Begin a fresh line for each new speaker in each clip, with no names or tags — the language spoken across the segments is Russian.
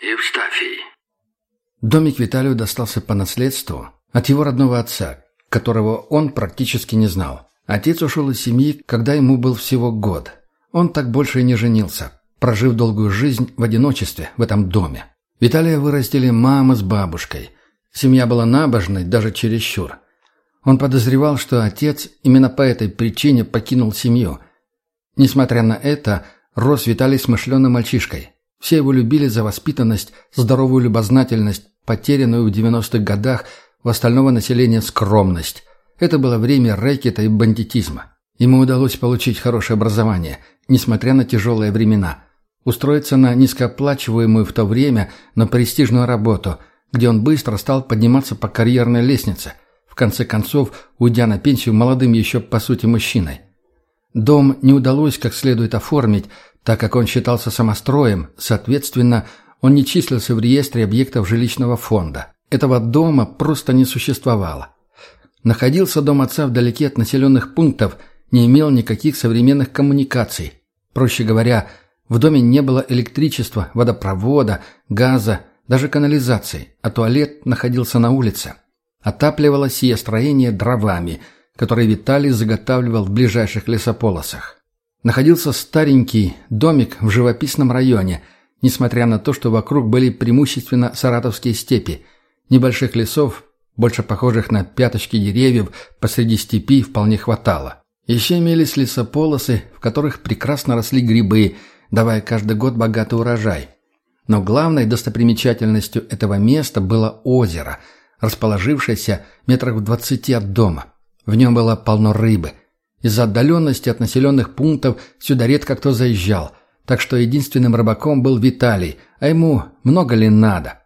Евстафий.
Домик Виталию достался по наследству от его родного отца, которого он практически не знал. Отец ушел из семьи, когда ему был всего год. Он так больше и не женился, прожив долгую жизнь в одиночестве в этом доме. Виталия вырастили мама с бабушкой. Семья была набожной, даже чересчур. Он подозревал, что отец именно по этой причине покинул семью. Несмотря на это, рос Виталий смышленым мальчишкой. Все его любили за воспитанность, здоровую любознательность, потерянную в 90-х годах у остального населения скромность. Это было время рэкета и бандитизма. Ему удалось получить хорошее образование, несмотря на тяжелые времена. Устроиться на низкооплачиваемую в то время, но престижную работу, где он быстро стал подниматься по карьерной лестнице, в конце концов, уйдя на пенсию молодым еще по сути мужчиной. Дом не удалось как следует оформить, так как он считался самостроем, соответственно, он не числился в реестре объектов жилищного фонда. Этого дома просто не существовало. Находился дом отца вдалеке от населенных пунктов, не имел никаких современных коммуникаций. Проще говоря, в доме не было электричества, водопровода, газа, даже канализации, а туалет находился на улице. Отапливалось сие строение дровами, которые Виталий заготавливал в ближайших лесополосах. Находился старенький домик в живописном районе, несмотря на то, что вокруг были преимущественно саратовские степи. Небольших лесов, больше похожих на пяточки деревьев, посреди степи вполне хватало. Еще имелись лесополосы, в которых прекрасно росли грибы, давая каждый год богатый урожай. Но главной достопримечательностью этого места было озеро, расположившееся метрах в двадцати от дома. В нем было полно рыбы – из-за отдаленности от населенных пунктов сюда редко кто заезжал, так что единственным рыбаком был Виталий, а ему много ли надо?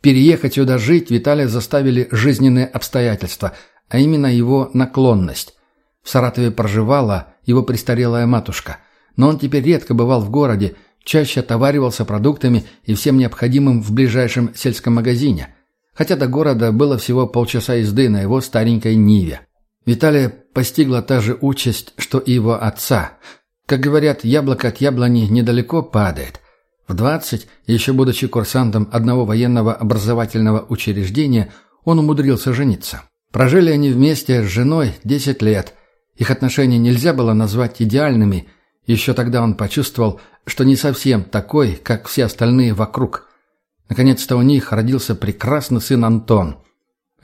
Переехать сюда жить Виталия заставили жизненные обстоятельства, а именно его наклонность. В Саратове проживала его престарелая матушка, но он теперь редко бывал в городе, чаще отоваривался продуктами и всем необходимым в ближайшем сельском магазине, хотя до города было всего полчаса езды на его старенькой Ниве. Виталия постигла та же участь, что и его отца. Как говорят, яблоко от яблони недалеко падает. В двадцать, еще будучи курсантом одного военного образовательного учреждения, он умудрился жениться. Прожили они вместе с женой десять лет. Их отношения нельзя было назвать идеальными. Еще тогда он почувствовал, что не совсем такой, как все остальные вокруг. Наконец-то у них родился прекрасный сын Антон.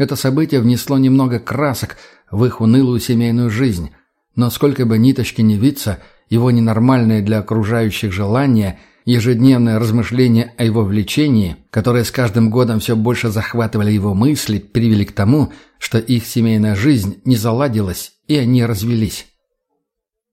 Это событие внесло немного красок в их унылую семейную жизнь, но сколько бы ниточки не виться, его ненормальное для окружающих желание, ежедневное размышление о его влечении, которые с каждым годом все больше захватывали его мысли, привели к тому, что их семейная жизнь не заладилась, и они развелись.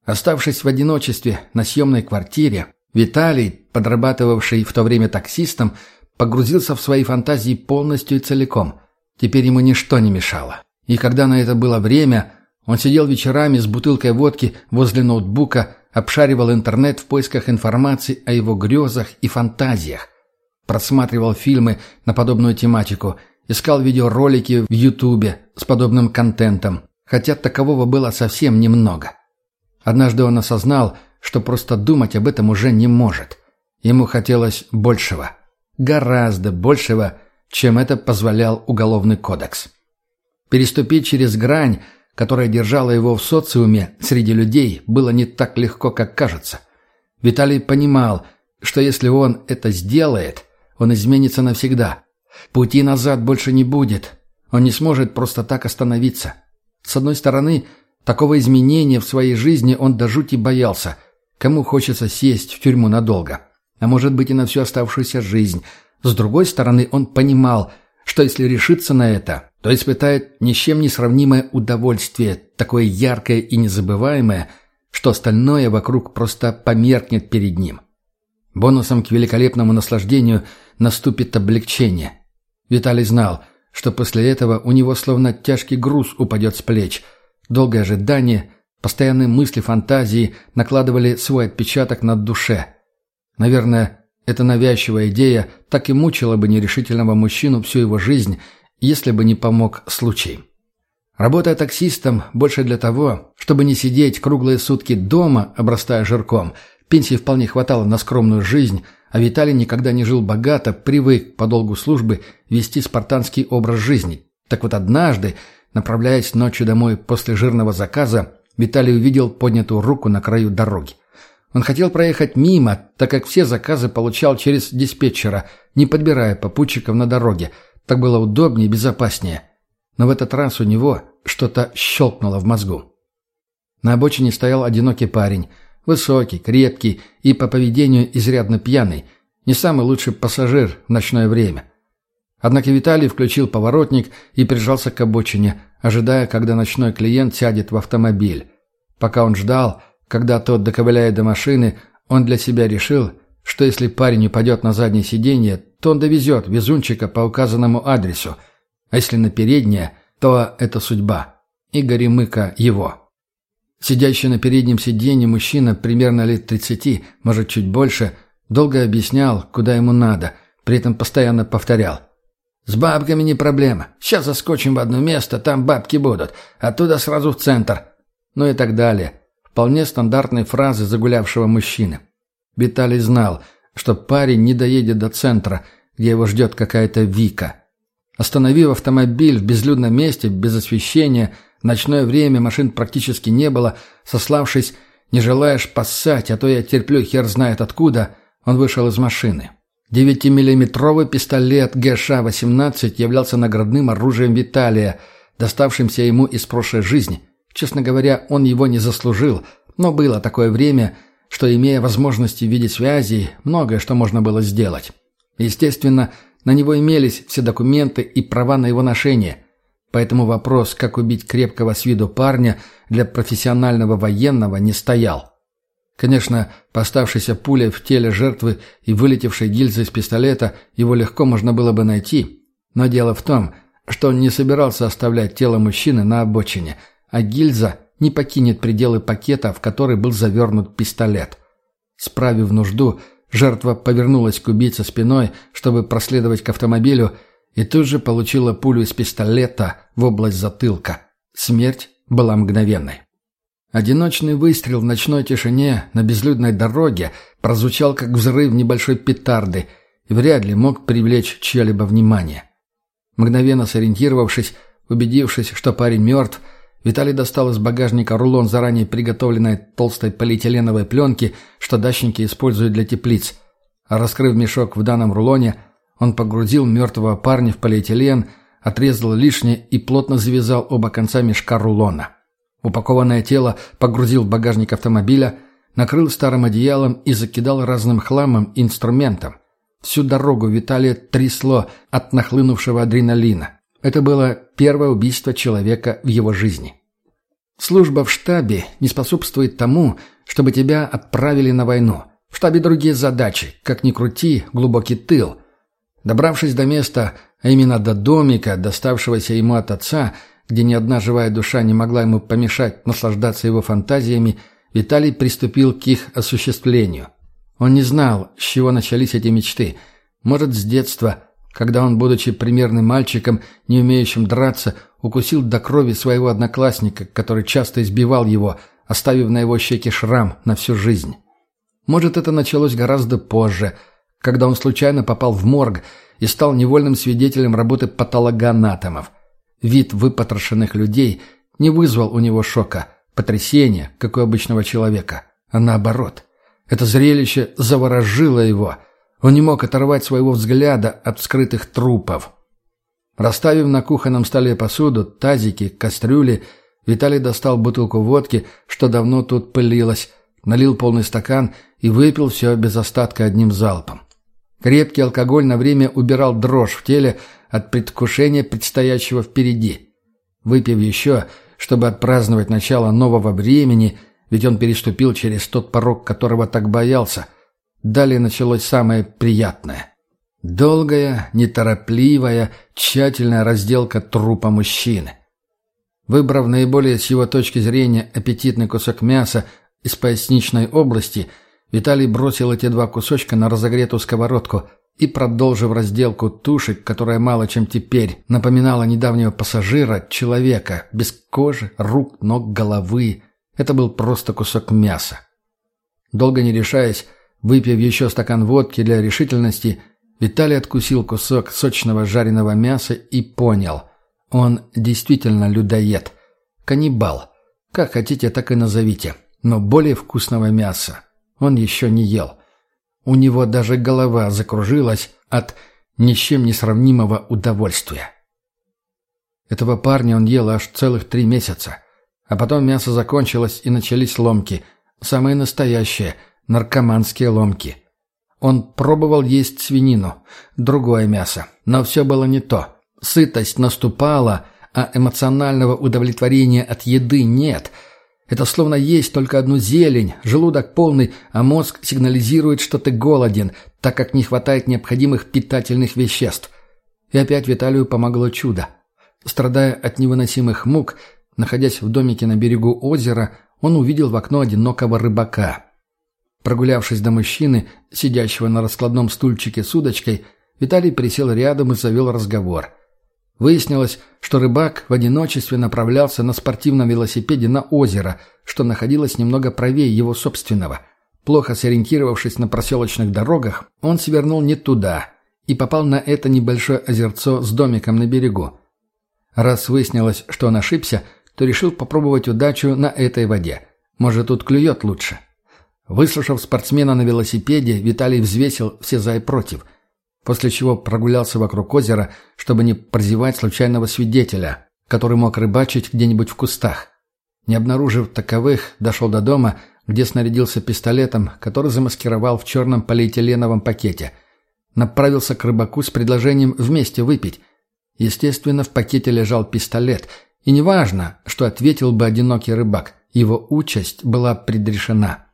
Оставшись в одиночестве на съемной квартире, Виталий, подрабатывавший в то время таксистом, погрузился в свои фантазии полностью и целиком. Теперь ему ничто не мешало. И когда на это было время, он сидел вечерами с бутылкой водки возле ноутбука, обшаривал интернет в поисках информации о его грезах и фантазиях. Просматривал фильмы на подобную тематику, искал видеоролики в Ютубе с подобным контентом, хотя такового было совсем немного. Однажды он осознал, что просто думать об этом уже не может. Ему хотелось большего. Гораздо большего, чем это позволял Уголовный кодекс. Переступить через грань, которая держала его в социуме среди людей, было не так легко, как кажется. Виталий понимал, что если он это сделает, он изменится навсегда. Пути назад больше не будет. Он не сможет просто так остановиться. С одной стороны, такого изменения в своей жизни он до жути боялся. Кому хочется сесть в тюрьму надолго? А может быть и на всю оставшуюся жизнь. С другой стороны, он понимал, что если решиться на это, то испытает ни с чем не сравнимое удовольствие, такое яркое и незабываемое, что остальное вокруг просто померкнет перед ним. Бонусом к великолепному наслаждению наступит облегчение. Виталий знал, что после этого у него словно тяжкий груз упадет с плеч. Долгое ожидание, постоянные мысли, фантазии накладывали свой отпечаток на душе. Наверное, эта навязчивая идея так и мучила бы нерешительного мужчину всю его жизнь – если бы не помог случай. Работая таксистом больше для того, чтобы не сидеть круглые сутки дома, обрастая жирком, пенсии вполне хватало на скромную жизнь, А Виталий никогда не жил богато, привык по долгу службы вести спартанский образ жизни. Так вот однажды, направляясь ночью домой после жирного заказа, Виталий увидел поднятую руку на краю дороги. Он хотел проехать мимо, так как все заказы получал через диспетчера, не подбирая попутчиков на дороге. Так было удобнее и безопаснее. Но в этот раз у него что-то щелкнуло в мозгу. На обочине стоял одинокий парень – Высокий, крепкий и по поведению изрядно пьяный. Не самый лучший пассажир в ночное время. Однако Виталий включил поворотник и прижался к обочине, ожидая, когда ночной клиент сядет в автомобиль. Пока он ждал, когда тот доковыляет до машины, он для себя решил, что если парень упадет на заднее сиденье, то он довезет везунчика по указанному адресу, а если на переднее, то это судьба. Игорь Мыка его. Сидящий на переднем сиденье мужчина примерно лет 30, может чуть больше, долго объяснял, куда ему надо, при этом постоянно повторял. «С бабками не проблема. Сейчас заскочим в одно место, там бабки будут. Оттуда сразу в центр». Ну и так далее. Вполне стандартные фразы загулявшего мужчины. Виталий знал, что парень не доедет до центра, где его ждет какая-то Вика. Остановив автомобиль в безлюдном месте, без освещения – в ночное время машин практически не было. Сославшись, не желаешь поссать, а то я терплю хер знает откуда, он вышел из машины. Девятимиллиметровый пистолет ГШ-18 являлся наградным оружием Виталия, доставшимся ему из прошлой жизни. Честно говоря, он его не заслужил, но было такое время, что, имея возможности в виде связей, многое что можно было сделать. Естественно, на него имелись все документы и права на его ношение – Поэтому вопрос, как убить крепкого с виду парня для профессионального военного, не стоял. Конечно, поставшейся пулей в теле жертвы и вылетевшей гильзой из пистолета его легко можно было бы найти. Но дело в том, что он не собирался оставлять тело мужчины на обочине, а гильза не покинет пределы пакета, в который был завернут пистолет. Справив нужду, жертва повернулась к убийце спиной, чтобы проследовать к автомобилю, и тут же получила пулю из пистолета в область затылка. Смерть была мгновенной. Одиночный выстрел в ночной тишине на безлюдной дороге прозвучал как взрыв небольшой петарды и вряд ли мог привлечь чье-либо внимание. Мгновенно сориентировавшись, убедившись, что парень мертв, Виталий достал из багажника рулон заранее приготовленной толстой полиэтиленовой пленки, что дачники используют для теплиц. А раскрыв мешок в данном рулоне – он погрузил мертвого парня в полиэтилен, отрезал лишнее и плотно завязал оба конца мешка рулона. Упакованное тело погрузил в багажник автомобиля, накрыл старым одеялом и закидал разным хламом инструментом. Всю дорогу Виталия трясло от нахлынувшего адреналина. Это было первое убийство человека в его жизни. Служба в штабе не способствует тому, чтобы тебя отправили на войну. В штабе другие задачи, как ни крути, глубокий тыл – Добравшись до места, а именно до домика, доставшегося ему от отца, где ни одна живая душа не могла ему помешать наслаждаться его фантазиями, Виталий приступил к их осуществлению. Он не знал, с чего начались эти мечты. Может, с детства, когда он, будучи примерным мальчиком, не умеющим драться, укусил до крови своего одноклассника, который часто избивал его, оставив на его щеке шрам на всю жизнь. Может, это началось гораздо позже – когда он случайно попал в морг и стал невольным свидетелем работы патологоанатомов. Вид выпотрошенных людей не вызвал у него шока, потрясения, как у обычного человека, а наоборот. Это зрелище заворожило его. Он не мог оторвать своего взгляда от вскрытых трупов. Расставив на кухонном столе посуду, тазики, кастрюли, Виталий достал бутылку водки, что давно тут пылилось, налил полный стакан и выпил все без остатка одним залпом. Крепкий алкоголь на время убирал дрожь в теле от предвкушения предстоящего впереди. Выпив еще, чтобы отпраздновать начало нового времени, ведь он переступил через тот порог, которого так боялся, далее началось самое приятное. Долгая, неторопливая, тщательная разделка трупа мужчины. Выбрав наиболее с его точки зрения аппетитный кусок мяса из поясничной области – Виталий бросил эти два кусочка на разогретую сковородку и, продолжив разделку тушек, которая мало чем теперь напоминала недавнего пассажира, человека, без кожи, рук, ног, головы, это был просто кусок мяса. Долго не решаясь, Выпив еще стакан водки для решительности, Виталий откусил кусок сочного жареного мяса и понял. Он действительно людоед. Каннибал. Как хотите, так и назовите. Но более вкусного мяса он еще не ел. У него даже голова закружилась от ни с чем не сравнимого удовольствия. Этого парня он ел аж целых три месяца. А потом мясо закончилось и начались ломки. Самые настоящие, наркоманские ломки. Он пробовал есть свинину, другое мясо. Но все было не то. Сытость наступала, а эмоционального удовлетворения от еды нет. Это словно есть только одну зелень, желудок полный, а мозг сигнализирует, что ты голоден, так как не хватает необходимых питательных веществ. И опять Виталию помогло чудо. Страдая от невыносимых мук, Находясь в домике на берегу озера, он увидел в окно одинокого рыбака. Прогулявшись до мужчины, сидящего на раскладном стульчике с удочкой, Виталий присел рядом и завел разговор. Выяснилось, что рыбак в одиночестве направлялся на спортивном велосипеде на озеро, что находилось немного правее его собственного. Плохо сориентировавшись на проселочных дорогах, он свернул не туда и попал на это небольшое озерцо с домиком на берегу. Раз выяснилось, что он ошибся – то решил попробовать удачу на этой воде. Может, тут клюет лучше. Выслушав спортсмена на велосипеде, Виталий взвесил все за и против, после чего прогулялся вокруг озера, чтобы не прозевать случайного свидетеля, который мог рыбачить где-нибудь в кустах. Не обнаружив таковых, дошел до дома, где снарядился пистолетом, который замаскировал в черном полиэтиленовом пакете. Направился к рыбаку с предложением вместе выпить. Естественно, в пакете лежал пистолет — и неважно, что ответил бы одинокий рыбак, его участь была предрешена.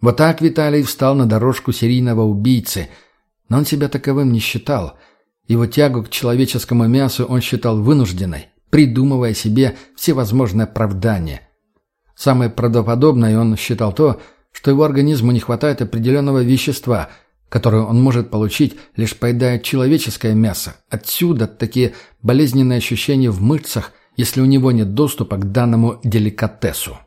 Вот так Виталий встал на дорожку серийного убийцы, но он себя таковым не считал. Его тягу к человеческому мясу он считал вынужденной, придумывая себе всевозможные оправдания. Самое правдоподобное он считал то, что его организму не хватает определенного вещества, которое он может получить, лишь поедая человеческое мясо. Отсюда такие болезненные ощущения в мышцах – если у него нет доступа к данному деликатесу.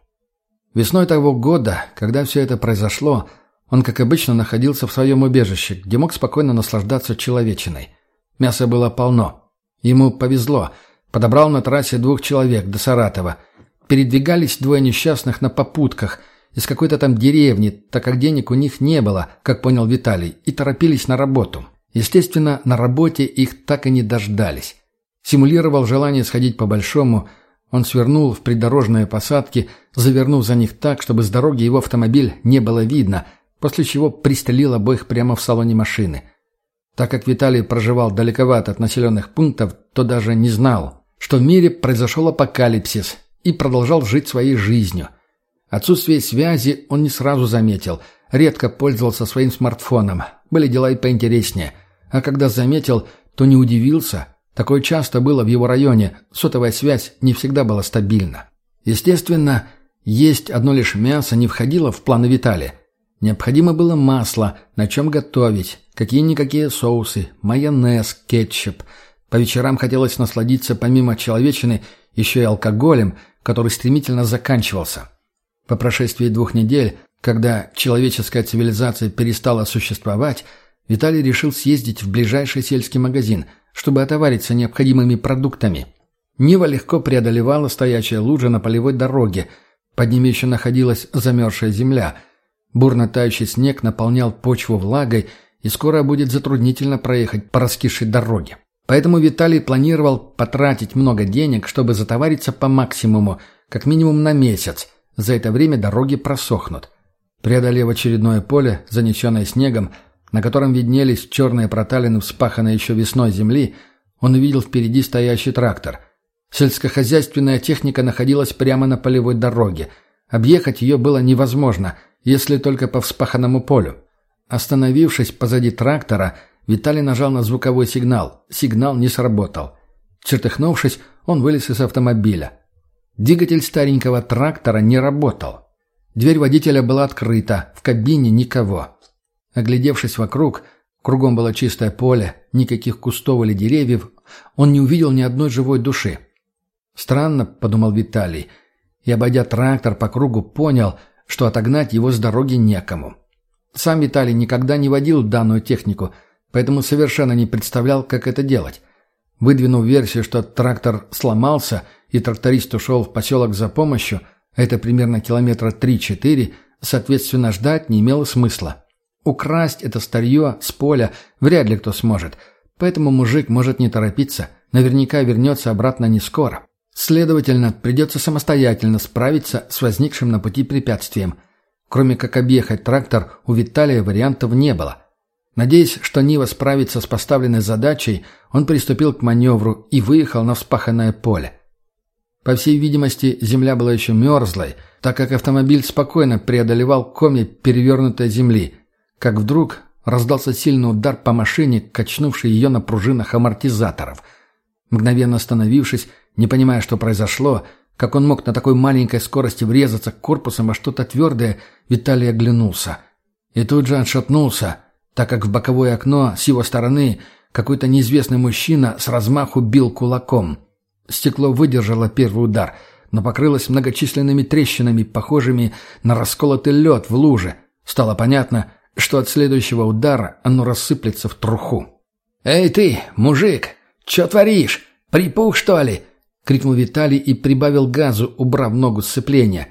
Весной того года, когда все это произошло, он, как обычно, находился в своем убежище, где мог спокойно наслаждаться человечиной. Мяса было полно. Ему повезло. Подобрал на трассе двух человек до Саратова. Передвигались двое несчастных на попутках из какой-то там деревни, так как денег у них не было, как понял Виталий, и торопились на работу. Естественно, на работе их так и не дождались. Симулировал желание сходить по-большому. Он свернул в придорожные посадки, завернув за них так, чтобы с дороги его автомобиль не было видно, после чего пристрелил обоих прямо в салоне машины. Так как Виталий проживал далековато от населенных пунктов, то даже не знал, что в мире произошел апокалипсис, и продолжал жить своей жизнью. Отсутствие связи он не сразу заметил, редко пользовался своим смартфоном, были дела и поинтереснее. А когда заметил, то не удивился – Такое часто было в его районе, сотовая связь не всегда была стабильна. Естественно, есть одно лишь мясо не входило в планы Виталия. Необходимо было масло, на чем готовить, какие-никакие соусы, майонез, кетчуп. По вечерам хотелось насладиться помимо человечины еще и алкоголем, который стремительно заканчивался. По прошествии двух недель, когда человеческая цивилизация перестала существовать, Виталий решил съездить в ближайший сельский магазин – чтобы отовариться необходимыми продуктами. Нива легко преодолевала стоячая лужа на полевой дороге. Под ними еще находилась замерзшая земля. Бурно тающий снег наполнял почву влагой, и скоро будет затруднительно проехать по раскисшей дороге. Поэтому Виталий планировал потратить много денег, чтобы затовариться по максимуму, как минимум на месяц. За это время дороги просохнут. Преодолев очередное поле, занесенное снегом, на котором виднелись черные проталины вспаханной еще весной земли, он увидел впереди стоящий трактор. Сельскохозяйственная техника находилась прямо на полевой дороге. Объехать ее было невозможно, если только по вспаханному полю. Остановившись позади трактора, Виталий нажал на звуковой сигнал. Сигнал не сработал. Чертыхнувшись, он вылез из автомобиля. Двигатель старенького трактора не работал. Дверь водителя была открыта, в кабине никого. Оглядевшись вокруг, кругом было чистое поле, никаких кустов или деревьев, он не увидел ни одной живой души. «Странно», — подумал Виталий, и, обойдя трактор по кругу, понял, что отогнать его с дороги некому. Сам Виталий никогда не водил данную технику, поэтому совершенно не представлял, как это делать. Выдвинув версию, что трактор сломался и тракторист ушел в поселок за помощью, а это примерно километра 3-4, соответственно, ждать не имело смысла. Украсть это старье с поля вряд ли кто сможет, поэтому мужик может не торопиться, наверняка вернется обратно не скоро. Следовательно, придется самостоятельно справиться с возникшим на пути препятствием. Кроме как объехать трактор, у Виталия вариантов не было. Надеясь, что Нива справится с поставленной задачей, он приступил к маневру и выехал на вспаханное поле. По всей видимости, земля была еще мерзлой, так как автомобиль спокойно преодолевал коми перевернутой земли, как вдруг раздался сильный удар по машине, качнувший ее на пружинах амортизаторов. Мгновенно остановившись, не понимая, что произошло, как он мог на такой маленькой скорости врезаться корпусом во что-то твердое, Виталий оглянулся. И тут же отшатнулся, так как в боковое окно с его стороны какой-то неизвестный мужчина с размаху бил кулаком. Стекло выдержало первый удар, но покрылось многочисленными трещинами, похожими на расколотый лед в луже. Стало понятно, что от следующего удара оно рассыплется в труху. «Эй ты, мужик, что творишь? Припух, что ли?» — крикнул Виталий и прибавил газу, убрав ногу сцепления.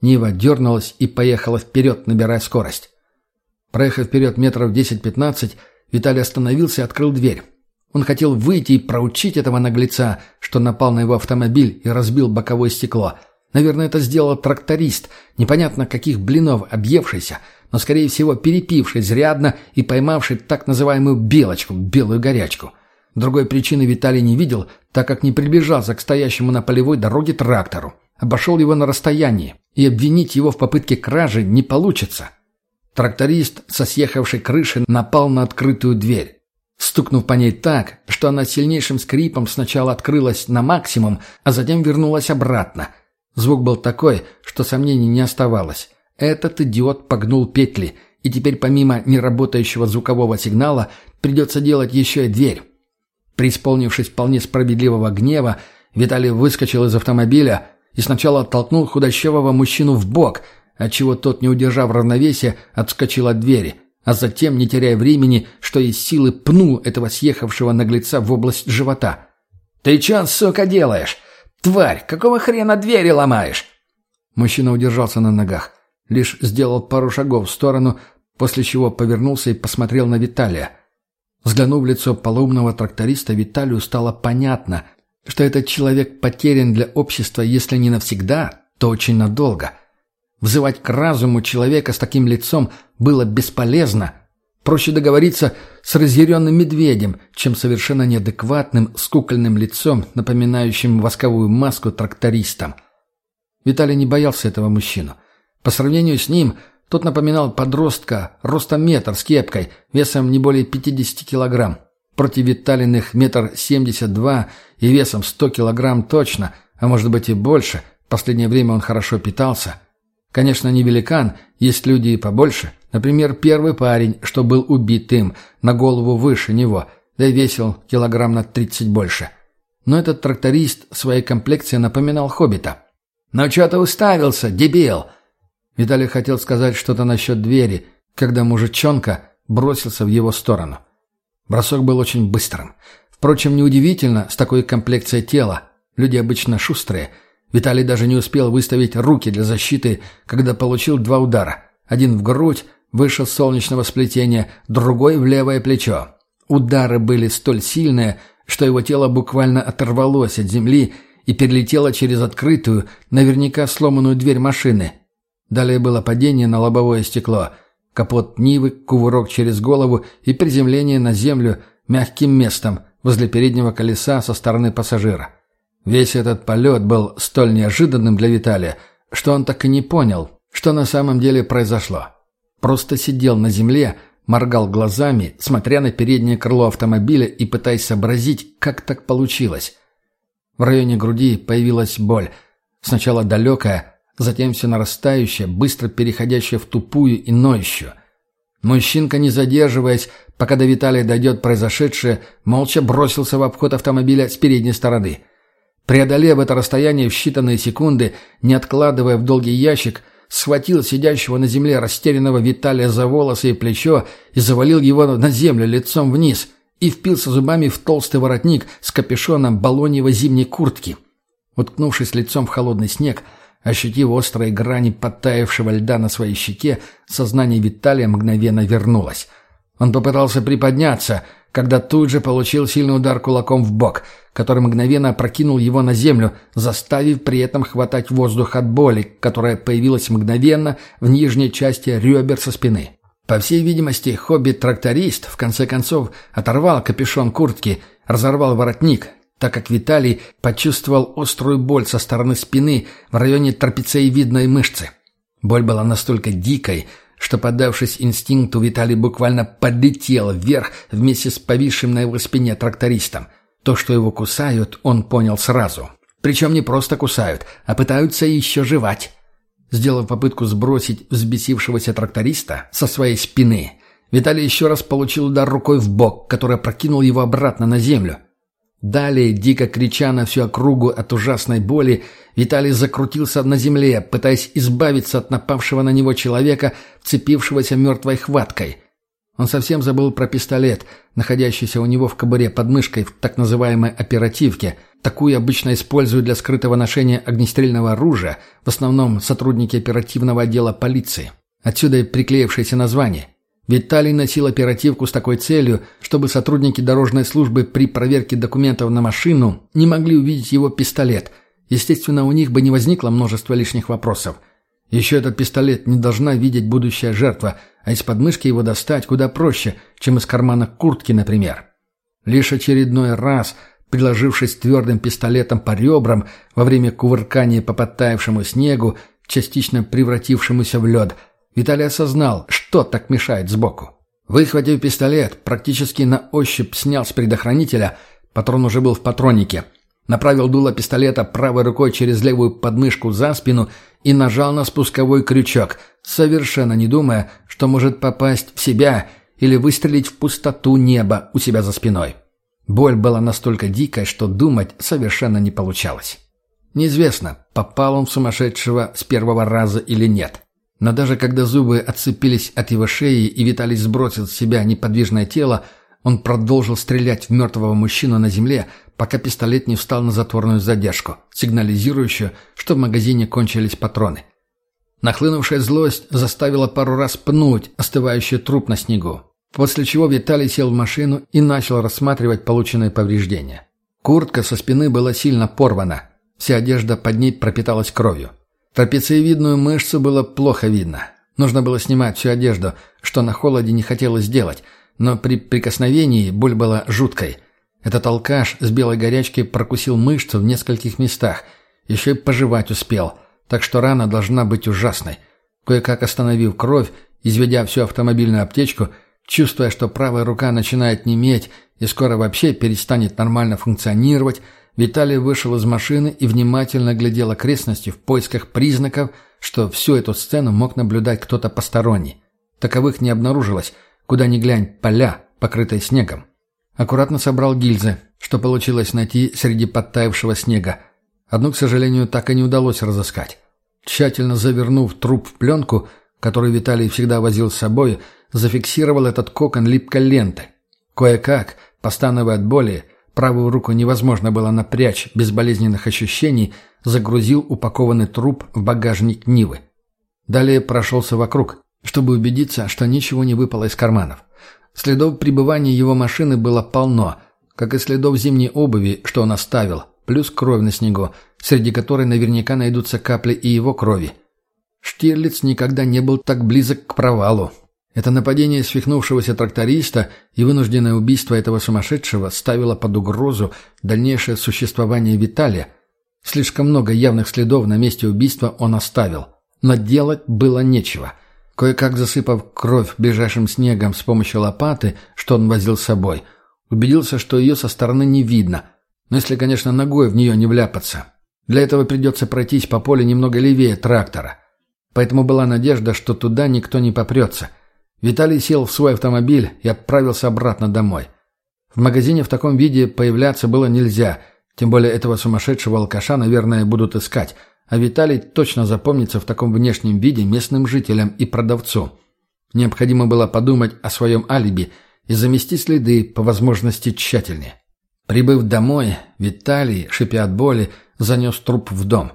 Нива дернулась и поехала вперед, набирая скорость. Проехав вперед метров 10-15, Виталий остановился и открыл дверь. Он хотел выйти и проучить этого наглеца, что напал на его автомобиль и разбил боковое стекло. Наверное, это сделал тракторист, непонятно каких блинов объевшийся, но, скорее всего, перепивший зрядно и поймавший так называемую «белочку», белую горячку. Другой причины Виталий не видел, так как не приближался к стоящему на полевой дороге трактору. Обошел его на расстоянии, и обвинить его в попытке кражи не получится. Тракторист со съехавшей крыши напал на открытую дверь. Стукнув по ней так, что она сильнейшим скрипом сначала открылась на максимум, а затем вернулась обратно. Звук был такой, что сомнений не оставалось. Этот идиот погнул петли, и теперь помимо неработающего звукового сигнала придется делать еще и дверь. Преисполнившись вполне справедливого гнева, Виталий выскочил из автомобиля и сначала оттолкнул худощавого мужчину в бок, отчего тот, не удержав равновесия, отскочил от двери, а затем, не теряя времени, что из силы пнул этого съехавшего наглеца в область живота. «Ты чё, сука, делаешь? Тварь, какого хрена двери ломаешь?» Мужчина удержался на ногах, лишь сделал пару шагов в сторону, после чего повернулся и посмотрел на Виталия – Взглянув в лицо полоумного тракториста, Виталию стало понятно, что этот человек потерян для общества, если не навсегда, то очень надолго. Взывать к разуму человека с таким лицом было бесполезно. Проще договориться с разъяренным медведем, чем совершенно неадекватным, скукольным лицом, напоминающим восковую маску трактористам. Виталий не боялся этого мужчину. По сравнению с ним – тот напоминал подростка, ростом метр с кепкой, весом не более 50 килограмм. Против Виталиных метр семьдесят два и весом 100 килограмм точно, а может быть и больше. Последнее время он хорошо питался. Конечно, не великан, есть люди и побольше. Например, первый парень, что был убит им, на голову выше него, да и весил килограмм на 30 больше. Но этот тракторист своей комплекцией напоминал хоббита. «Ну что ты уставился, дебил?» Виталий хотел сказать что-то насчет двери, когда мужичонка бросился в его сторону. Бросок был очень быстрым. Впрочем, неудивительно, с такой комплекцией тела. Люди обычно шустрые. Виталий даже не успел выставить руки для защиты, когда получил два удара. Один в грудь, выше солнечного сплетения, другой в левое плечо. Удары были столь сильные, что его тело буквально оторвалось от земли и перелетело через открытую, наверняка сломанную дверь машины, Далее было падение на лобовое стекло, капот Нивы, кувырок через голову и приземление на землю мягким местом возле переднего колеса со стороны пассажира. Весь этот полет был столь неожиданным для Виталия, что он так и не понял, что на самом деле произошло. Просто сидел на земле, моргал глазами, смотря на переднее крыло автомобиля и пытаясь сообразить, как так получилось. В районе груди появилась боль. Сначала далекая, затем все нарастающее, быстро переходящее в тупую и ноющую. Мужчинка, не задерживаясь, пока до Виталия дойдет произошедшее, молча бросился в обход автомобиля с передней стороны. Преодолев это расстояние в считанные секунды, не откладывая в долгий ящик, схватил сидящего на земле растерянного Виталия за волосы и плечо и завалил его на землю лицом вниз и впился зубами в толстый воротник с капюшоном балоньевой зимней куртки. Уткнувшись лицом в холодный снег, ощутив острые грани подтаявшего льда на своей щеке, сознание Виталия мгновенно вернулось. Он попытался приподняться — когда тут же получил сильный удар кулаком в бок, который мгновенно опрокинул его на землю, заставив при этом хватать воздух от боли, которая появилась мгновенно в нижней части ребер со спины. По всей видимости, хобби-тракторист в конце концов оторвал капюшон куртки, разорвал воротник, так как Виталий почувствовал острую боль со стороны спины в районе трапециевидной мышцы. Боль была настолько дикой, что, поддавшись инстинкту, Виталий буквально подлетел вверх вместе с повисшим на его спине трактористом. То, что его кусают, он понял сразу. Причем не просто кусают, а пытаются еще жевать. Сделав попытку сбросить взбесившегося тракториста со своей спины, Виталий еще раз получил удар рукой в бок, который прокинул его обратно на землю. Далее, дико крича на всю округу от ужасной боли, Виталий закрутился на земле, пытаясь избавиться от напавшего на него человека, цепившегося мертвой хваткой. Он совсем забыл про пистолет, находящийся у него в кобуре под мышкой в так называемой оперативке. Такую обычно используют для скрытого ношения огнестрельного оружия, в основном сотрудники оперативного отдела полиции. Отсюда и приклеившееся название – Виталий носил оперативку с такой целью, чтобы сотрудники дорожной службы при проверке документов на машину не могли увидеть его пистолет. Естественно, у них бы не возникло множество лишних вопросов. Еще этот пистолет не должна видеть будущая жертва, а из подмышки его достать куда проще, чем из кармана куртки, например. Лишь очередной раз, приложившись твердым пистолетом по ребрам во время кувыркания по подтаявшему снегу, частично превратившемуся в лед – Виталий осознал, что так мешает сбоку. Выхватив пистолет, практически на ощупь снял с предохранителя, патрон уже был в патроннике, направил дуло пистолета правой рукой через левую подмышку за спину и нажал на спусковой крючок, совершенно не думая, что может попасть в себя или выстрелить в пустоту неба у себя за спиной. Боль была настолько дикой, что думать совершенно не получалось. Неизвестно, попал он в сумасшедшего с первого раза или нет. Но даже когда зубы отцепились от его шеи и Виталий сбросил с себя неподвижное тело, он продолжил стрелять в мертвого мужчину на земле, пока пистолет не встал на затворную задержку, сигнализирующую, что в магазине кончились патроны. Нахлынувшая злость заставила пару раз пнуть остывающий труп на снегу, после чего Виталий сел в машину и начал рассматривать полученные повреждения. Куртка со спины была сильно порвана, вся одежда под ней пропиталась кровью. Трапециевидную мышцу было плохо видно. Нужно было снимать всю одежду, что на холоде не хотелось делать, но при прикосновении боль была жуткой. Этот алкаш с белой горячки прокусил мышцу в нескольких местах, еще и пожевать успел, так что рана должна быть ужасной. Кое-как остановив кровь, изведя всю автомобильную аптечку, чувствуя, что правая рука начинает неметь и скоро вообще перестанет нормально функционировать, Виталий вышел из машины и внимательно глядел окрестности в поисках признаков, что всю эту сцену мог наблюдать кто-то посторонний. Таковых не обнаружилось, куда ни глянь, поля, покрытые снегом. Аккуратно собрал гильзы, что получилось найти среди подтаявшего снега. Одну, к сожалению, так и не удалось разыскать. Тщательно завернув труп в пленку, которую Виталий всегда возил с собой, зафиксировал этот кокон липкой лентой. Кое-как, постановая от боли, Правую руку невозможно было напрячь без болезненных ощущений, загрузил упакованный труп в багажник Нивы. Далее прошелся вокруг, чтобы убедиться, что ничего не выпало из карманов. Следов пребывания его машины было полно, как и следов зимней обуви, что он оставил, плюс кровь на снегу, среди которой наверняка найдутся капли и его крови. Штирлиц никогда не был так близок к провалу. Это нападение свихнувшегося тракториста и вынужденное убийство этого сумасшедшего ставило под угрозу дальнейшее существование Виталия. Слишком много явных следов на месте убийства он оставил. Но делать было нечего. Кое-как засыпав кровь ближайшим снегом с помощью лопаты, что он возил с собой, убедился, что ее со стороны не видно. Но если, конечно, ногой в нее не вляпаться. Для этого придется пройтись по полю немного левее трактора. Поэтому была надежда, что туда никто не попрется – Виталий сел в свой автомобиль и отправился обратно домой. В магазине в таком виде появляться было нельзя, тем более этого сумасшедшего алкаша, наверное, будут искать, а Виталий точно запомнится в таком внешнем виде местным жителям и продавцу. Необходимо было подумать о своем алиби и замести следы по возможности тщательнее. Прибыв домой, Виталий, шипя от боли, занес труп в дом.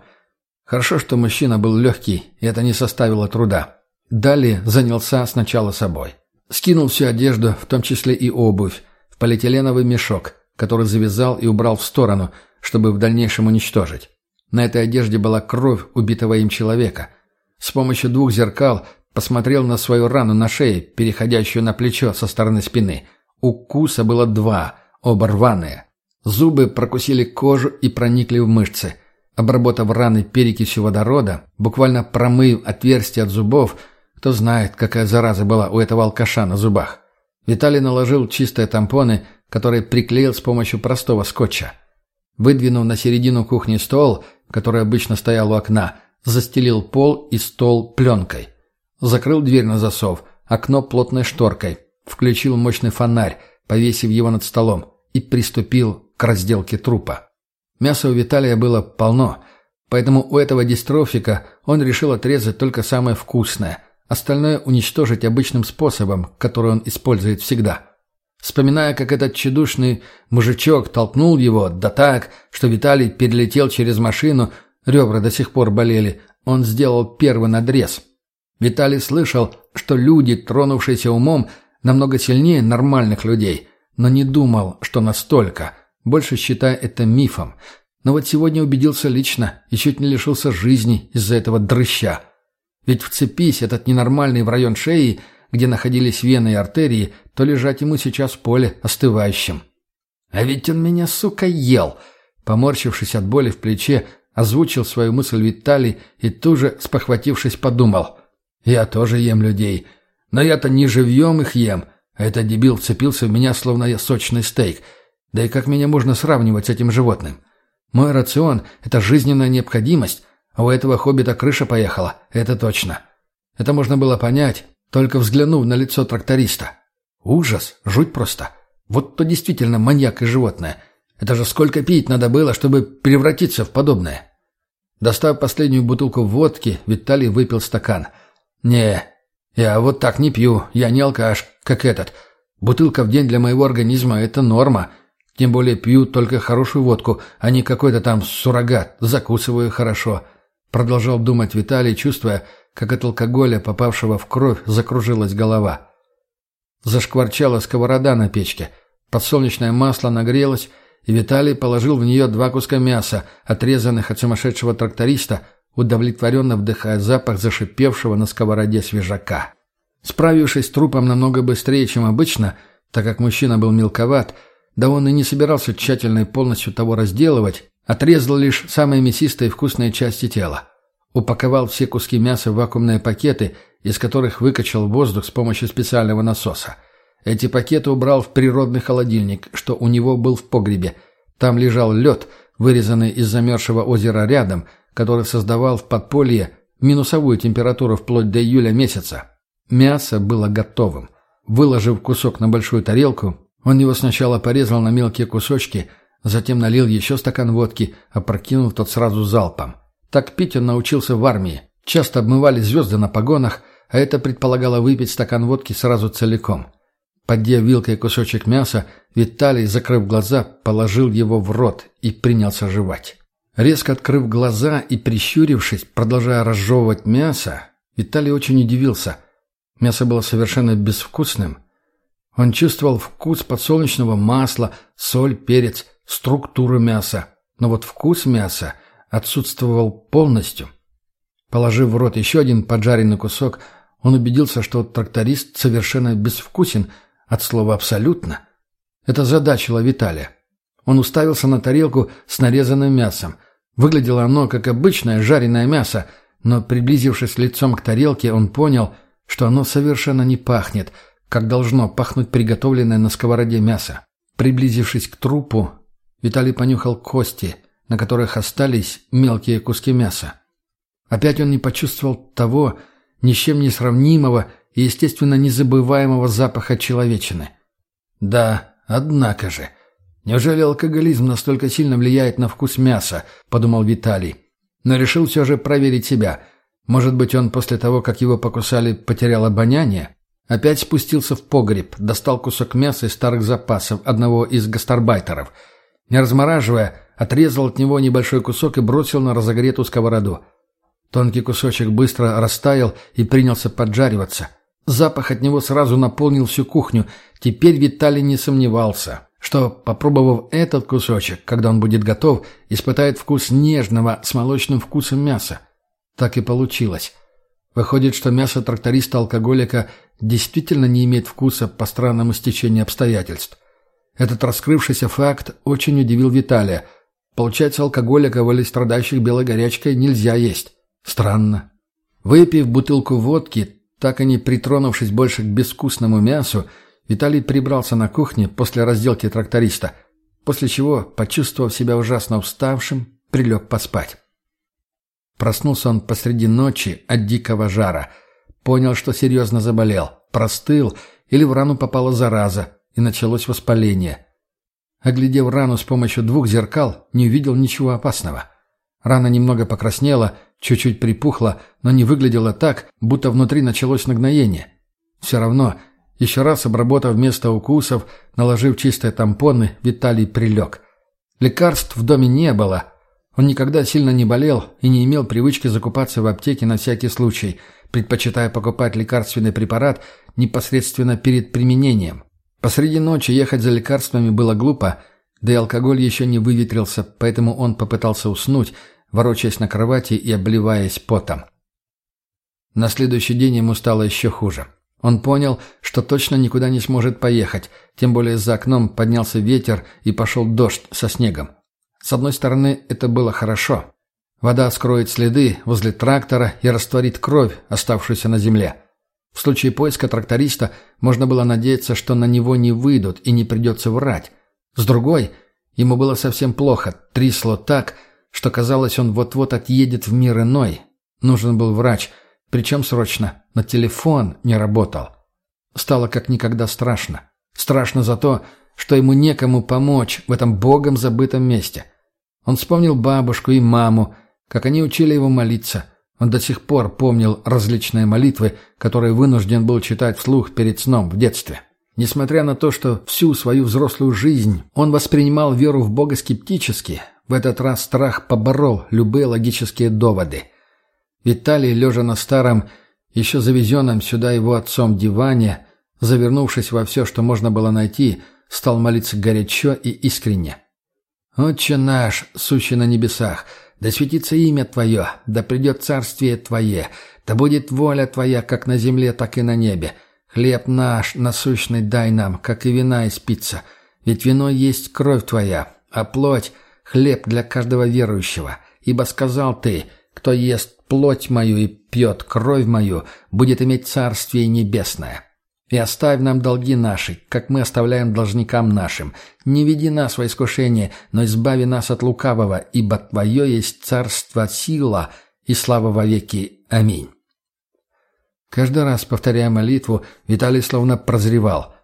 Хорошо, что мужчина был легкий, и это не составило труда. Далее занялся сначала собой. Скинул всю одежду, в том числе и обувь, в полиэтиленовый мешок, который завязал и убрал в сторону, чтобы в дальнейшем уничтожить. На этой одежде была кровь убитого им человека. С помощью двух зеркал посмотрел на свою рану на шее, переходящую на плечо со стороны спины. Укуса было два, оба рваные. Зубы прокусили кожу и проникли в мышцы. Обработав раны перекисью водорода, буквально промыв отверстие от зубов, кто знает, какая зараза была у этого алкаша на зубах. Виталий наложил чистые тампоны, которые приклеил с помощью простого скотча. Выдвинув на середину кухни стол, который обычно стоял у окна, застелил пол и стол пленкой. Закрыл дверь на засов, окно плотной шторкой, включил мощный фонарь, повесив его над столом, и приступил к разделке трупа. Мяса у Виталия было полно, поэтому у этого дистрофика он решил отрезать только самое вкусное, остальное уничтожить обычным способом, который он использует всегда. Вспоминая, как этот чудушный мужичок толкнул его, да так, что Виталий перелетел через машину, ребра до сих пор болели, он сделал первый надрез. Виталий слышал, что люди, тронувшиеся умом, намного сильнее нормальных людей, но не думал, что настолько, больше считая это мифом. Но вот сегодня убедился лично и чуть не лишился жизни из-за этого дрыща. Ведь вцепись этот ненормальный в район шеи – где находились вены и артерии, то лежать ему сейчас в поле остывающим. «А ведь он меня, сука, ел!» Поморщившись от боли в плече, озвучил свою мысль Виталий и тут же, спохватившись, подумал. «Я тоже ем людей. Но я-то не живьем их ем, а этот дебил вцепился в меня, словно я сочный стейк. Да и как меня можно сравнивать с этим животным? Мой рацион — это жизненная необходимость, а у этого хоббита крыша поехала, это точно. Это можно было понять, только взглянув на лицо тракториста. Ужас, жуть просто. Вот то действительно маньяк и животное. Это же сколько пить надо было, чтобы превратиться в подобное. Достав последнюю бутылку водки, Виталий выпил стакан. «Не, я вот так не пью, я не алкаш, как этот. Бутылка в день для моего организма – это норма. Тем более пью только хорошую водку, а не какой-то там суррогат, закусываю хорошо». Продолжал думать Виталий, чувствуя, как от алкоголя, попавшего в кровь, закружилась голова. Зашкварчала сковорода на печке. Подсолнечное масло нагрелось, и Виталий положил в нее два куска мяса, отрезанных от сумасшедшего тракториста, удовлетворенно вдыхая запах зашипевшего на сковороде свежака. Справившись с трупом намного быстрее, чем обычно, так как мужчина был мелковат, да он и не собирался тщательно и полностью того разделывать, отрезал лишь самые мясистые вкусные части тела. Упаковал все куски мяса в вакуумные пакеты, из которых выкачал воздух с помощью специального насоса. Эти пакеты убрал в природный холодильник, что у него был в погребе. Там лежал лед, вырезанный из замерзшего озера рядом, который создавал в подполье минусовую температуру вплоть до июля месяца. Мясо было готовым. Выложив кусок на большую тарелку, он его сначала порезал на мелкие кусочки, затем налил еще стакан водки, опрокинув тот сразу залпом. Так пить он научился в армии. Часто обмывали звезды на погонах, а это предполагало выпить стакан водки сразу целиком. Поддев вилкой кусочек мяса, Виталий, закрыв глаза, положил его в рот и принялся жевать. Резко открыв глаза и прищурившись, продолжая разжевывать мясо, Виталий очень удивился. Мясо было совершенно безвкусным. Он чувствовал вкус подсолнечного масла, соль, перец, структуру мяса. Но вот вкус мяса отсутствовал полностью. Положив в рот еще один поджаренный кусок, он убедился, что тракторист совершенно безвкусен от слова «абсолютно». Это задачило Виталия. Он уставился на тарелку с нарезанным мясом. Выглядело оно как обычное жареное мясо, но, приблизившись лицом к тарелке, он понял, что оно совершенно не пахнет, как должно пахнуть приготовленное на сковороде мясо. Приблизившись к трупу, Виталий понюхал кости, на которых остались мелкие куски мяса. Опять он не почувствовал того ни с чем не сравнимого и, естественно, незабываемого запаха человечины. «Да, однако же. Неужели алкоголизм настолько сильно влияет на вкус мяса?» – подумал Виталий. но решил все же проверить себя. Может быть, он после того, как его покусали, потерял обоняние? Опять спустился в погреб, достал кусок мяса из старых запасов одного из гастарбайтеров. Не размораживая, отрезал от него небольшой кусок и бросил на разогретую сковороду. Тонкий кусочек быстро растаял и принялся поджариваться. Запах от него сразу наполнил всю кухню. Теперь Виталий не сомневался, что, попробовав этот кусочек, когда он будет готов, испытает вкус нежного с молочным вкусом мяса. Так и получилось. Выходит, что мясо тракториста-алкоголика действительно не имеет вкуса по странному стечению обстоятельств. Этот раскрывшийся факт очень удивил Виталия. Получается, алкоголиков или страдающих белой горячкой нельзя есть. Странно. Выпив бутылку водки, так и не притронувшись больше к безвкусному мясу, Виталий прибрался на кухне после разделки тракториста, после чего, почувствовав себя ужасно уставшим, прилег поспать. Проснулся он посреди ночи от дикого жара. Понял, что серьезно заболел, простыл или в рану попала зараза, и началось воспаление. Оглядев рану с помощью двух зеркал, не увидел ничего опасного. Рана немного покраснела, чуть-чуть припухла, но не выглядела так, будто внутри началось нагноение. Все равно, еще раз обработав место укусов, наложив чистые тампоны, Виталий прилег. Лекарств в доме не было. Он никогда сильно не болел и не имел привычки закупаться в аптеке на всякий случай, предпочитая покупать лекарственный препарат непосредственно перед применением. Посреди ночи ехать за лекарствами было глупо, да и алкоголь еще не выветрился, поэтому он попытался уснуть, ворочаясь на кровати и обливаясь потом. На следующий день ему стало еще хуже. Он понял, что точно никуда не сможет поехать, тем более за окном поднялся ветер и пошел дождь со снегом. С одной стороны, это было хорошо. Вода скроет следы возле трактора и растворит кровь, оставшуюся на земле. В случае поиска тракториста можно было надеяться, что на него не выйдут и не придется врать. С другой, ему было совсем плохо, трясло так, что казалось, он вот-вот отъедет в мир иной. Нужен был врач, причем срочно, но телефон не работал. Стало как никогда страшно. Страшно за то, что ему некому помочь в этом богом забытом месте. Он вспомнил бабушку и маму, как они учили его молиться. Он до сих пор помнил различные молитвы, которые вынужден был читать вслух перед сном в детстве. Несмотря на то, что всю свою взрослую жизнь он воспринимал веру в Бога скептически, в этот раз страх поборол любые логические доводы. Виталий, лежа на старом, еще завезенном сюда его отцом диване, завернувшись во все, что можно было найти, стал молиться горячо и искренне. «Отче наш, сущий на небесах, да светится имя Твое, да придет царствие Твое, да будет воля Твоя как на земле, так и на небе. Хлеб наш насущный дай нам, как и вина испиться, ведь вино есть кровь Твоя, а плоть — хлеб для каждого верующего. Ибо сказал ты, кто ест плоть мою и пьет кровь мою, будет иметь царствие небесное. И оставь нам долги наши, как мы оставляем должникам нашим. Не веди нас во искушение, но избави нас от лукавого, ибо Твое есть царство, сила и слава во веки. Аминь. Каждый раз, повторяя молитву, Виталий словно прозревал.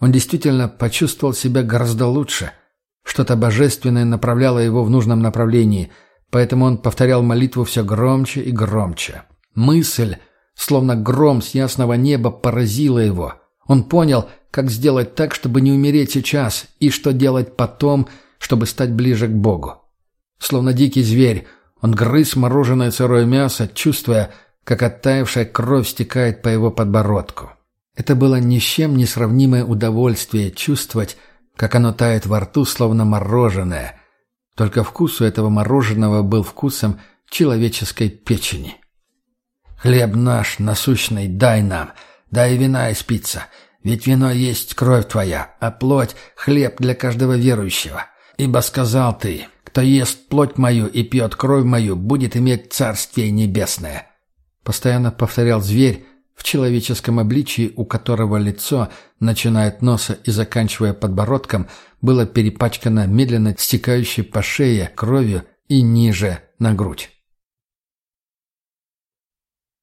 Он действительно почувствовал себя гораздо лучше – что-то божественное направляло его в нужном направлении, поэтому он повторял молитву все громче и громче. Мысль, словно гром с ясного неба, поразила его. Он понял, как сделать так, чтобы не умереть сейчас, и что делать потом, чтобы стать ближе к Богу. Словно дикий зверь, он грыз мороженое сырое мясо, чувствуя, как оттаившая кровь стекает по его подбородку. Это было ни с чем не сравнимое удовольствие чувствовать, как оно тает во рту, словно мороженое. Только вкус у этого мороженого был вкусом человеческой печени. «Хлеб наш насущный дай нам, дай вина испиться, ведь вино есть кровь твоя, а плоть — хлеб для каждого верующего. Ибо сказал ты, кто ест плоть мою и пьет кровь мою, будет иметь царствие небесное». Постоянно повторял зверь, в человеческом обличии, у которого лицо, начиная от носа и заканчивая подбородком, было перепачкано медленно стекающей по шее кровью и ниже на грудь.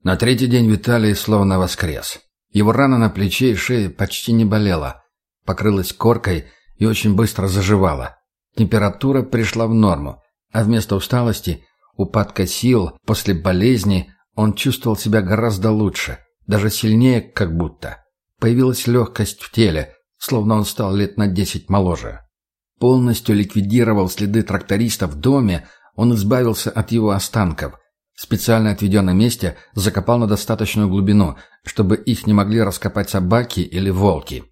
На третий день Виталий словно воскрес. Его рана на плече и шее почти не болела, покрылась коркой и очень быстро заживала. Температура пришла в норму, а вместо усталости упадка сил, после болезни он чувствовал себя гораздо лучше, даже сильнее как будто. Появилась легкость в теле, словно он стал лет на десять моложе. Полностью ликвидировал следы тракториста в доме, он избавился от его останков. В специально отведенном месте закопал на достаточную глубину, чтобы их не могли раскопать собаки или волки.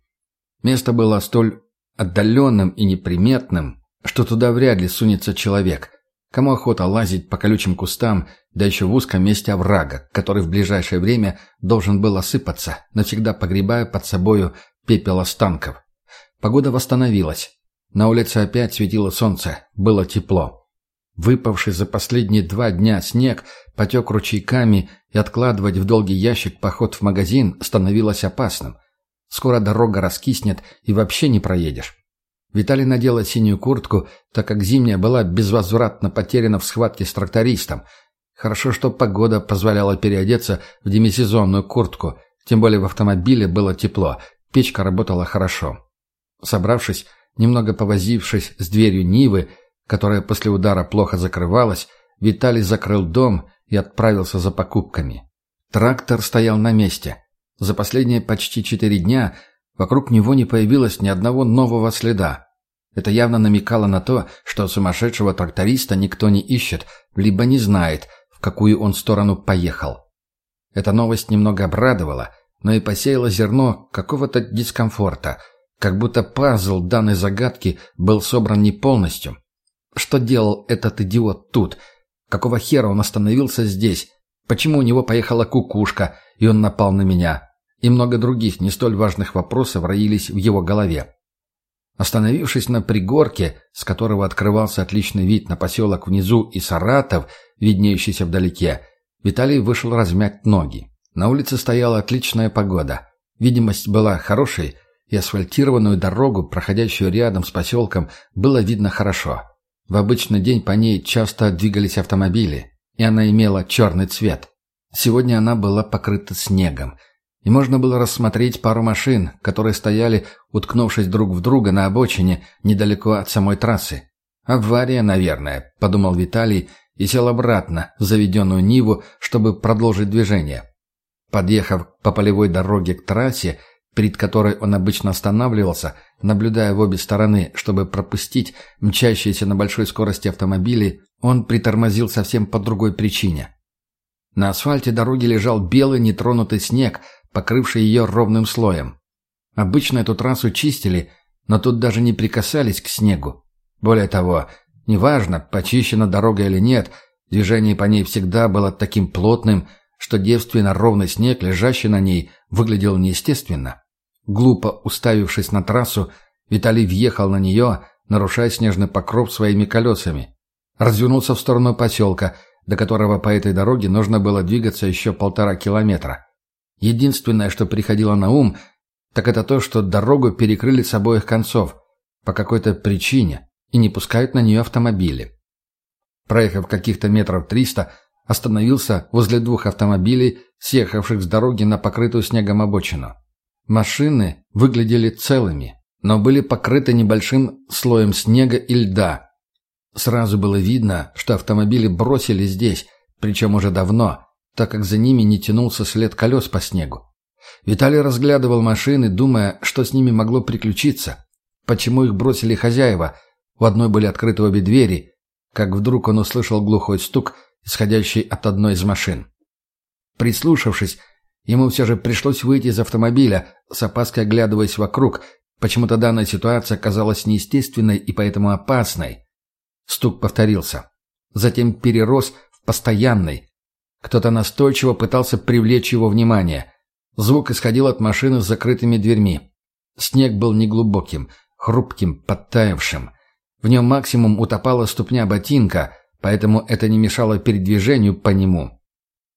Место было столь отдаленным и неприметным, что туда вряд ли сунется человек. Кому охота лазить по колючим кустам, да еще в узком месте оврага, который в ближайшее время должен был осыпаться, навсегда погребая под собою пепел останков. Погода восстановилась. На улице опять светило солнце, было тепло. Выпавший за последние два дня снег потек ручейками, и откладывать в долгий ящик поход в магазин становилось опасным. Скоро дорога раскиснет, и вообще не проедешь. Виталий надела синюю куртку, так как зимняя была безвозвратно потеряна в схватке с трактористом. Хорошо, что погода позволяла переодеться в демисезонную куртку, тем более в автомобиле было тепло, печка работала хорошо. Собравшись, немного повозившись с дверью Нивы, которая после удара плохо закрывалась, Виталий закрыл дом и отправился за покупками. Трактор стоял на месте. За последние почти четыре дня – Вокруг него не появилось ни одного нового следа. Это явно намекало на то, что сумасшедшего тракториста никто не ищет, либо не знает, в какую он сторону поехал. Эта новость немного обрадовала, но и посеяла зерно какого-то дискомфорта, как будто пазл данной загадки был собран не полностью. Что делал этот идиот тут? Какого хера он остановился здесь? Почему у него поехала кукушка, и он напал на меня? и много других не столь важных вопросов роились в его голове. Остановившись на пригорке, с которого открывался отличный вид на поселок внизу и Саратов, виднеющийся вдалеке, Виталий вышел размять ноги. На улице стояла отличная погода. Видимость была хорошей, и асфальтированную дорогу, проходящую рядом с поселком, было видно хорошо. В обычный день по ней часто двигались автомобили, и она имела черный цвет. Сегодня она была покрыта снегом – и можно было рассмотреть пару машин, которые стояли, уткнувшись друг в друга на обочине, недалеко от самой трассы. «Авария, наверное», — подумал Виталий и сел обратно в заведенную Ниву, чтобы продолжить движение. Подъехав по полевой дороге к трассе, перед которой он обычно останавливался, наблюдая в обе стороны, чтобы пропустить мчащиеся на большой скорости автомобили, он притормозил совсем по другой причине. На асфальте дороги лежал белый нетронутый снег — покрывший ее ровным слоем. Обычно эту трассу чистили, но тут даже не прикасались к снегу. Более того, неважно, почищена дорога или нет, движение по ней всегда было таким плотным, что девственно ровный снег, лежащий на ней, выглядел неестественно. Глупо уставившись на трассу, Виталий въехал на нее, нарушая снежный покров своими колесами. Развернулся в сторону поселка, до которого по этой дороге нужно было двигаться еще полтора километра. Единственное, что приходило на ум, так это то, что дорогу перекрыли с обоих концов, по какой-то причине, и не пускают на нее автомобили. Проехав каких-то метров триста, остановился возле двух автомобилей, съехавших с дороги на покрытую снегом обочину. Машины выглядели целыми, но были покрыты небольшим слоем снега и льда. Сразу было видно, что автомобили бросили здесь, причем уже давно, так как за ними не тянулся след колес по снегу. Виталий разглядывал машины, думая, что с ними могло приключиться. Почему их бросили хозяева? У одной были открыты обе двери, как вдруг он услышал глухой стук, исходящий от одной из машин. Прислушавшись, ему все же пришлось выйти из автомобиля, с опаской оглядываясь вокруг. Почему-то данная ситуация казалась неестественной и поэтому опасной. Стук повторился. Затем перерос в постоянный, кто-то настойчиво пытался привлечь его внимание. Звук исходил от машины с закрытыми дверьми. Снег был неглубоким, хрупким, подтаявшим. В нем максимум утопала ступня ботинка, поэтому это не мешало передвижению по нему.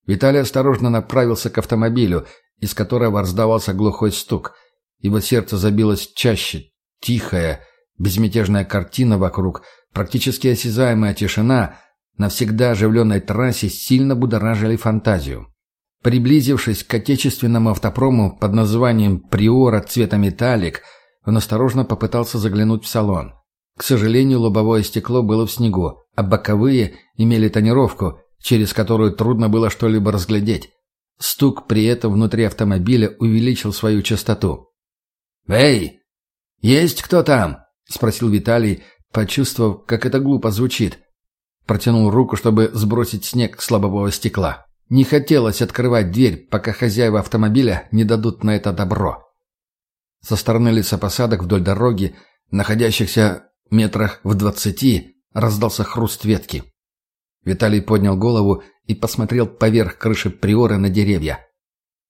Виталий осторожно направился к автомобилю, из которого раздавался глухой стук. Его сердце забилось чаще, тихая, безмятежная картина вокруг, практически осязаемая тишина, на всегда оживленной трассе сильно будоражили фантазию. Приблизившись к отечественному автопрому под названием «Приора цвета металлик», он осторожно попытался заглянуть в салон. К сожалению, лобовое стекло было в снегу, а боковые имели тонировку, через которую трудно было что-либо разглядеть. Стук при этом внутри автомобиля увеличил свою частоту. «Эй! Есть кто там?» — спросил Виталий, почувствовав, как это глупо звучит. Протянул руку, чтобы сбросить снег с лобового стекла. Не хотелось открывать дверь, пока хозяева автомобиля не дадут на это добро. Со стороны лесопосадок вдоль дороги, находящихся метрах в двадцати, раздался хруст ветки. Виталий поднял голову и посмотрел поверх крыши приоры на деревья.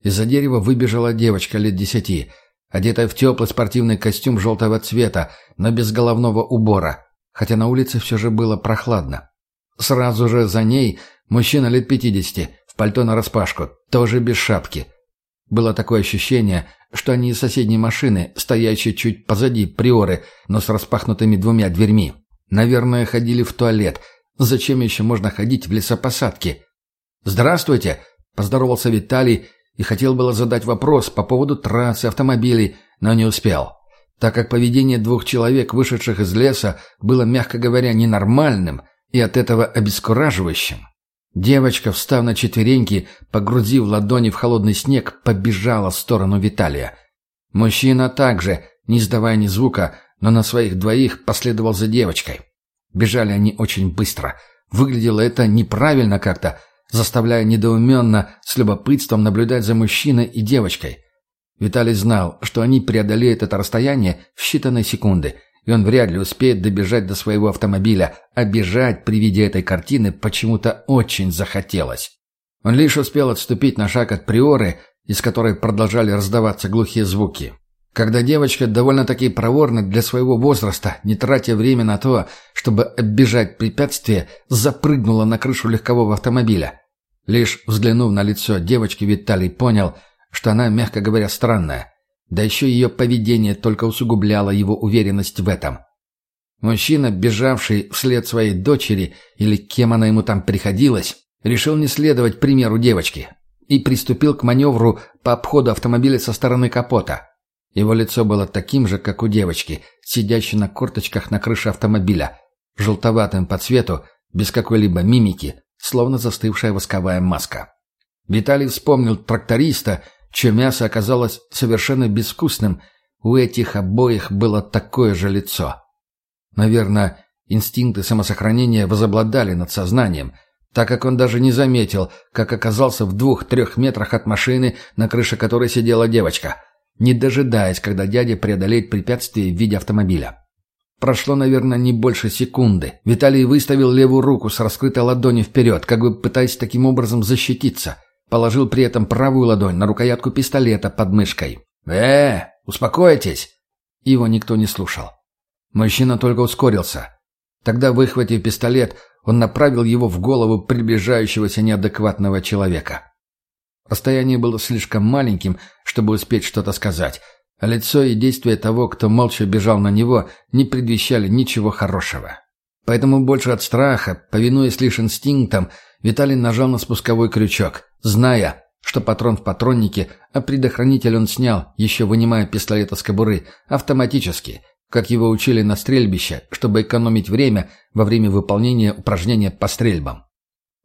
Из-за дерева выбежала девочка лет десяти, одетая в теплый спортивный костюм желтого цвета, но без головного убора, хотя на улице все же было прохладно. Сразу же за ней мужчина лет пятидесяти, в пальто нараспашку, тоже без шапки. Было такое ощущение, что они из соседней машины, стоящей чуть позади приоры, но с распахнутыми двумя дверьми. Наверное, ходили в туалет. Зачем еще можно ходить в лесопосадке? «Здравствуйте!» – поздоровался Виталий и хотел было задать вопрос по поводу трассы автомобилей, но не успел, так как поведение двух человек, вышедших из леса, было, мягко говоря, ненормальным – и от этого обескураживающим. Девочка, встав на четвереньки, погрузив ладони в холодный снег, побежала в сторону Виталия. Мужчина также, не издавая ни звука, но на своих двоих последовал за девочкой. Бежали они очень быстро. Выглядело это неправильно как-то, заставляя недоуменно, с любопытством наблюдать за мужчиной и девочкой. Виталий знал, что они преодолеют это расстояние в считанные секунды – и он вряд ли успеет добежать до своего автомобиля, а бежать при виде этой картины почему-то очень захотелось. Он лишь успел отступить на шаг от приоры, из которой продолжали раздаваться глухие звуки. Когда девочка довольно-таки проворно для своего возраста, не тратя время на то, чтобы оббежать препятствие, запрыгнула на крышу легкового автомобиля. Лишь взглянув на лицо девочки, Виталий понял, что она, мягко говоря, странная. Да еще ее поведение только усугубляло его уверенность в этом. Мужчина, бежавший вслед своей дочери, или кем она ему там приходилась, решил не следовать примеру девочки и приступил к маневру по обходу автомобиля со стороны капота. Его лицо было таким же, как у девочки, сидящей на корточках на крыше автомобиля, желтоватым по цвету, без какой-либо мимики, словно застывшая восковая маска. Виталий вспомнил тракториста чье мясо оказалось совершенно безвкусным, у этих обоих было такое же лицо. Наверное, инстинкты самосохранения возобладали над сознанием, так как он даже не заметил, как оказался в двух-трех метрах от машины, на крыше которой сидела девочка, не дожидаясь, когда дядя преодолеет препятствие в виде автомобиля. Прошло, наверное, не больше секунды. Виталий выставил левую руку с раскрытой ладонью вперед, как бы пытаясь таким образом защититься. Положил при этом правую ладонь на рукоятку пистолета под мышкой. «Э, успокойтесь!» Его никто не слушал. Мужчина только ускорился. Тогда, выхватив пистолет, он направил его в голову приближающегося неадекватного человека. Расстояние было слишком маленьким, чтобы успеть что-то сказать, а лицо и действия того, кто молча бежал на него, не предвещали ничего хорошего. Поэтому больше от страха, повинуясь лишь инстинктам, Виталий нажал на спусковой крючок, зная, что патрон в патроннике, а предохранитель он снял, еще вынимая пистолет из кобуры, автоматически, как его учили на стрельбище, чтобы экономить время во время выполнения упражнения по стрельбам.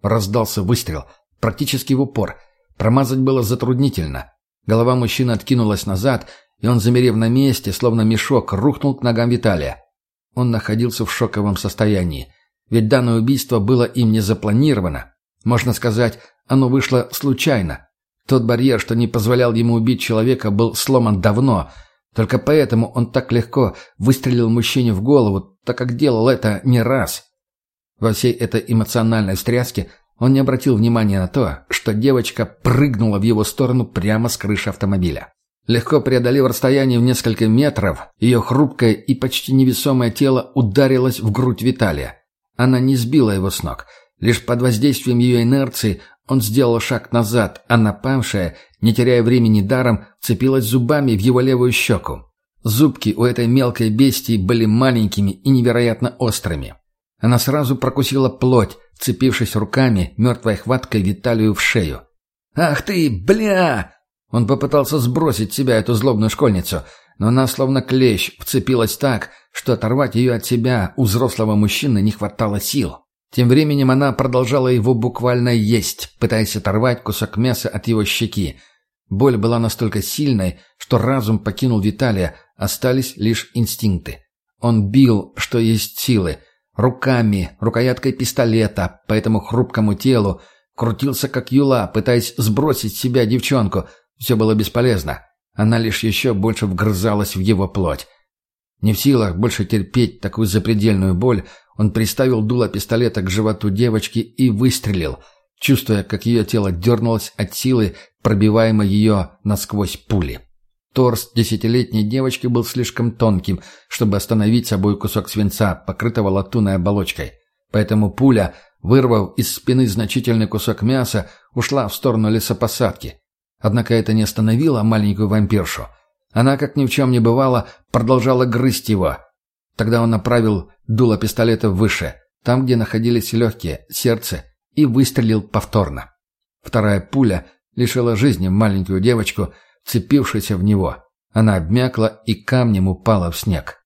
Раздался выстрел, практически в упор. Промазать было затруднительно. Голова мужчины откинулась назад, и он, замерев на месте, словно мешок, рухнул к ногам Виталия. Он находился в шоковом состоянии. Ведь данное убийство было им не запланировано. Можно сказать, оно вышло случайно. Тот барьер, что не позволял ему убить человека, был сломан давно. Только поэтому он так легко выстрелил мужчине в голову, так как делал это не раз. Во всей этой эмоциональной стряске он не обратил внимания на то, что девочка прыгнула в его сторону прямо с крыши автомобиля. Легко преодолев расстояние в несколько метров, ее хрупкое и почти невесомое тело ударилось в грудь Виталия. Она не сбила его с ног. Лишь под воздействием ее инерции он сделал шаг назад, а напавшая, не теряя времени даром, цепилась зубами в его левую щеку. Зубки у этой мелкой бестии были маленькими и невероятно острыми. Она сразу прокусила плоть, цепившись руками, мертвой хваткой Виталию в шею. «Ах ты, бля!» Он попытался сбросить себя эту злобную школьницу, но она словно клещ вцепилась так, что оторвать ее от себя у взрослого мужчины не хватало сил. Тем временем она продолжала его буквально есть, пытаясь оторвать кусок мяса от его щеки. Боль была настолько сильной, что разум покинул Виталия, остались лишь инстинкты. Он бил, что есть силы, руками, рукояткой пистолета по этому хрупкому телу, крутился как юла, пытаясь сбросить с себя девчонку. Все было бесполезно. Она лишь еще больше вгрызалась в его плоть. Не в силах больше терпеть такую запредельную боль, он приставил дуло пистолета к животу девочки и выстрелил, чувствуя, как ее тело дернулось от силы, пробиваемой ее насквозь пули. Торс десятилетней девочки был слишком тонким, чтобы остановить собой кусок свинца, покрытого латунной оболочкой. Поэтому пуля, вырвав из спины значительный кусок мяса, ушла в сторону лесопосадки. Однако это не остановило маленькую вампиршу. Она, как ни в чем не бывало, продолжала грызть его. Тогда он направил дуло пистолета выше, там, где находились легкие, сердце, и выстрелил повторно. Вторая пуля лишила жизни маленькую девочку, цепившуюся в него. Она обмякла и камнем упала в снег.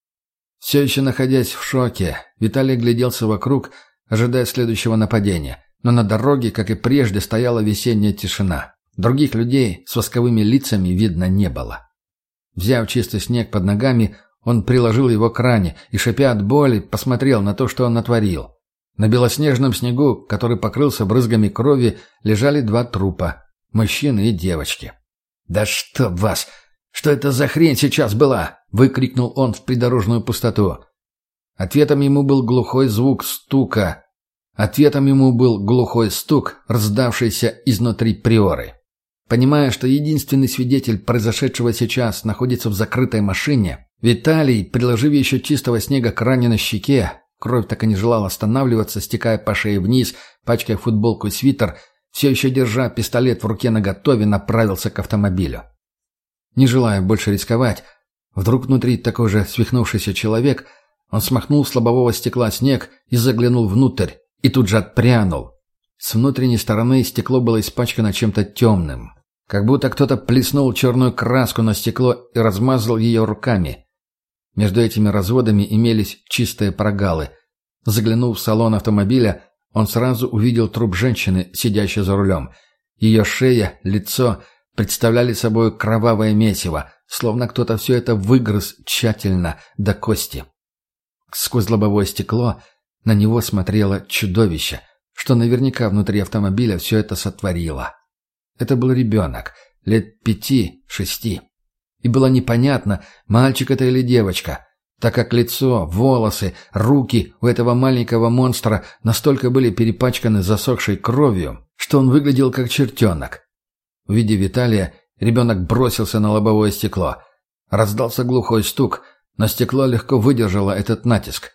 Все еще находясь в шоке, Виталий гляделся вокруг, ожидая следующего нападения. Но на дороге, как и прежде, стояла весенняя тишина. Других людей с восковыми лицами видно не было. Взяв чистый снег под ногами, он приложил его к ране и, шипя от боли, посмотрел на то, что он натворил. На белоснежном снегу, который покрылся брызгами крови, лежали два трупа – мужчины и девочки. «Да что вас! Что это за хрень сейчас была?» – выкрикнул он в придорожную пустоту. Ответом ему был глухой звук стука. Ответом ему был глухой стук, раздавшийся изнутри приоры. Понимая, что единственный свидетель произошедшего сейчас находится в закрытой машине, Виталий, приложив еще чистого снега к ране на щеке, кровь так и не желала останавливаться, стекая по шее вниз, пачкая футболку и свитер, все еще держа пистолет в руке наготове, направился к автомобилю. Не желая больше рисковать, вдруг внутри такой же свихнувшийся человек, он смахнул с лобового стекла снег и заглянул внутрь, и тут же отпрянул. С внутренней стороны стекло было испачкано чем-то темным. Как будто кто-то плеснул черную краску на стекло и размазал ее руками. Между этими разводами имелись чистые прогалы. Заглянув в салон автомобиля, он сразу увидел труп женщины, сидящей за рулем. Ее шея, лицо представляли собой кровавое месиво, словно кто-то все это выгрыз тщательно, до кости. Сквозь лобовое стекло на него смотрело чудовище — что наверняка внутри автомобиля все это сотворило. Это был ребенок, лет пяти-шести. И было непонятно, мальчик это или девочка, так как лицо, волосы, руки у этого маленького монстра настолько были перепачканы засохшей кровью, что он выглядел как чертенок. Увидев Виталия, ребенок бросился на лобовое стекло. Раздался глухой стук, но стекло легко выдержало этот натиск.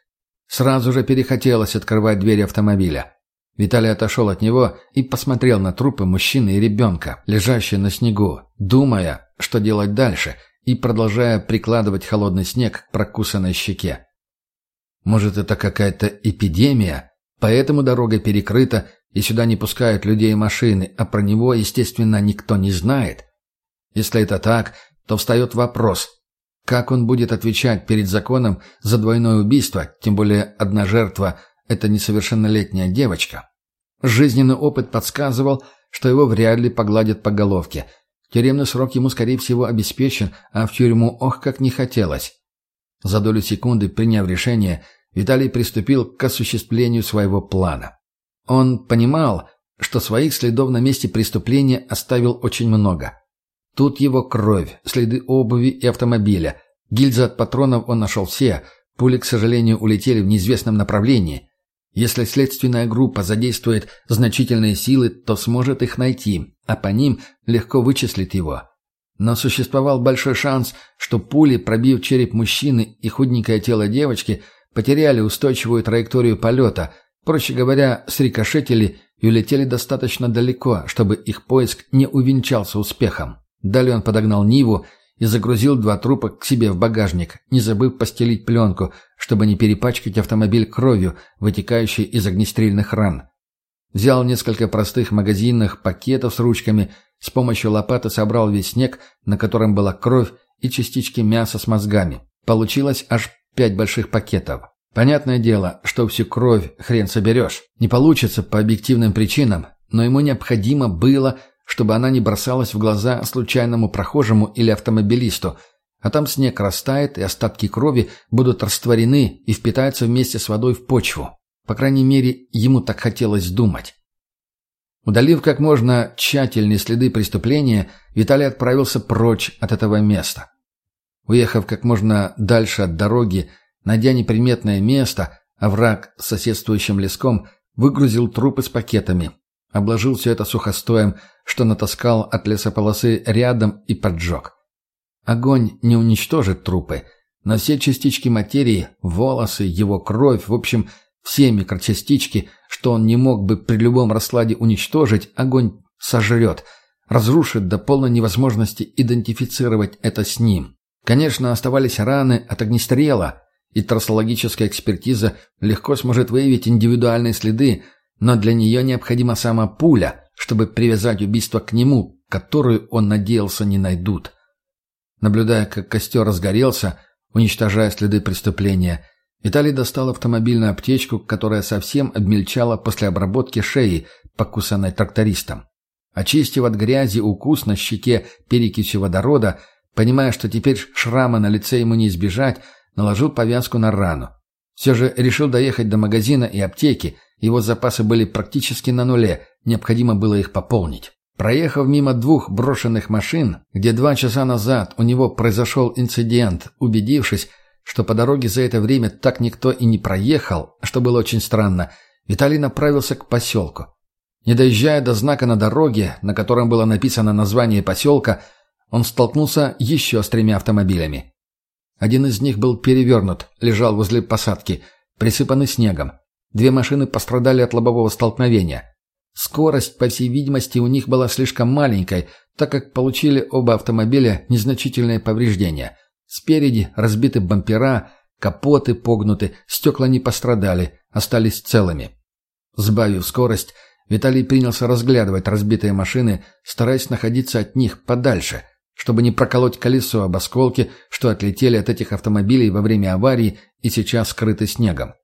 Сразу же перехотелось открывать двери автомобиля. Виталий отошел от него и посмотрел на трупы мужчины и ребенка, лежащие на снегу, думая, что делать дальше, и продолжая прикладывать холодный снег к прокусанной щеке. Может, это какая-то эпидемия, поэтому дорога перекрыта, и сюда не пускают людей и машины, а про него, естественно, никто не знает? Если это так, то встает вопрос, как он будет отвечать перед законом за двойное убийство, тем более одна жертва это несовершеннолетняя девочка. Жизненный опыт подсказывал, что его вряд ли погладят по головке. Тюремный срок ему, скорее всего, обеспечен, а в тюрьму ох, как не хотелось. За долю секунды, приняв решение, Виталий приступил к осуществлению своего плана. Он понимал, что своих следов на месте преступления оставил очень много. Тут его кровь, следы обуви и автомобиля. Гильзы от патронов он нашел все. Пули, к сожалению, улетели в неизвестном направлении. Если следственная группа задействует значительные силы, то сможет их найти, а по ним легко вычислит его. Но существовал большой шанс, что пули, пробив череп мужчины и худенькое тело девочки, потеряли устойчивую траекторию полета, проще говоря, срикошетили и улетели достаточно далеко, чтобы их поиск не увенчался успехом. Далее он подогнал Ниву и загрузил два трупа к себе в багажник, не забыв постелить пленку, чтобы не перепачкать автомобиль кровью, вытекающей из огнестрельных ран. Взял несколько простых магазинных пакетов с ручками, с помощью лопаты собрал весь снег, на котором была кровь, и частички мяса с мозгами. Получилось аж пять больших пакетов. Понятное дело, что всю кровь хрен соберешь. Не получится по объективным причинам, но ему необходимо было, чтобы она не бросалась в глаза случайному прохожему или автомобилисту, а там снег растает, и остатки крови будут растворены и впитаются вместе с водой в почву. По крайней мере, ему так хотелось думать. Удалив как можно тщательнее следы преступления, Виталий отправился прочь от этого места. Уехав как можно дальше от дороги, найдя неприметное место, овраг с соседствующим леском, выгрузил трупы с пакетами, обложил все это сухостоем, что натаскал от лесополосы рядом и поджег. Огонь не уничтожит трупы, но все частички материи, волосы, его кровь, в общем, все микрочастички, что он не мог бы при любом раскладе уничтожить, огонь сожрет, разрушит до полной невозможности идентифицировать это с ним. Конечно, оставались раны от огнестрела, и трассологическая экспертиза легко сможет выявить индивидуальные следы, но для нее необходима сама пуля, чтобы привязать убийство к нему, которую он надеялся не найдут. Наблюдая, как костер разгорелся, уничтожая следы преступления, Виталий достал автомобильную аптечку, которая совсем обмельчала после обработки шеи, покусанной трактористом. Очистив от грязи укус на щеке перекисью водорода, понимая, что теперь шрама на лице ему не избежать, наложил повязку на рану. Все же решил доехать до магазина и аптеки, его запасы были практически на нуле, необходимо было их пополнить. Проехав мимо двух брошенных машин, где два часа назад у него произошел инцидент, убедившись, что по дороге за это время так никто и не проехал, что было очень странно, Виталий направился к поселку. Не доезжая до знака на дороге, на котором было написано название поселка, он столкнулся еще с тремя автомобилями. Один из них был перевернут, лежал возле посадки, присыпанный снегом. Две машины пострадали от лобового столкновения. Скорость, по всей видимости, у них была слишком маленькой, так как получили оба автомобиля незначительные повреждения. Спереди разбиты бампера, капоты погнуты, стекла не пострадали, остались целыми. Сбавив скорость, Виталий принялся разглядывать разбитые машины, стараясь находиться от них подальше, чтобы не проколоть колесо об осколки, что отлетели от этих автомобилей во время аварии и сейчас скрыты снегом.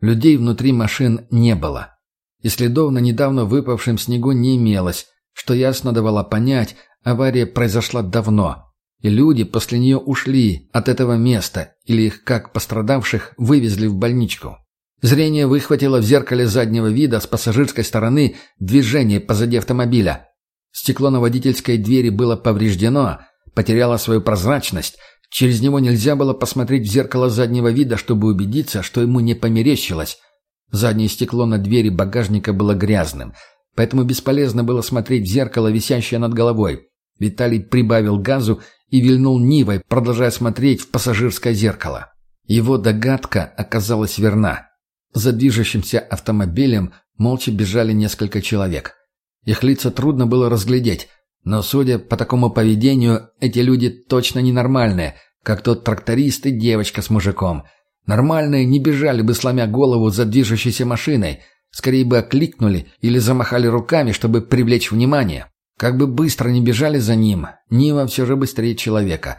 Людей внутри машин не было и следов на недавно выпавшем снегу не имелось, что ясно давало понять, авария произошла давно, и люди после нее ушли от этого места или их, как пострадавших, вывезли в больничку. Зрение выхватило в зеркале заднего вида с пассажирской стороны движение позади автомобиля. Стекло на водительской двери было повреждено, потеряло свою прозрачность, через него нельзя было посмотреть в зеркало заднего вида, чтобы убедиться, что ему не померещилось. Заднее стекло на двери багажника было грязным, поэтому бесполезно было смотреть в зеркало, висящее над головой. Виталий прибавил газу и вильнул Нивой, продолжая смотреть в пассажирское зеркало. Его догадка оказалась верна. За движущимся автомобилем молча бежали несколько человек. Их лица трудно было разглядеть, но, судя по такому поведению, эти люди точно ненормальные, как тот тракторист и девочка с мужиком – Нормальные не бежали бы, сломя голову за движущейся машиной. Скорее бы окликнули или замахали руками, чтобы привлечь внимание. Как бы быстро не бежали за ним, Нива все же быстрее человека.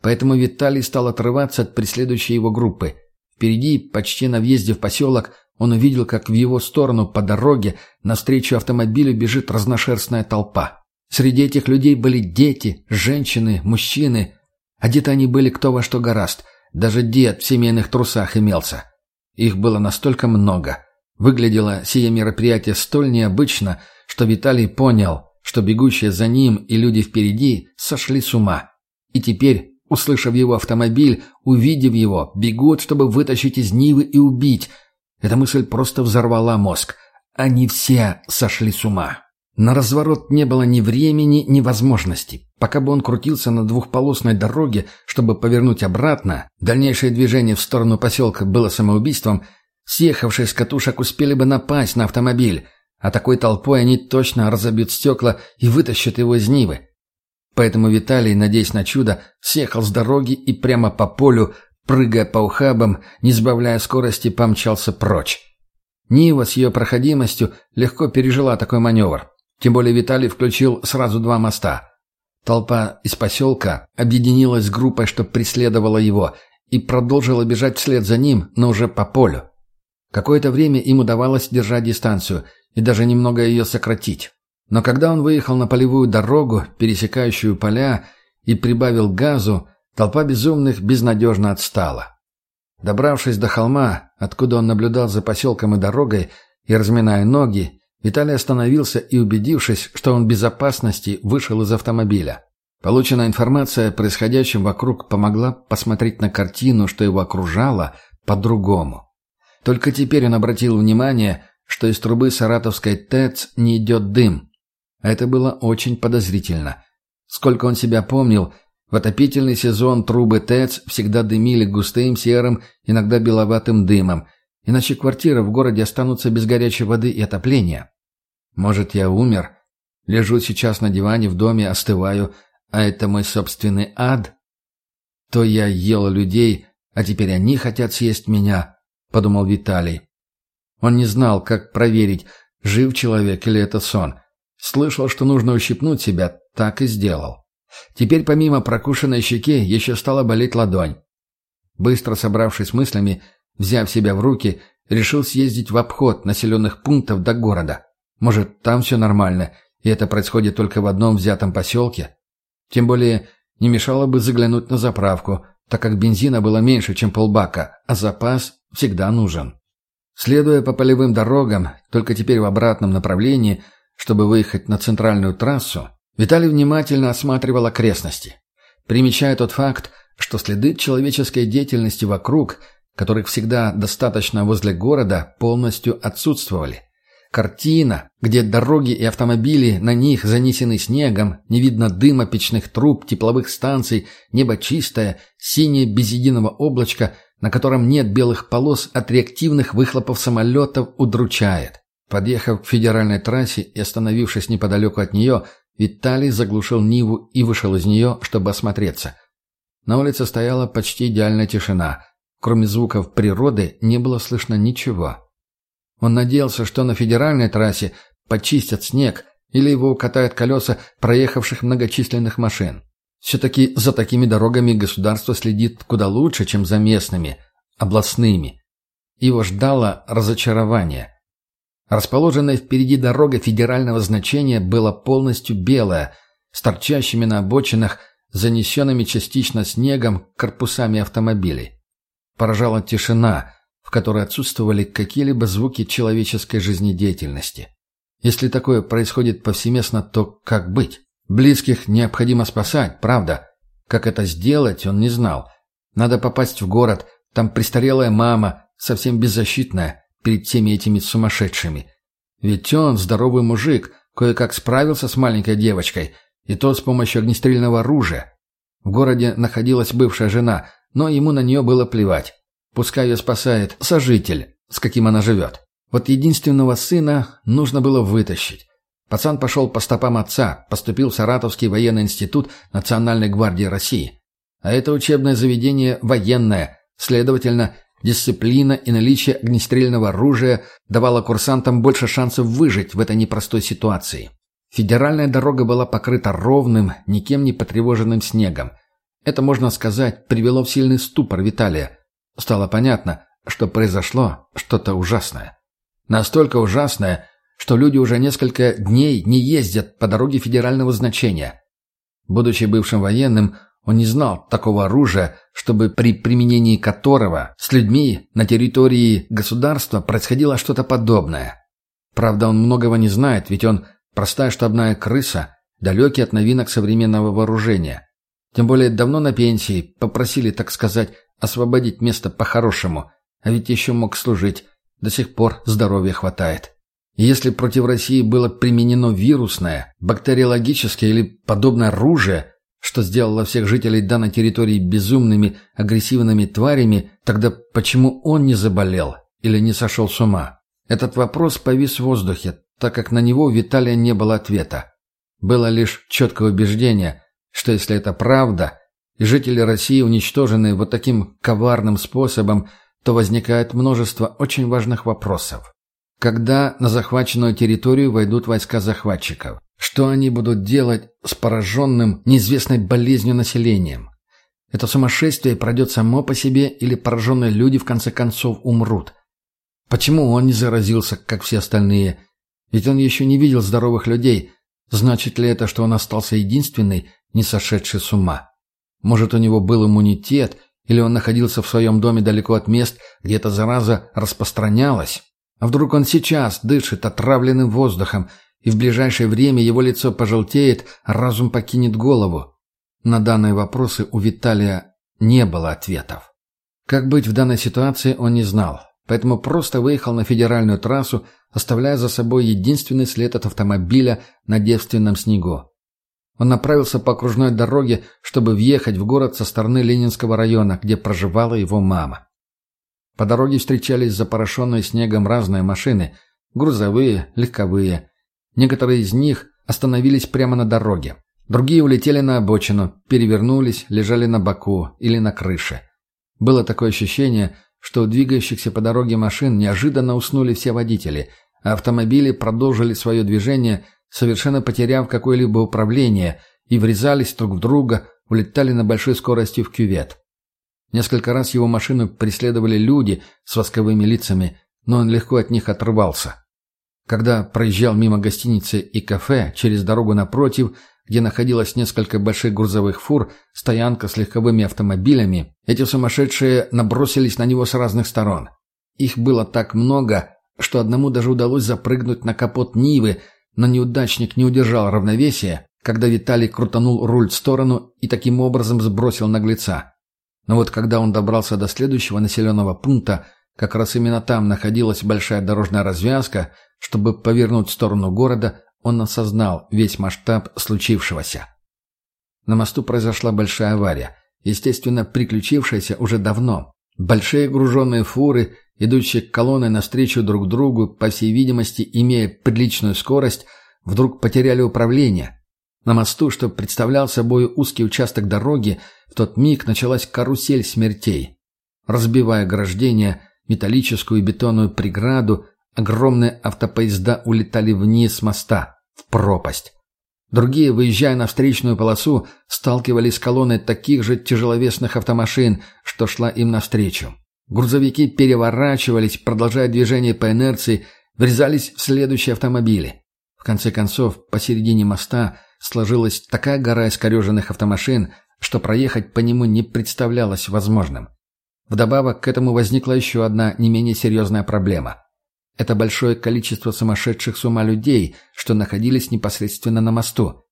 Поэтому Виталий стал отрываться от преследующей его группы. Впереди, почти на въезде в поселок, он увидел, как в его сторону по дороге навстречу автомобилю бежит разношерстная толпа. Среди этих людей были дети, женщины, мужчины. Одеты они были кто во что гораст – даже дед в семейных трусах имелся. Их было настолько много. Выглядело сие мероприятие столь необычно, что Виталий понял, что бегущие за ним и люди впереди сошли с ума. И теперь, услышав его автомобиль, увидев его, бегут, чтобы вытащить из Нивы и убить. Эта мысль просто взорвала мозг. Они все сошли с ума. На разворот не было ни времени, ни возможности. Пока бы он крутился на двухполосной дороге, чтобы повернуть обратно, дальнейшее движение в сторону поселка было самоубийством, съехавшие с катушек успели бы напасть на автомобиль, а такой толпой они точно разобьют стекла и вытащат его из Нивы. Поэтому Виталий, надеясь на чудо, съехал с дороги и прямо по полю, прыгая по ухабам, не сбавляя скорости, помчался прочь. Нива с ее проходимостью легко пережила такой маневр. Тем более Виталий включил сразу два моста. Толпа из поселка объединилась с группой, что преследовала его, и продолжила бежать вслед за ним, но уже по полю. Какое-то время им удавалось держать дистанцию и даже немного ее сократить. Но когда он выехал на полевую дорогу, пересекающую поля, и прибавил газу, толпа безумных безнадежно отстала. Добравшись до холма, откуда он наблюдал за поселком и дорогой, и разминая ноги, Виталий остановился и, убедившись, что он в безопасности, вышел из автомобиля. Полученная информация о происходящем вокруг помогла посмотреть на картину, что его окружало, по-другому. Только теперь он обратил внимание, что из трубы саратовской ТЭЦ не идет дым. Это было очень подозрительно. Сколько он себя помнил, в отопительный сезон трубы ТЭЦ всегда дымили густым серым, иногда беловатым дымом, иначе квартиры в городе останутся без горячей воды и отопления. Может, я умер? Лежу сейчас на диване в доме, остываю, а это мой собственный ад? То я ел людей, а теперь они хотят съесть меня, — подумал Виталий. Он не знал, как проверить, жив человек или это сон. Слышал, что нужно ущипнуть себя, так и сделал. Теперь помимо прокушенной щеки еще стала болеть ладонь. Быстро собравшись мыслями, взяв себя в руки, решил съездить в обход населенных пунктов до города. Может, там все нормально, и это происходит только в одном взятом поселке? Тем более, не мешало бы заглянуть на заправку, так как бензина было меньше, чем полбака, а запас всегда нужен. Следуя по полевым дорогам, только теперь в обратном направлении, чтобы выехать на центральную трассу, Виталий внимательно осматривал окрестности, примечая тот факт, что следы человеческой деятельности вокруг, которых всегда достаточно возле города, полностью отсутствовали – Картина, где дороги и автомобили на них занесены снегом, не видно дыма печных труб, тепловых станций, небо чистое, синее без единого облачка, на котором нет белых полос от реактивных выхлопов самолетов, удручает. Подъехав к федеральной трассе и остановившись неподалеку от нее, Виталий заглушил Ниву и вышел из нее, чтобы осмотреться. На улице стояла почти идеальная тишина. Кроме звуков природы не было слышно ничего. Он надеялся, что на федеральной трассе почистят снег или его укатают колеса проехавших многочисленных машин. Все-таки за такими дорогами государство следит куда лучше, чем за местными, областными. Его ждало разочарование. Расположенная впереди дорога федерального значения была полностью белая, с торчащими на обочинах, занесенными частично снегом корпусами автомобилей. Поражала тишина, в которой отсутствовали какие-либо звуки человеческой жизнедеятельности. Если такое происходит повсеместно, то как быть? Близких необходимо спасать, правда? Как это сделать, он не знал. Надо попасть в город, там престарелая мама, совсем беззащитная, перед всеми этими сумасшедшими. Ведь он, здоровый мужик, кое-как справился с маленькой девочкой, и то с помощью огнестрельного оружия. В городе находилась бывшая жена, но ему на нее было плевать. Пускай ее спасает сожитель, с каким она живет. Вот единственного сына нужно было вытащить. Пацан пошел по стопам отца, поступил в Саратовский военный институт Национальной гвардии России. А это учебное заведение военное, следовательно, дисциплина и наличие огнестрельного оружия давало курсантам больше шансов выжить в этой непростой ситуации. Федеральная дорога была покрыта ровным, никем не потревоженным снегом. Это, можно сказать, привело в сильный ступор Виталия – Стало понятно, что произошло что-то ужасное. Настолько ужасное, что люди уже несколько дней не ездят по дороге федерального значения. Будучи бывшим военным, он не знал такого оружия, чтобы при применении которого с людьми на территории государства происходило что-то подобное. Правда, он многого не знает, ведь он простая штабная крыса, далекий от новинок современного вооружения. Тем более давно на пенсии, попросили, так сказать, освободить место по-хорошему, а ведь еще мог служить, до сих пор здоровья хватает. И если против России было применено вирусное, бактериологическое или подобное оружие, что сделало всех жителей данной территории безумными, агрессивными тварями, тогда почему он не заболел или не сошел с ума? Этот вопрос повис в воздухе, так как на него у Виталия не было ответа. Было лишь четкое убеждение, что если это правда, и жители России уничтожены вот таким коварным способом, то возникает множество очень важных вопросов. Когда на захваченную территорию войдут войска захватчиков? Что они будут делать с пораженным неизвестной болезнью населением? Это сумасшествие пройдет само по себе или пораженные люди в конце концов умрут? Почему он не заразился, как все остальные? Ведь он еще не видел здоровых людей. Значит ли это, что он остался единственный, не сошедший с ума? Может, у него был иммунитет, или он находился в своем доме далеко от мест, где эта зараза распространялась? А вдруг он сейчас дышит отравленным воздухом, и в ближайшее время его лицо пожелтеет, а разум покинет голову? На данные вопросы у Виталия не было ответов. Как быть в данной ситуации он не знал, поэтому просто выехал на федеральную трассу, оставляя за собой единственный след от автомобиля на девственном снегу. Он направился по окружной дороге, чтобы въехать в город со стороны Ленинского района, где проживала его мама. По дороге встречались запорошенные снегом разные машины, грузовые, легковые. Некоторые из них остановились прямо на дороге. Другие улетели на обочину, перевернулись, лежали на боку или на крыше. Было такое ощущение, что у двигающихся по дороге машин неожиданно уснули все водители, а автомобили продолжили свое движение, совершенно потеряв какое-либо управление, и врезались друг в друга, улетали на большой скорости в кювет. Несколько раз его машину преследовали люди с восковыми лицами, но он легко от них отрывался. Когда проезжал мимо гостиницы и кафе, через дорогу напротив, где находилось несколько больших грузовых фур, стоянка с легковыми автомобилями, эти сумасшедшие набросились на него с разных сторон. Их было так много, что одному даже удалось запрыгнуть на капот Нивы, но неудачник не удержал равновесия, когда Виталий крутанул руль в сторону и таким образом сбросил наглеца. Но вот когда он добрался до следующего населенного пункта, как раз именно там находилась большая дорожная развязка, чтобы повернуть в сторону города, он осознал весь масштаб случившегося. На мосту произошла большая авария, естественно, приключившаяся уже давно. Большие груженные фуры, идущие колонной навстречу друг другу, по всей видимости, имея приличную скорость, вдруг потеряли управление. На мосту, что представлял собой узкий участок дороги, в тот миг началась карусель смертей. Разбивая ограждение, металлическую и бетонную преграду, огромные автопоезда улетали вниз с моста, в пропасть. Другие, выезжая на встречную полосу, сталкивались с колонной таких же тяжеловесных автомашин, что шла им навстречу. Грузовики переворачивались, продолжая движение по инерции, врезались в следующие автомобили. В конце концов, посередине моста сложилась такая гора искореженных автомашин, что проехать по нему не представлялось возможным. Вдобавок к этому возникла еще одна не менее серьезная проблема. Это большое количество сумасшедших с ума людей, что находились непосредственно на мосту.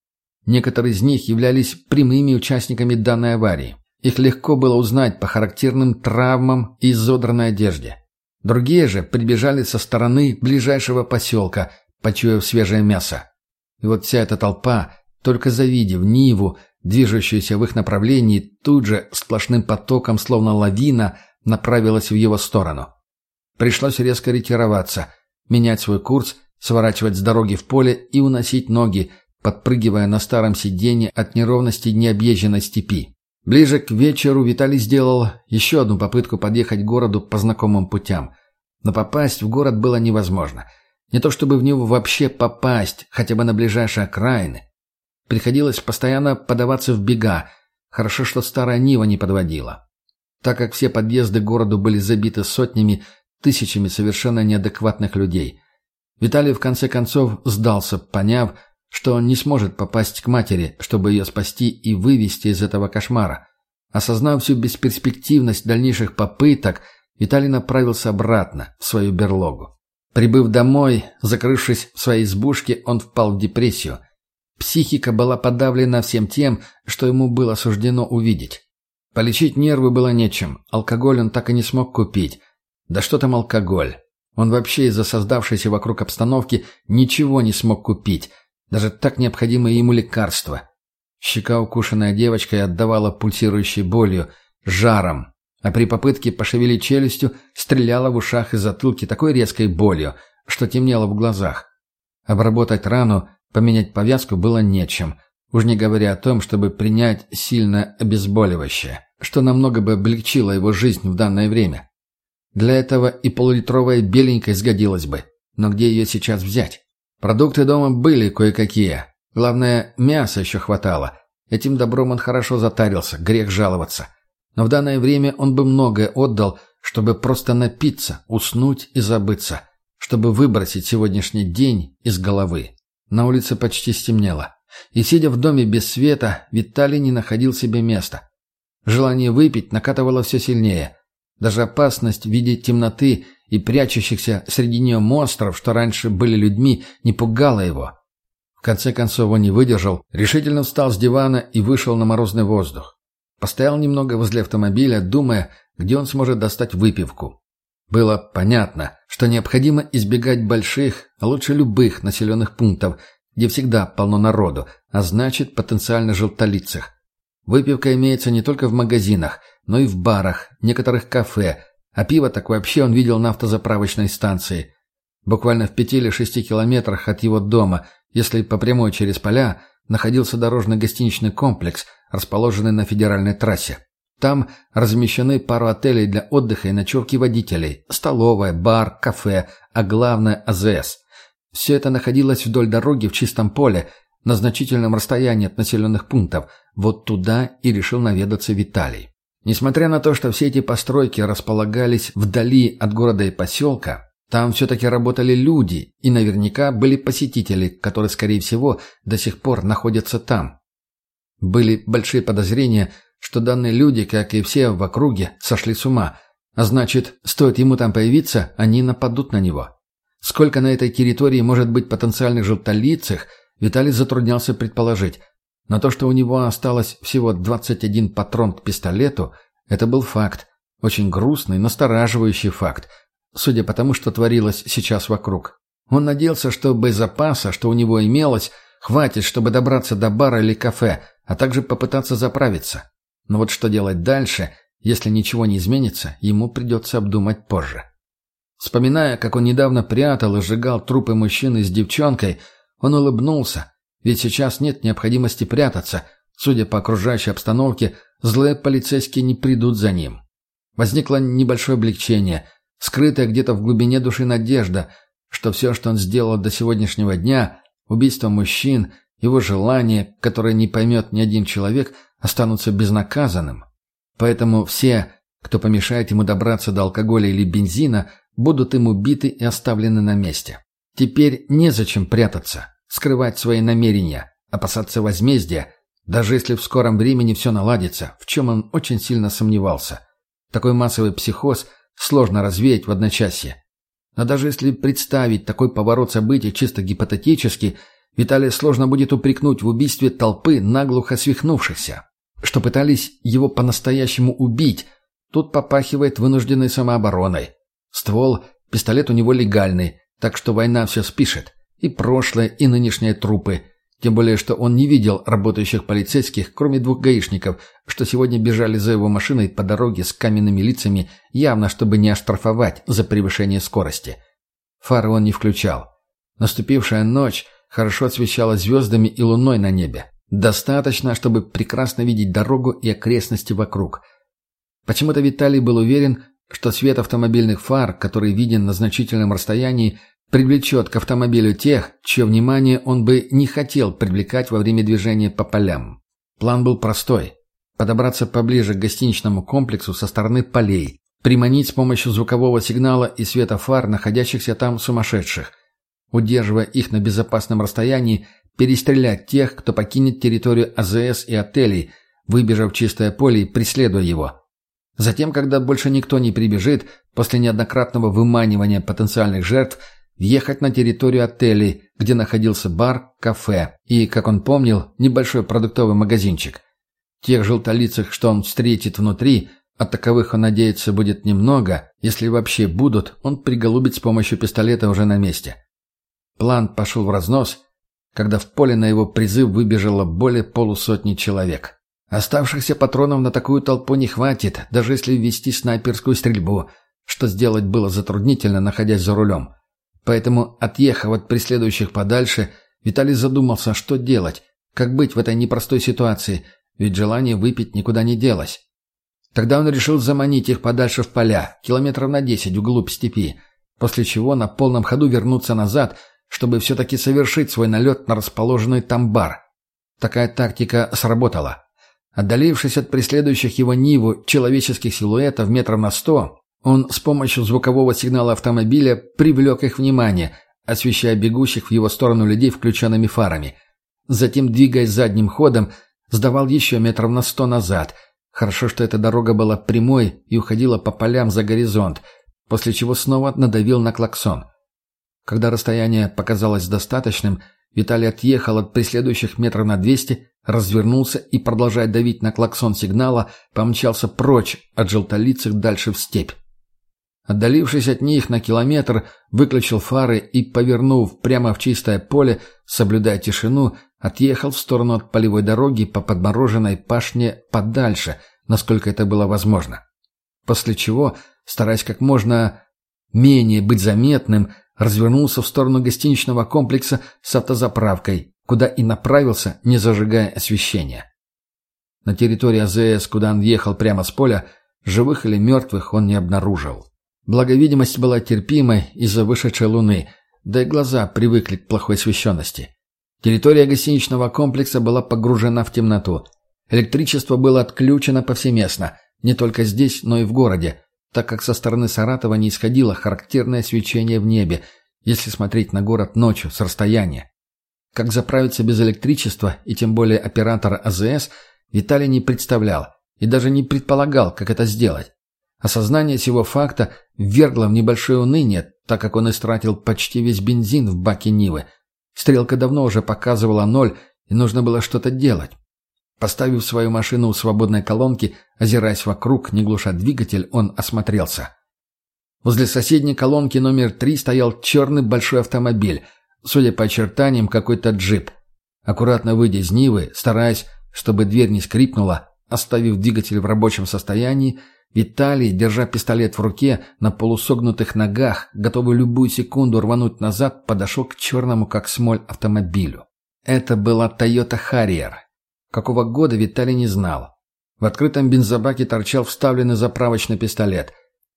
Некоторые из них являлись прямыми участниками данной аварии. Их легко было узнать по характерным травмам и изодранной одежде. Другие же прибежали со стороны ближайшего поселка, почуяв свежее мясо. И вот вся эта толпа, только завидев Ниву, движущуюся в их направлении, тут же сплошным потоком, словно лавина, направилась в его сторону. Пришлось резко ретироваться, менять свой курс, сворачивать с дороги в поле и уносить ноги, подпрыгивая на старом сиденье от неровности необъезженной степи. Ближе к вечеру Виталий сделал еще одну попытку подъехать к городу по знакомым путям. Но попасть в город было невозможно. Не то чтобы в него вообще попасть, хотя бы на ближайшие окраины. Приходилось постоянно подаваться в бега. Хорошо, что старая Нива не подводила. Так как все подъезды к городу были забиты сотнями, тысячами совершенно неадекватных людей. Виталий в конце концов сдался, поняв, что он не сможет попасть к матери, чтобы ее спасти и вывести из этого кошмара. Осознав всю бесперспективность дальнейших попыток, Виталий направился обратно, в свою берлогу. Прибыв домой, закрывшись в своей избушке, он впал в депрессию – Психика была подавлена всем тем, что ему было суждено увидеть. Полечить нервы было нечем, алкоголь он так и не смог купить. Да что там алкоголь? Он вообще из-за создавшейся вокруг обстановки ничего не смог купить, даже так необходимые ему лекарства. Щека, укушенная девочкой, отдавала пульсирующей болью, жаром, а при попытке пошевелить челюстью стреляла в ушах и затылке такой резкой болью, что темнело в глазах. Обработать рану Поменять повязку было нечем, уж не говоря о том, чтобы принять сильно обезболивающее, что намного бы облегчило его жизнь в данное время. Для этого и полулитровая беленькая сгодилась бы, но где ее сейчас взять? Продукты дома были кое-какие, Главное, мяса еще хватало. Этим добром он хорошо затарился, грех жаловаться. Но в данное время он бы многое отдал, чтобы просто напиться, уснуть и забыться, чтобы выбросить сегодняшний день из головы. На улице почти стемнело. И, сидя в доме без света, Виталий не находил себе места. Желание выпить накатывало все сильнее. Даже опасность в виде темноты и прячущихся среди нее монстров, что раньше были людьми, не пугала его. В конце концов он не выдержал, решительно встал с дивана и вышел на морозный воздух. Постоял немного возле автомобиля, думая, где он сможет достать выпивку. Было понятно, что необходимо избегать больших, а лучше любых населенных пунктов, где всегда полно народу, а значит потенциально желтолицых. Выпивка имеется не только в магазинах, но и в барах, некоторых кафе, а пиво так вообще он видел на автозаправочной станции. Буквально в пяти или шести километрах от его дома, если по прямой через поля, находился дорожный гостиничный комплекс, расположенный на федеральной трассе. Там размещены пару отелей для отдыха и ночевки водителей, столовая, бар, кафе, а главное – АЗС. Все это находилось вдоль дороги в чистом поле, на значительном расстоянии от населенных пунктов. Вот туда и решил наведаться Виталий. Несмотря на то, что все эти постройки располагались вдали от города и поселка, там все-таки работали люди, и наверняка были посетители, которые, скорее всего, до сих пор находятся там. Были большие подозрения, что данные люди, как и все в округе, сошли с ума, а значит, стоит ему там появиться, они нападут на него. Сколько на этой территории может быть потенциальных желтолицых, Виталий затруднялся предположить. Но то, что у него осталось всего 21 патрон к пистолету, это был факт. Очень грустный, настораживающий факт. Судя по тому, что творилось сейчас вокруг. Он надеялся, что боезапаса, что у него имелось, хватит, чтобы добраться до бара или кафе, а также попытаться заправиться. Но вот что делать дальше, если ничего не изменится, ему придется обдумать позже. Вспоминая, как он недавно прятал и сжигал трупы мужчины с девчонкой, он улыбнулся, ведь сейчас нет необходимости прятаться. Судя по окружающей обстановке, злые полицейские не придут за ним. Возникло небольшое облегчение, скрытая где-то в глубине души надежда, что все, что он сделал до сегодняшнего дня, убийство мужчин, его желание, которое не поймет ни один человек, останутся безнаказанным. Поэтому все, кто помешает ему добраться до алкоголя или бензина, будут им убиты и оставлены на месте. Теперь незачем прятаться, скрывать свои намерения, опасаться возмездия, даже если в скором времени все наладится, в чем он очень сильно сомневался. Такой массовый психоз сложно развеять в одночасье. Но даже если представить такой поворот событий чисто гипотетически, Виталия сложно будет упрекнуть в убийстве толпы наглухо свихнувшихся, что пытались его по-настоящему убить. Тут попахивает вынужденной самообороной. Ствол, пистолет у него легальный, так что война все спишет. И прошлое, и нынешние трупы. Тем более, что он не видел работающих полицейских, кроме двух гаишников, что сегодня бежали за его машиной по дороге с каменными лицами, явно чтобы не оштрафовать за превышение скорости. Фары он не включал. Наступившая ночь хорошо освещала звездами и луной на небе. Достаточно, чтобы прекрасно видеть дорогу и окрестности вокруг. Почему-то Виталий был уверен, что свет автомобильных фар, который виден на значительном расстоянии, привлечет к автомобилю тех, чье внимание он бы не хотел привлекать во время движения по полям. План был простой – подобраться поближе к гостиничному комплексу со стороны полей, приманить с помощью звукового сигнала и света фар находящихся там сумасшедших, удерживая их на безопасном расстоянии, перестрелять тех, кто покинет территорию АЗС и отелей, выбежав в чистое поле и преследуя его – Затем, когда больше никто не прибежит, после неоднократного выманивания потенциальных жертв, въехать на территорию отелей, где находился бар, кафе и, как он помнил, небольшой продуктовый магазинчик. Тех желтолицых, что он встретит внутри, а таковых он надеется будет немного, если вообще будут, он приголубит с помощью пистолета уже на месте. План пошел в разнос, когда в поле на его призыв выбежало более полусотни человек. Оставшихся патронов на такую толпу не хватит, даже если ввести снайперскую стрельбу, что сделать было затруднительно, находясь за рулем. Поэтому, отъехав от преследующих подальше, Виталий задумался, что делать, как быть в этой непростой ситуации, ведь желание выпить никуда не делось. Тогда он решил заманить их подальше в поля, километров на десять вглубь степи, после чего на полном ходу вернуться назад, чтобы все-таки совершить свой налет на расположенный там бар. Такая тактика сработала. Отдалившись от преследующих его Ниву человеческих силуэтов метров на сто, он с помощью звукового сигнала автомобиля привлек их внимание, освещая бегущих в его сторону людей включенными фарами. Затем, двигаясь задним ходом, сдавал еще метров на сто назад. Хорошо, что эта дорога была прямой и уходила по полям за горизонт, после чего снова надавил на клаксон. Когда расстояние показалось достаточным, Виталий отъехал от преследующих метров на двести, развернулся и, продолжая давить на клаксон сигнала, помчался прочь от желтолицых дальше в степь. Отдалившись от них на километр, выключил фары и, повернув прямо в чистое поле, соблюдая тишину, отъехал в сторону от полевой дороги по подмороженной пашне подальше, насколько это было возможно. После чего, стараясь как можно менее быть заметным, развернулся в сторону гостиничного комплекса с автозаправкой, куда и направился, не зажигая освещения. На территории АЗС, куда он въехал прямо с поля, живых или мертвых он не обнаружил. Благовидимость была терпимой из-за вышедшей луны, да и глаза привыкли к плохой освещенности. Территория гостиничного комплекса была погружена в темноту. Электричество было отключено повсеместно, не только здесь, но и в городе, так как со стороны Саратова не исходило характерное свечение в небе, если смотреть на город ночью с расстояния. Как заправиться без электричества и тем более оператора АЗС, Виталий не представлял и даже не предполагал, как это сделать. Осознание сего факта ввергло в небольшое уныние, так как он истратил почти весь бензин в баке Нивы. Стрелка давно уже показывала ноль, и нужно было что-то делать. Поставив свою машину у свободной колонки, озираясь вокруг, не глуша двигатель, он осмотрелся. Возле соседней колонки номер три стоял черный большой автомобиль, судя по очертаниям, какой-то джип. Аккуратно выйдя из Нивы, стараясь, чтобы дверь не скрипнула, оставив двигатель в рабочем состоянии, Виталий, держа пистолет в руке, на полусогнутых ногах, готовый любую секунду рвануть назад, подошел к черному, как смоль, автомобилю. Это была Toyota Harrier, Какого года Виталий не знал. В открытом бензобаке торчал вставленный заправочный пистолет.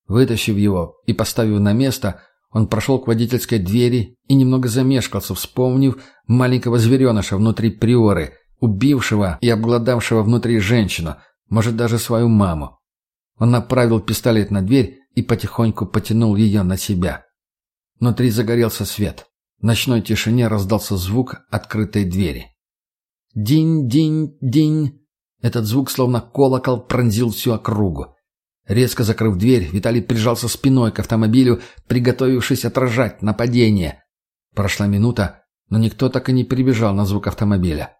Вытащив его и поставив на место, он прошел к водительской двери и немного замешкался, вспомнив маленького звереныша внутри приоры, убившего и обгладавшего внутри женщину, может, даже свою маму. Он направил пистолет на дверь и потихоньку потянул ее на себя. Внутри загорелся свет. В ночной тишине раздался звук открытой двери. Динь-динь-динь. Этот звук, словно колокол, пронзил всю округу. Резко закрыв дверь, Виталий прижался спиной к автомобилю, приготовившись отражать нападение. Прошла минута, но никто так и не прибежал на звук автомобиля.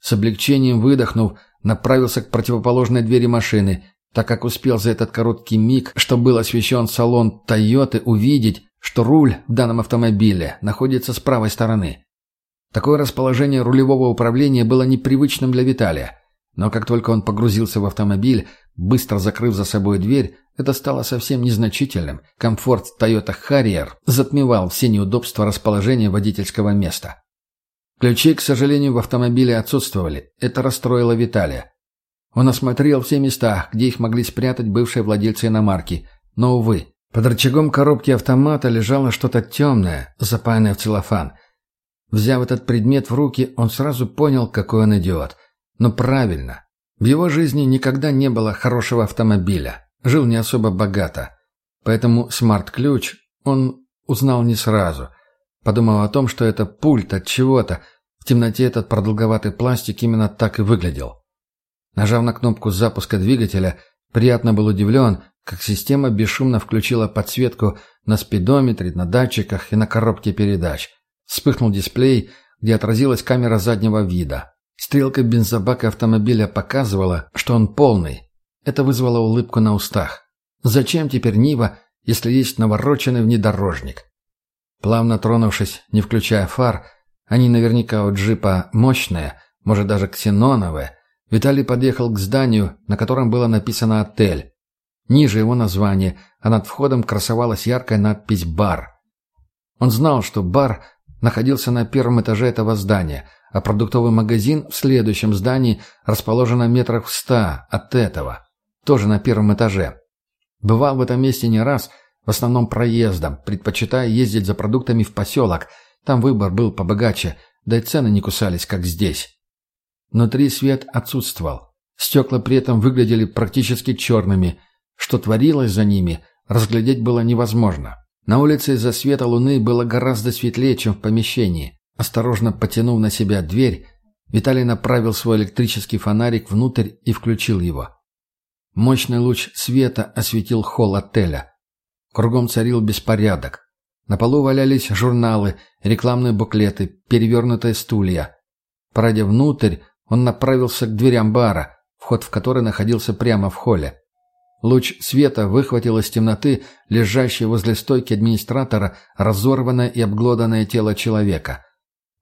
С облегчением выдохнув, направился к противоположной двери машины, так как успел за этот короткий миг, что был освещен салон «Тойоты», увидеть, что руль в данном автомобиле находится с правой стороны. Такое расположение рулевого управления было непривычным для Виталия. Но как только он погрузился в автомобиль, быстро закрыв за собой дверь, это стало совсем незначительным. Комфорт Toyota Harrier затмевал все неудобства расположения водительского места. Ключи, к сожалению, в автомобиле отсутствовали. Это расстроило Виталия. Он осмотрел все места, где их могли спрятать бывшие владельцы иномарки. Но, увы, под рычагом коробки автомата лежало что-то темное, запаянное в целлофан – Взяв этот предмет в руки, он сразу понял, какой он идиот. Но правильно. В его жизни никогда не было хорошего автомобиля. Жил не особо богато. Поэтому смарт-ключ он узнал не сразу. Подумал о том, что это пульт от чего-то. В темноте этот продолговатый пластик именно так и выглядел. Нажав на кнопку запуска двигателя, приятно был удивлен, как система бесшумно включила подсветку на спидометре, на датчиках и на коробке передач. Вспыхнул дисплей, где отразилась камера заднего вида. Стрелка бензобака автомобиля показывала, что он полный. Это вызвало улыбку на устах. Зачем теперь Нива, если есть навороченный внедорожник? Плавно тронувшись, не включая фар, они наверняка у джипа мощные, может даже ксеноновые, Виталий подъехал к зданию, на котором было написано «Отель». Ниже его название, а над входом красовалась яркая надпись «Бар». Он знал, что бар находился на первом этаже этого здания, а продуктовый магазин в следующем здании расположен в метрах в ста от этого, тоже на первом этаже. Бывал в этом месте не раз, в основном проездом, предпочитая ездить за продуктами в поселок, Там выбор был побогаче, да и цены не кусались, как здесь. Внутри свет отсутствовал. Стекла при этом выглядели практически черными. Что творилось за ними, разглядеть было невозможно. На улице из-за света луны было гораздо светлее, чем в помещении. Осторожно потянув на себя дверь, Виталий направил свой электрический фонарик внутрь и включил его. Мощный луч света осветил холл отеля. Кругом царил беспорядок. На полу валялись журналы, рекламные буклеты, перевернутые стулья. Пройдя внутрь, он направился к дверям бара, вход в который находился прямо в холле. Луч света выхватил из темноты лежащее возле стойки администратора разорванное и обглоданное тело человека.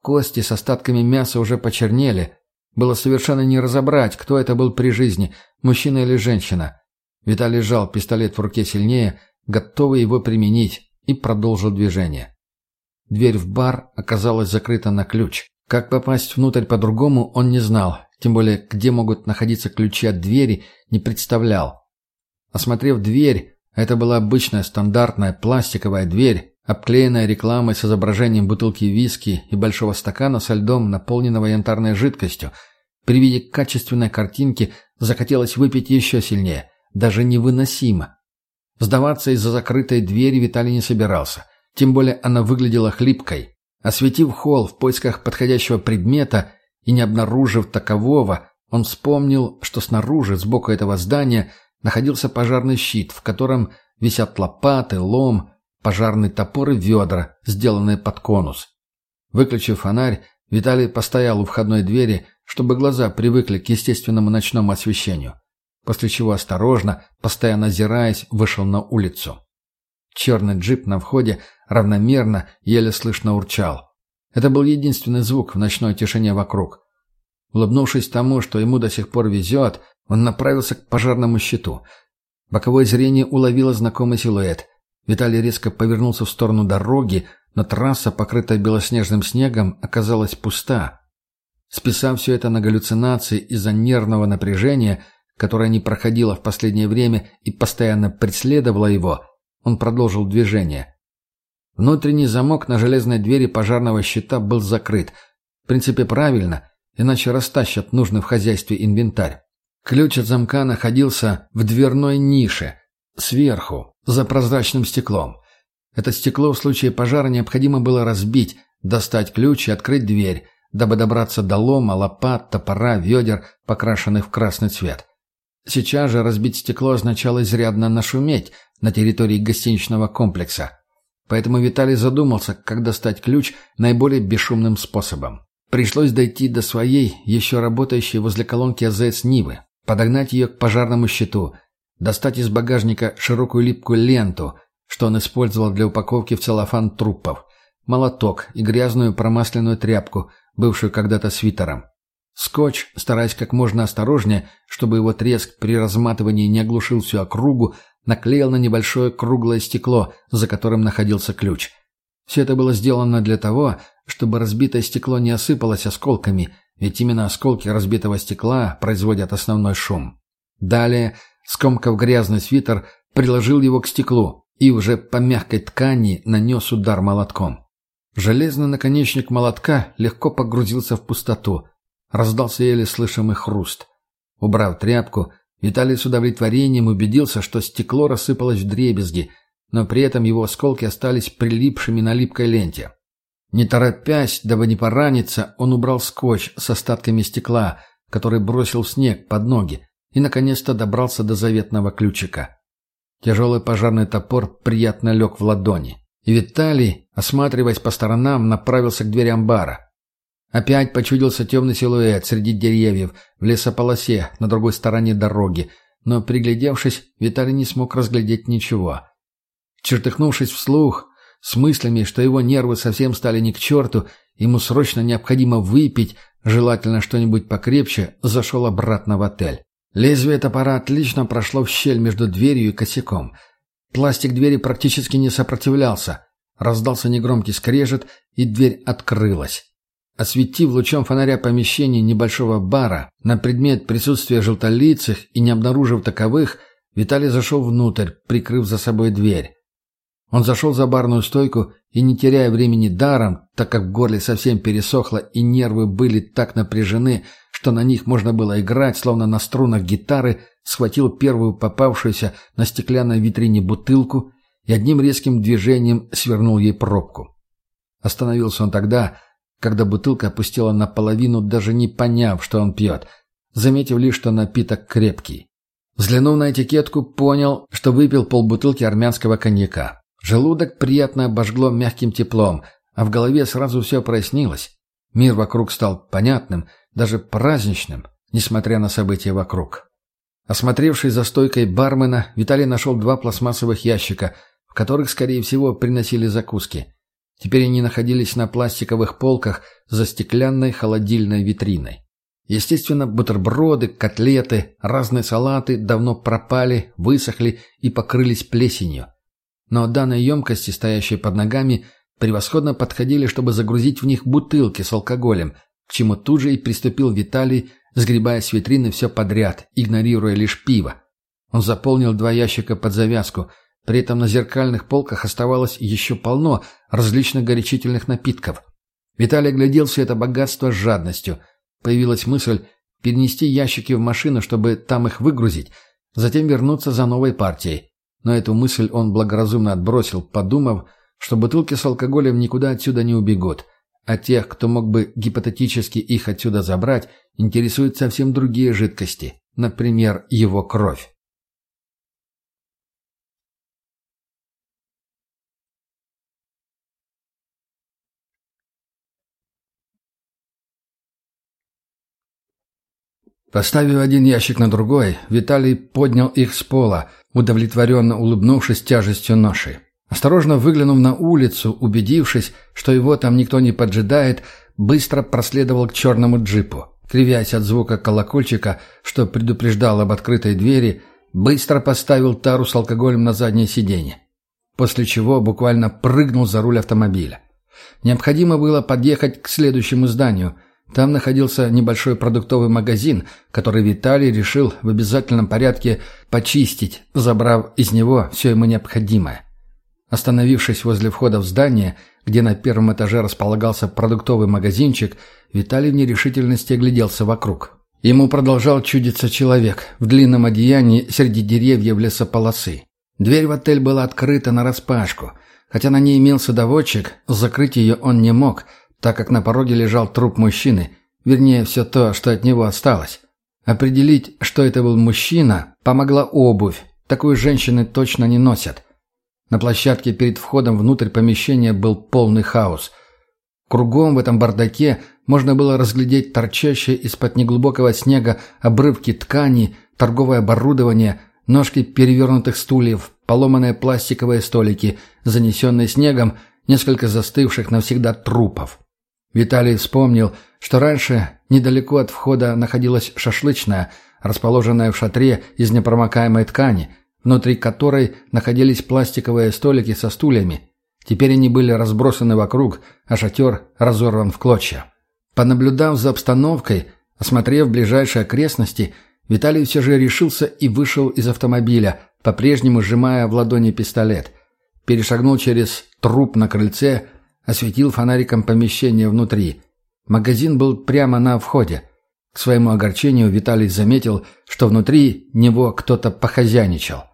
Кости с остатками мяса уже почернели. Было совершенно не разобрать, кто это был при жизни, мужчина или женщина. Виталий сжал пистолет в руке сильнее, готовый его применить, и продолжил движение. Дверь в бар оказалась закрыта на ключ. Как попасть внутрь по-другому, он не знал, тем более где могут находиться ключи от двери, не представлял. Осмотрев дверь, это была обычная стандартная пластиковая дверь, обклеенная рекламой с изображением бутылки виски и большого стакана со льдом, наполненного янтарной жидкостью. При виде качественной картинки захотелось выпить еще сильнее, даже невыносимо. Сдаваться из-за закрытой двери Виталий не собирался, тем более она выглядела хлипкой. Осветив холл в поисках подходящего предмета и не обнаружив такового, он вспомнил, что снаружи, сбоку этого здания, находился пожарный щит, в котором висят лопаты, лом, пожарный топор и ведра, сделанные под конус. Выключив фонарь, Виталий постоял у входной двери, чтобы глаза привыкли к естественному ночному освещению, после чего осторожно, постоянно озираясь, вышел на улицу. Черный джип на входе равномерно, еле слышно урчал. Это был единственный звук в ночной тишине вокруг. Улыбнувшись тому, что ему до сих пор везет, он направился к пожарному щиту. Боковое зрение уловило знакомый силуэт. Виталий резко повернулся в сторону дороги, но трасса, покрытая белоснежным снегом, оказалась пуста. Списав все это на галлюцинации из-за нервного напряжения, которое не проходило в последнее время и постоянно преследовало его, он продолжил движение. Внутренний замок на железной двери пожарного щита был закрыт. В принципе, правильно, иначе растащат нужный в хозяйстве инвентарь. Ключ от замка находился в дверной нише, сверху, за прозрачным стеклом. Это стекло в случае пожара необходимо было разбить, достать ключ и открыть дверь, дабы добраться до лома, лопат, топора, ведер, покрашенных в красный цвет. Сейчас же разбить стекло означало изрядно нашуметь на территории гостиничного комплекса. Поэтому Виталий задумался, как достать ключ наиболее бесшумным способом. Пришлось дойти до своей, еще работающей возле колонки АЗС Нивы, подогнать ее к пожарному щиту, достать из багажника широкую липкую ленту, что он использовал для упаковки в целлофан трупов, молоток и грязную промасленную тряпку, бывшую когда-то свитером. Скотч, стараясь как можно осторожнее, чтобы его треск при разматывании не оглушил всю округу, наклеил на небольшое круглое стекло, за которым находился ключ. Все это было сделано для того, чтобы разбитое стекло не осыпалось осколками – ведь именно осколки разбитого стекла производят основной шум. Далее, скомкав грязный свитер, приложил его к стеклу и уже по мягкой ткани нанес удар молотком. Железный наконечник молотка легко погрузился в пустоту. Раздался еле слышимый хруст. Убрав тряпку, Виталий с удовлетворением убедился, что стекло рассыпалось в дребезги, но при этом его осколки остались прилипшими на липкой ленте. Не торопясь, дабы не пораниться, он убрал скотч с остатками стекла, который бросил в снег под ноги, и, наконец-то, добрался до заветного ключика. Тяжелый пожарный топор приятно лег в ладони. И Виталий, осматриваясь по сторонам, направился к дверям бара. Опять почудился темный силуэт среди деревьев в лесополосе на другой стороне дороги, но, приглядевшись, Виталий не смог разглядеть ничего. Чертыхнувшись вслух, с мыслями, что его нервы совсем стали не к черту, ему срочно необходимо выпить, желательно что-нибудь покрепче, зашел обратно в отель. Лезвие топора отлично прошло в щель между дверью и косяком. Пластик двери практически не сопротивлялся. Раздался негромкий скрежет, и дверь открылась. Осветив лучом фонаря помещение небольшого бара на предмет присутствия желтолицых и не обнаружив таковых, Виталий зашел внутрь, прикрыв за собой дверь. Он зашел за барную стойку И не теряя времени даром, так как в горле совсем пересохло и нервы были так напряжены, что на них можно было играть, словно на струнах гитары, схватил первую попавшуюся на стеклянной витрине бутылку и одним резким движением свернул ей пробку. Остановился он тогда, когда бутылка опустила наполовину, даже не поняв, что он пьет, заметив лишь, что напиток крепкий. Взглянув на этикетку, понял, что выпил полбутылки армянского коньяка. Желудок приятно обожгло мягким теплом, а в голове сразу все прояснилось. Мир вокруг стал понятным, даже праздничным, несмотря на события вокруг. Осмотревшись за стойкой бармена, Виталий нашел два пластмассовых ящика, в которых, скорее всего, приносили закуски. Теперь они находились на пластиковых полках за стеклянной холодильной витриной. Естественно, бутерброды, котлеты, разные салаты давно пропали, высохли и покрылись плесенью но данные емкости, стоящие под ногами, превосходно подходили, чтобы загрузить в них бутылки с алкоголем, к чему тут же и приступил Виталий, сгребая с витрины все подряд, игнорируя лишь пиво. Он заполнил два ящика под завязку, при этом на зеркальных полках оставалось еще полно различных горячительных напитков. Виталий глядел все это богатство с жадностью. Появилась мысль перенести ящики в машину, чтобы там их выгрузить, затем вернуться за новой партией. Но эту мысль он благоразумно отбросил, подумав, что бутылки с алкоголем никуда отсюда не убегут, а тех, кто мог бы гипотетически их отсюда забрать, интересуют совсем другие жидкости, например, его кровь. Поставив один ящик на другой, Виталий поднял их с пола, удовлетворенно улыбнувшись тяжестью ноши. Осторожно выглянув на улицу, убедившись, что его там никто не поджидает, быстро проследовал к черному джипу. Кривясь от звука колокольчика, что предупреждал об открытой двери, быстро поставил тару с алкоголем на заднее сиденье. После чего буквально прыгнул за руль автомобиля. Необходимо было подъехать к следующему зданию – там находился небольшой продуктовый магазин, который Виталий решил в обязательном порядке почистить, забрав из него все ему необходимое. Остановившись возле входа в здание, где на первом этаже располагался продуктовый магазинчик, Виталий в нерешительности огляделся вокруг. Ему продолжал чудиться человек в длинном одеянии среди деревьев лесополосы. Дверь в отель была открыта нараспашку. Хотя на ней имелся доводчик, закрыть ее он не мог – так как на пороге лежал труп мужчины, вернее, все то, что от него осталось. Определить, что это был мужчина, помогла обувь. Такую женщины точно не носят. На площадке перед входом внутрь помещения был полный хаос. Кругом в этом бардаке можно было разглядеть торчащие из-под неглубокого снега обрывки ткани, торговое оборудование, ножки перевернутых стульев, поломанные пластиковые столики, занесенные снегом, несколько застывших навсегда трупов. Виталий вспомнил, что раньше недалеко от входа находилась шашлычная, расположенная в шатре из непромокаемой ткани, внутри которой находились пластиковые столики со стульями. Теперь они были разбросаны вокруг, а шатер разорван в клочья. Понаблюдав за обстановкой, осмотрев ближайшие окрестности, Виталий все же решился и вышел из автомобиля, по-прежнему сжимая в ладони пистолет. Перешагнул через труп на крыльце, осветил фонариком помещение внутри. Магазин был прямо на входе. К своему огорчению Виталий заметил, что внутри него кто-то похозяйничал.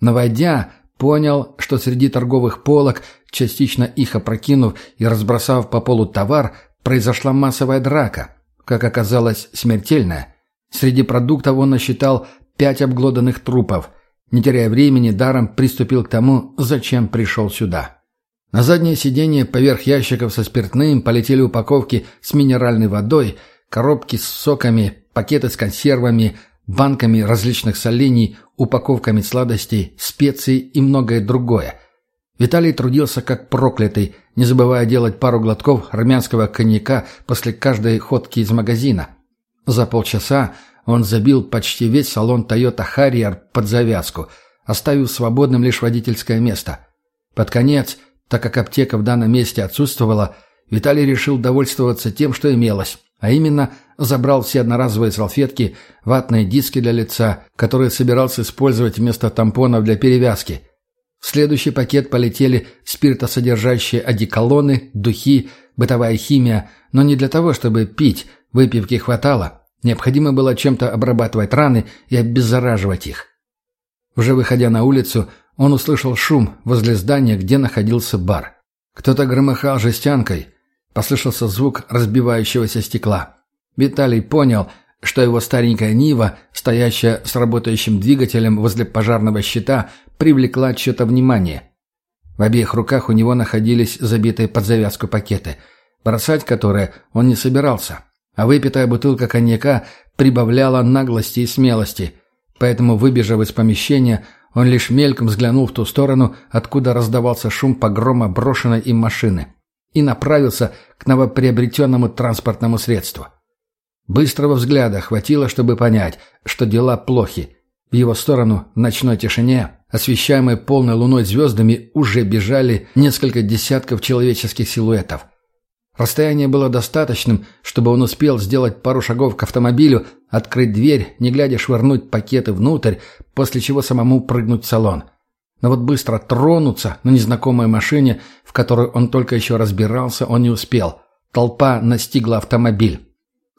Но войдя, понял, что среди торговых полок, частично их опрокинув и разбросав по полу товар, произошла массовая драка, как оказалось, смертельная. Среди продуктов он насчитал пять обглоданных трупов. Не теряя времени, даром приступил к тому, зачем пришел сюда. На заднее сиденье поверх ящиков со спиртным полетели упаковки с минеральной водой, коробки с соками, пакеты с консервами, банками различных солений, упаковками сладостей, специй и многое другое. Виталий трудился как проклятый, не забывая делать пару глотков армянского коньяка после каждой ходки из магазина. За полчаса он забил почти весь салон Toyota Harrier под завязку, оставив свободным лишь водительское место. Под конец – так как аптека в данном месте отсутствовала, Виталий решил довольствоваться тем, что имелось, а именно забрал все одноразовые салфетки, ватные диски для лица, которые собирался использовать вместо тампонов для перевязки. В следующий пакет полетели спиртосодержащие одеколоны, духи, бытовая химия, но не для того, чтобы пить, выпивки хватало. Необходимо было чем-то обрабатывать раны и обеззараживать их. Уже выходя на улицу, он услышал шум возле здания, где находился бар. Кто-то громыхал жестянкой. Послышался звук разбивающегося стекла. Виталий понял, что его старенькая Нива, стоящая с работающим двигателем возле пожарного щита, привлекла чье-то внимание. В обеих руках у него находились забитые под завязку пакеты, бросать которые он не собирался. А выпитая бутылка коньяка прибавляла наглости и смелости. Поэтому, выбежав из помещения, он лишь мельком взглянул в ту сторону, откуда раздавался шум погрома брошенной им машины, и направился к новоприобретенному транспортному средству. Быстрого взгляда хватило, чтобы понять, что дела плохи. В его сторону, в ночной тишине, освещаемой полной луной звездами, уже бежали несколько десятков человеческих силуэтов – Расстояние было достаточным, чтобы он успел сделать пару шагов к автомобилю, открыть дверь, не глядя швырнуть пакеты внутрь, после чего самому прыгнуть в салон. Но вот быстро тронуться на незнакомой машине, в которой он только еще разбирался, он не успел. Толпа настигла автомобиль.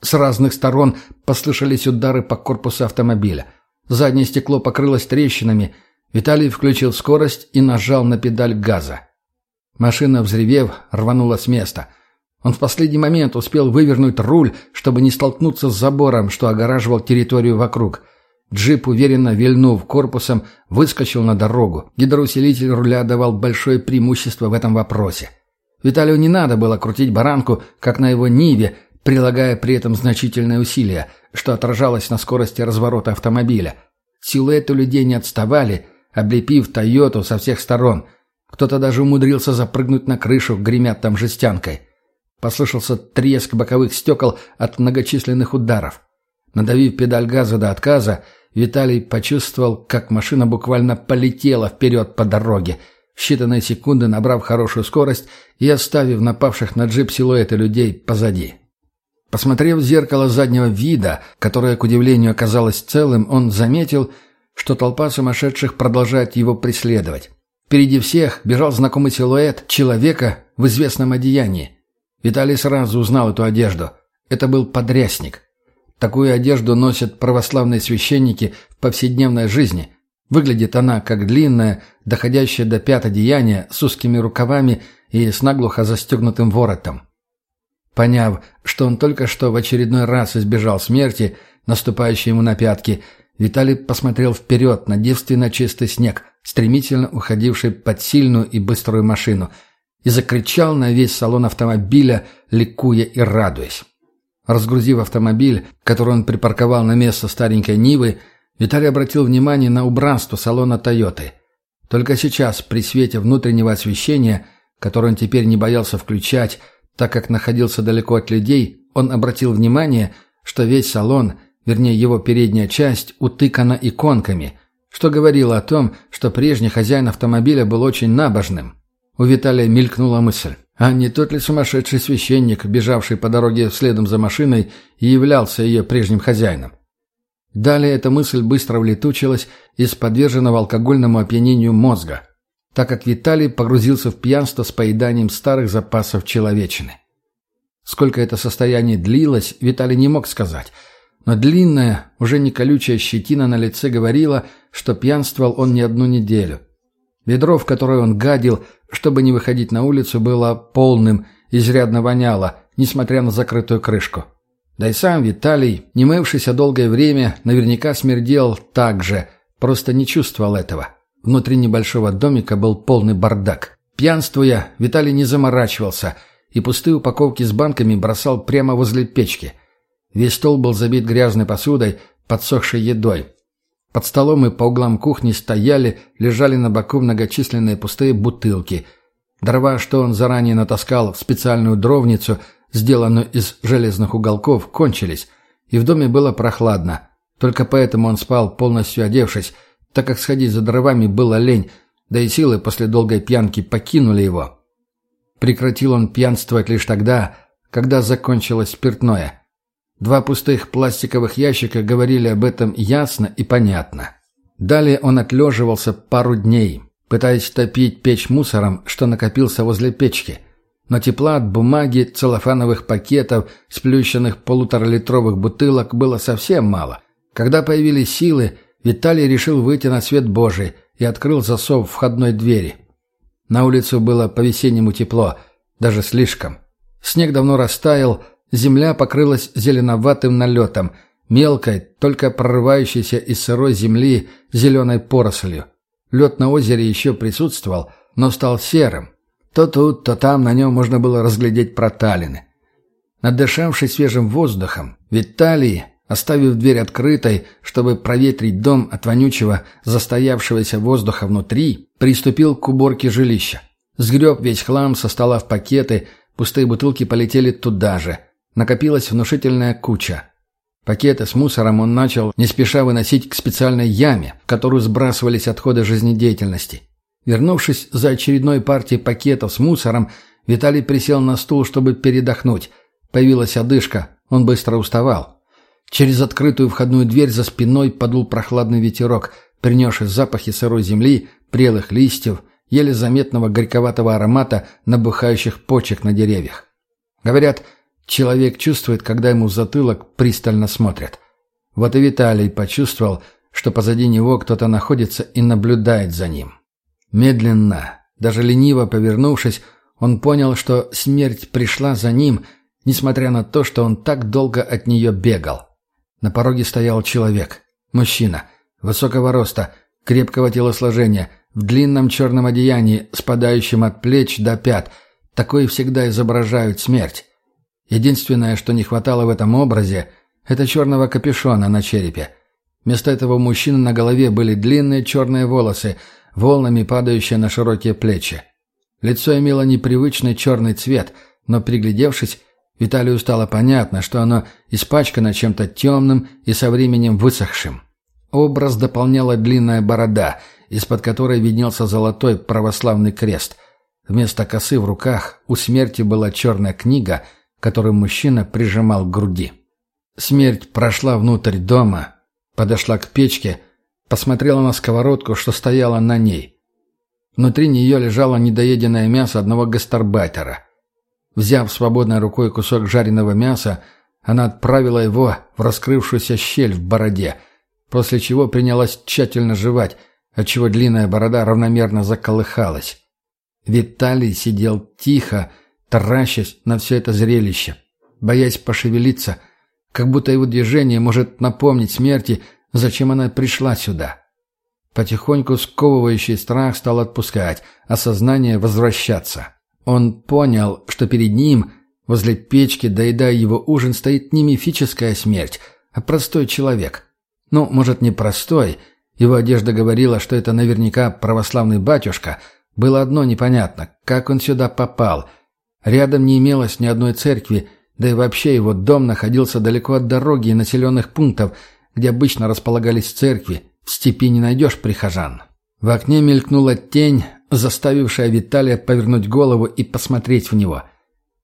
С разных сторон послышались удары по корпусу автомобиля. Заднее стекло покрылось трещинами. Виталий включил скорость и нажал на педаль газа. Машина, взревев, рванула с места – он в последний момент успел вывернуть руль, чтобы не столкнуться с забором, что огораживал территорию вокруг. Джип, уверенно вильнув корпусом, выскочил на дорогу. Гидроусилитель руля давал большое преимущество в этом вопросе. Виталию не надо было крутить баранку, как на его Ниве, прилагая при этом значительные усилия, что отражалось на скорости разворота автомобиля. Силуэты людей не отставали, облепив «Тойоту» со всех сторон. Кто-то даже умудрился запрыгнуть на крышу, гремят там жестянкой. Послышался треск боковых стекол от многочисленных ударов. Надавив педаль газа до отказа, Виталий почувствовал, как машина буквально полетела вперед по дороге, в считанные секунды набрав хорошую скорость и оставив напавших на джип силуэты людей позади. Посмотрев в зеркало заднего вида, которое, к удивлению, оказалось целым, он заметил, что толпа сумасшедших продолжает его преследовать. Впереди всех бежал знакомый силуэт человека в известном одеянии. Виталий сразу узнал эту одежду. Это был подрясник. Такую одежду носят православные священники в повседневной жизни. Выглядит она как длинное, доходящее до пят одеяние с узкими рукавами и с наглухо застегнутым воротом. Поняв, что он только что в очередной раз избежал смерти, наступающей ему на пятки, Виталий посмотрел вперед на девственно чистый снег, стремительно уходивший под сильную и быструю машину – и закричал на весь салон автомобиля, ликуя и радуясь. Разгрузив автомобиль, который он припарковал на место старенькой Нивы, Виталий обратил внимание на убранство салона «Тойоты». Только сейчас, при свете внутреннего освещения, которое он теперь не боялся включать, так как находился далеко от людей, он обратил внимание, что весь салон, вернее его передняя часть, утыкана иконками, что говорило о том, что прежний хозяин автомобиля был очень набожным. У Виталия мелькнула мысль. А не тот ли сумасшедший священник, бежавший по дороге следом за машиной, и являлся ее прежним хозяином? Далее эта мысль быстро улетучилась из подверженного алкогольному опьянению мозга, так как Виталий погрузился в пьянство с поеданием старых запасов человечины. Сколько это состояние длилось, Виталий не мог сказать, но длинная, уже не колючая щетина на лице говорила, что пьянствовал он не одну неделю. Ведро, в которое он гадил, чтобы не выходить на улицу, было полным, изрядно воняло, несмотря на закрытую крышку. Да и сам Виталий, не мывшийся долгое время, наверняка смердел так же, просто не чувствовал этого. Внутри небольшого домика был полный бардак. Пьянствуя, Виталий не заморачивался и пустые упаковки с банками бросал прямо возле печки. Весь стол был забит грязной посудой, подсохшей едой. Под столом и по углам кухни стояли, лежали на боку многочисленные пустые бутылки. Дрова, что он заранее натаскал в специальную дровницу, сделанную из железных уголков, кончились, и в доме было прохладно. Только поэтому он спал, полностью одевшись, так как сходить за дровами было лень, да и силы после долгой пьянки покинули его. Прекратил он пьянствовать лишь тогда, когда закончилось спиртное – Два пустых пластиковых ящика говорили об этом ясно и понятно. Далее он отлеживался пару дней, пытаясь топить печь мусором, что накопился возле печки. Но тепла от бумаги, целлофановых пакетов, сплющенных полуторалитровых бутылок было совсем мало. Когда появились силы, Виталий решил выйти на свет Божий и открыл засов входной двери. На улицу было по-весеннему тепло, даже слишком. Снег давно растаял, земля покрылась зеленоватым налетом, мелкой, только прорывающейся из сырой земли зеленой порослью. Лед на озере еще присутствовал, но стал серым. То тут, то там на нем можно было разглядеть проталины. Надышавшись свежим воздухом, Виталий, оставив дверь открытой, чтобы проветрить дом от вонючего, застоявшегося воздуха внутри, приступил к уборке жилища. Сгреб весь хлам со стола в пакеты, пустые бутылки полетели туда же. Накопилась внушительная куча. Пакеты с мусором он начал не спеша выносить к специальной яме, в которую сбрасывались отходы жизнедеятельности. Вернувшись за очередной партией пакетов с мусором, Виталий присел на стул, чтобы передохнуть. Появилась одышка, он быстро уставал. Через открытую входную дверь за спиной подул прохладный ветерок, принесший запахи сырой земли, прелых листьев, еле заметного горьковатого аромата набухающих почек на деревьях. Говорят, человек чувствует, когда ему в затылок пристально смотрят. Вот и Виталий почувствовал, что позади него кто-то находится и наблюдает за ним. Медленно, даже лениво повернувшись, он понял, что смерть пришла за ним, несмотря на то, что он так долго от нее бегал. На пороге стоял человек, мужчина, высокого роста, крепкого телосложения, в длинном черном одеянии, спадающем от плеч до пят. Такое всегда изображают смерть. Единственное, что не хватало в этом образе, это черного капюшона на черепе. Вместо этого у мужчины на голове были длинные черные волосы – волнами падающая на широкие плечи. Лицо имело непривычный черный цвет, но, приглядевшись, Виталию стало понятно, что оно испачкано чем-то темным и со временем высохшим. Образ дополняла длинная борода, из-под которой виднелся золотой православный крест. Вместо косы в руках у смерти была черная книга, которую мужчина прижимал к груди. Смерть прошла внутрь дома, подошла к печке Посмотрела на сковородку, что стояла на ней. Внутри нее лежало недоеденное мясо одного гастарбайтера. Взяв свободной рукой кусок жареного мяса, она отправила его в раскрывшуюся щель в бороде, после чего принялась тщательно жевать, отчего длинная борода равномерно заколыхалась. Виталий сидел тихо, таращась на все это зрелище, боясь пошевелиться, как будто его движение может напомнить смерти Зачем она пришла сюда? Потихоньку сковывающий страх стал отпускать, а сознание возвращаться. Он понял, что перед ним, возле печки, доедая его ужин, стоит не мифическая смерть, а простой человек. Ну, может, не простой. Его одежда говорила, что это наверняка православный батюшка. Было одно непонятно, как он сюда попал. Рядом не имелось ни одной церкви, да и вообще его дом находился далеко от дороги и населенных пунктов – где обычно располагались церкви, в степи не найдешь прихожан. В окне мелькнула тень, заставившая Виталия повернуть голову и посмотреть в него.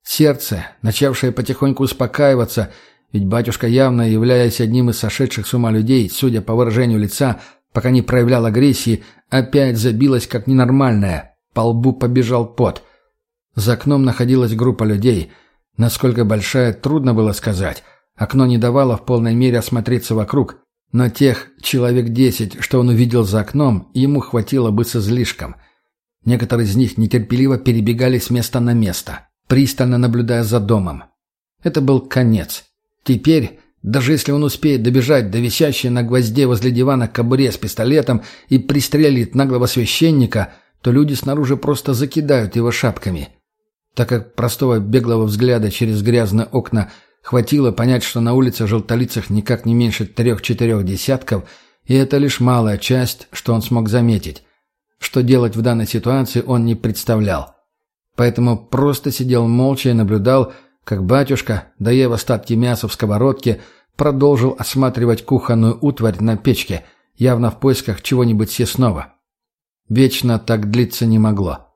Сердце, начавшее потихоньку успокаиваться, ведь батюшка, явно являясь одним из сошедших с ума людей, судя по выражению лица, пока не проявлял агрессии, опять забилось как ненормальное. По лбу побежал пот. За окном находилась группа людей. Насколько большая, трудно было сказать. Окно не давало в полной мере осмотреться вокруг, но тех человек десять, что он увидел за окном, ему хватило бы с излишком. Некоторые из них нетерпеливо перебегали с места на место, пристально наблюдая за домом. Это был конец. Теперь, даже если он успеет добежать до висящей на гвозде возле дивана кобуре с пистолетом и пристрелит наглого священника, то люди снаружи просто закидают его шапками. Так как простого беглого взгляда через грязные окна – Хватило понять, что на улице желтолицах никак не меньше трех-четырех десятков, и это лишь малая часть, что он смог заметить. Что делать в данной ситуации он не представлял. Поэтому просто сидел молча и наблюдал, как батюшка, доев остатки мяса в сковородке, продолжил осматривать кухонную утварь на печке, явно в поисках чего-нибудь съестного. Вечно так длиться не могло.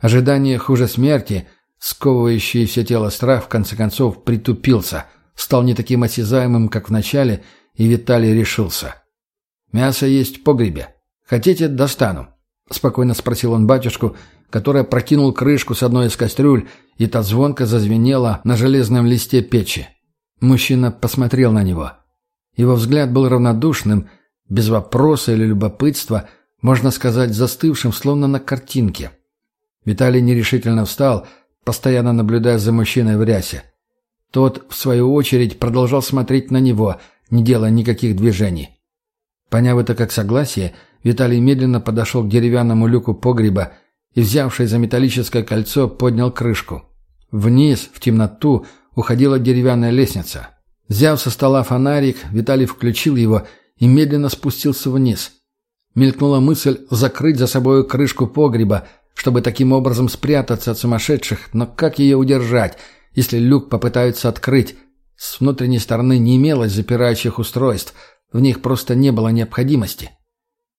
Ожидание хуже смерти Сковывающий все тело страх, в конце концов, притупился, стал не таким осязаемым, как в начале, и Виталий решился. «Мясо есть в погребе. Хотите, достану». — спокойно спросил он батюшку, который прокинул крышку с одной из кастрюль, и та звонко зазвенела на железном листе печи. Мужчина посмотрел на него. Его взгляд был равнодушным, без вопроса или любопытства, можно сказать, застывшим, словно на картинке. Виталий нерешительно встал, постоянно наблюдая за мужчиной в рясе. Тот, в свою очередь, продолжал смотреть на него, не делая никаких движений. Поняв это как согласие, Виталий медленно подошел к деревянному люку погреба и, взявший за металлическое кольцо, поднял крышку. Вниз, в темноту, уходила деревянная лестница. Взяв со стола фонарик, Виталий включил его и медленно спустился вниз. Мелькнула мысль закрыть за собой крышку погреба, чтобы таким образом спрятаться от сумасшедших, но как ее удержать, если люк попытаются открыть? С внутренней стороны не имелось запирающих устройств, в них просто не было необходимости.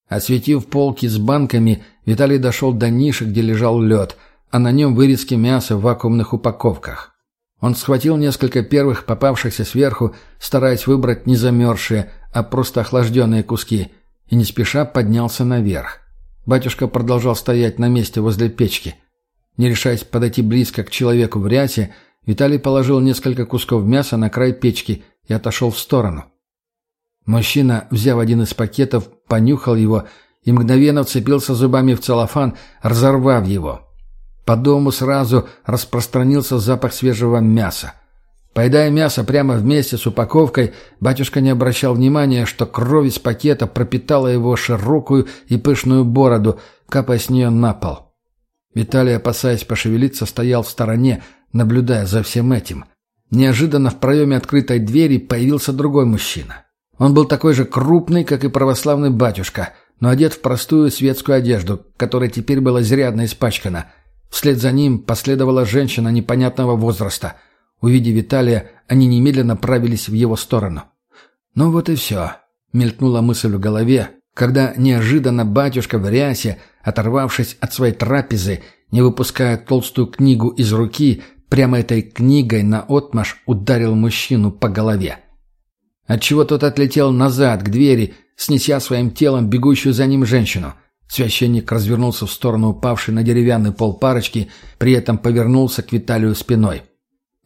Осветив полки с банками, Виталий дошел до ниши, где лежал лед, а на нем вырезки мяса в вакуумных упаковках. Он схватил несколько первых попавшихся сверху, стараясь выбрать не замерзшие, а просто охлажденные куски, и не спеша поднялся наверх. Батюшка продолжал стоять на месте возле печки. Не решаясь подойти близко к человеку в рясе, Виталий положил несколько кусков мяса на край печки и отошел в сторону. Мужчина, взяв один из пакетов, понюхал его и мгновенно вцепился зубами в целлофан, разорвав его. По дому сразу распространился запах свежего мяса. Поедая мясо прямо вместе с упаковкой, батюшка не обращал внимания, что кровь из пакета пропитала его широкую и пышную бороду, капая с нее на пол. Виталий, опасаясь пошевелиться, стоял в стороне, наблюдая за всем этим. Неожиданно в проеме открытой двери появился другой мужчина. Он был такой же крупный, как и православный батюшка, но одет в простую светскую одежду, которая теперь была изрядно испачкана. Вслед за ним последовала женщина непонятного возраста. Увидев Виталия, они немедленно правились в его сторону. «Ну вот и все», — мелькнула мысль в голове, когда неожиданно батюшка в рясе, оторвавшись от своей трапезы, не выпуская толстую книгу из руки, прямо этой книгой на отмаш ударил мужчину по голове отчего тот отлетел назад, к двери, снеся своим телом бегущую за ним женщину. Священник развернулся в сторону упавшей на деревянный пол парочки, при этом повернулся к Виталию спиной.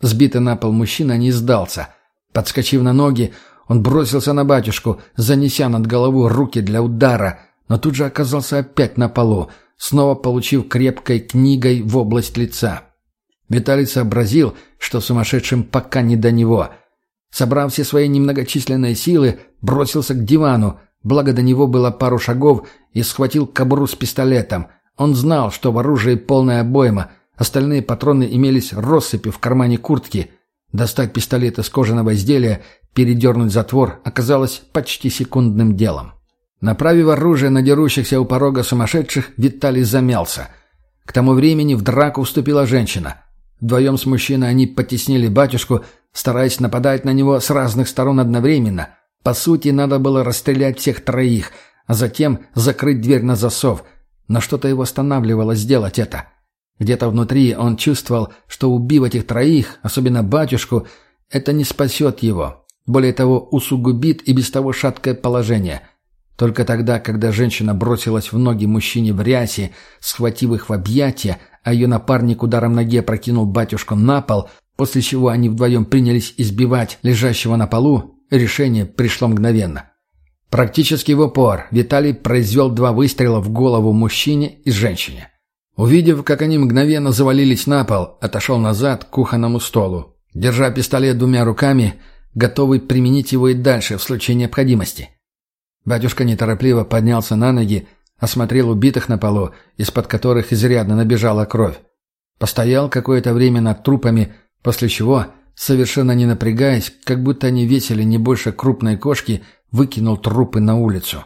Сбитый на пол мужчина не сдался. Подскочив на ноги, он бросился на батюшку, занеся над головой руки для удара, но тут же оказался опять на полу, снова получив крепкой книгой в область лица. Виталий сообразил, что сумасшедшим пока не до него — Собрав все свои немногочисленные силы, бросился к дивану, благо до него было пару шагов, и схватил кобуру с пистолетом. Он знал, что в оружии полная обойма, остальные патроны имелись россыпью в кармане куртки. Достать пистолет из кожаного изделия, передернуть затвор оказалось почти секундным делом. Направив оружие на дерущихся у порога сумасшедших, Виталий замялся. К тому времени в драку вступила женщина. Вдвоем с мужчиной они потеснили батюшку, стараясь нападать на него с разных сторон одновременно. По сути, надо было расстрелять всех троих, а затем закрыть дверь на засов. Но что-то его останавливало сделать это. Где-то внутри он чувствовал, что убив этих троих, особенно батюшку, это не спасет его. Более того, усугубит и без того шаткое положение. Только тогда, когда женщина бросилась в ноги мужчине в рясе, схватив их в объятия, а ее напарник ударом ноги прокинул батюшку на пол, после чего они вдвоем принялись избивать лежащего на полу, решение пришло мгновенно. Практически в упор Виталий произвел два выстрела в голову мужчине и женщине. Увидев, как они мгновенно завалились на пол, отошел назад к кухонному столу, держа пистолет двумя руками, готовый применить его и дальше в случае необходимости. Батюшка неторопливо поднялся на ноги, осмотрел убитых на полу, из-под которых изрядно набежала кровь. Постоял какое-то время над трупами, После чего, совершенно не напрягаясь, как будто они весили не больше крупной кошки, выкинул трупы на улицу.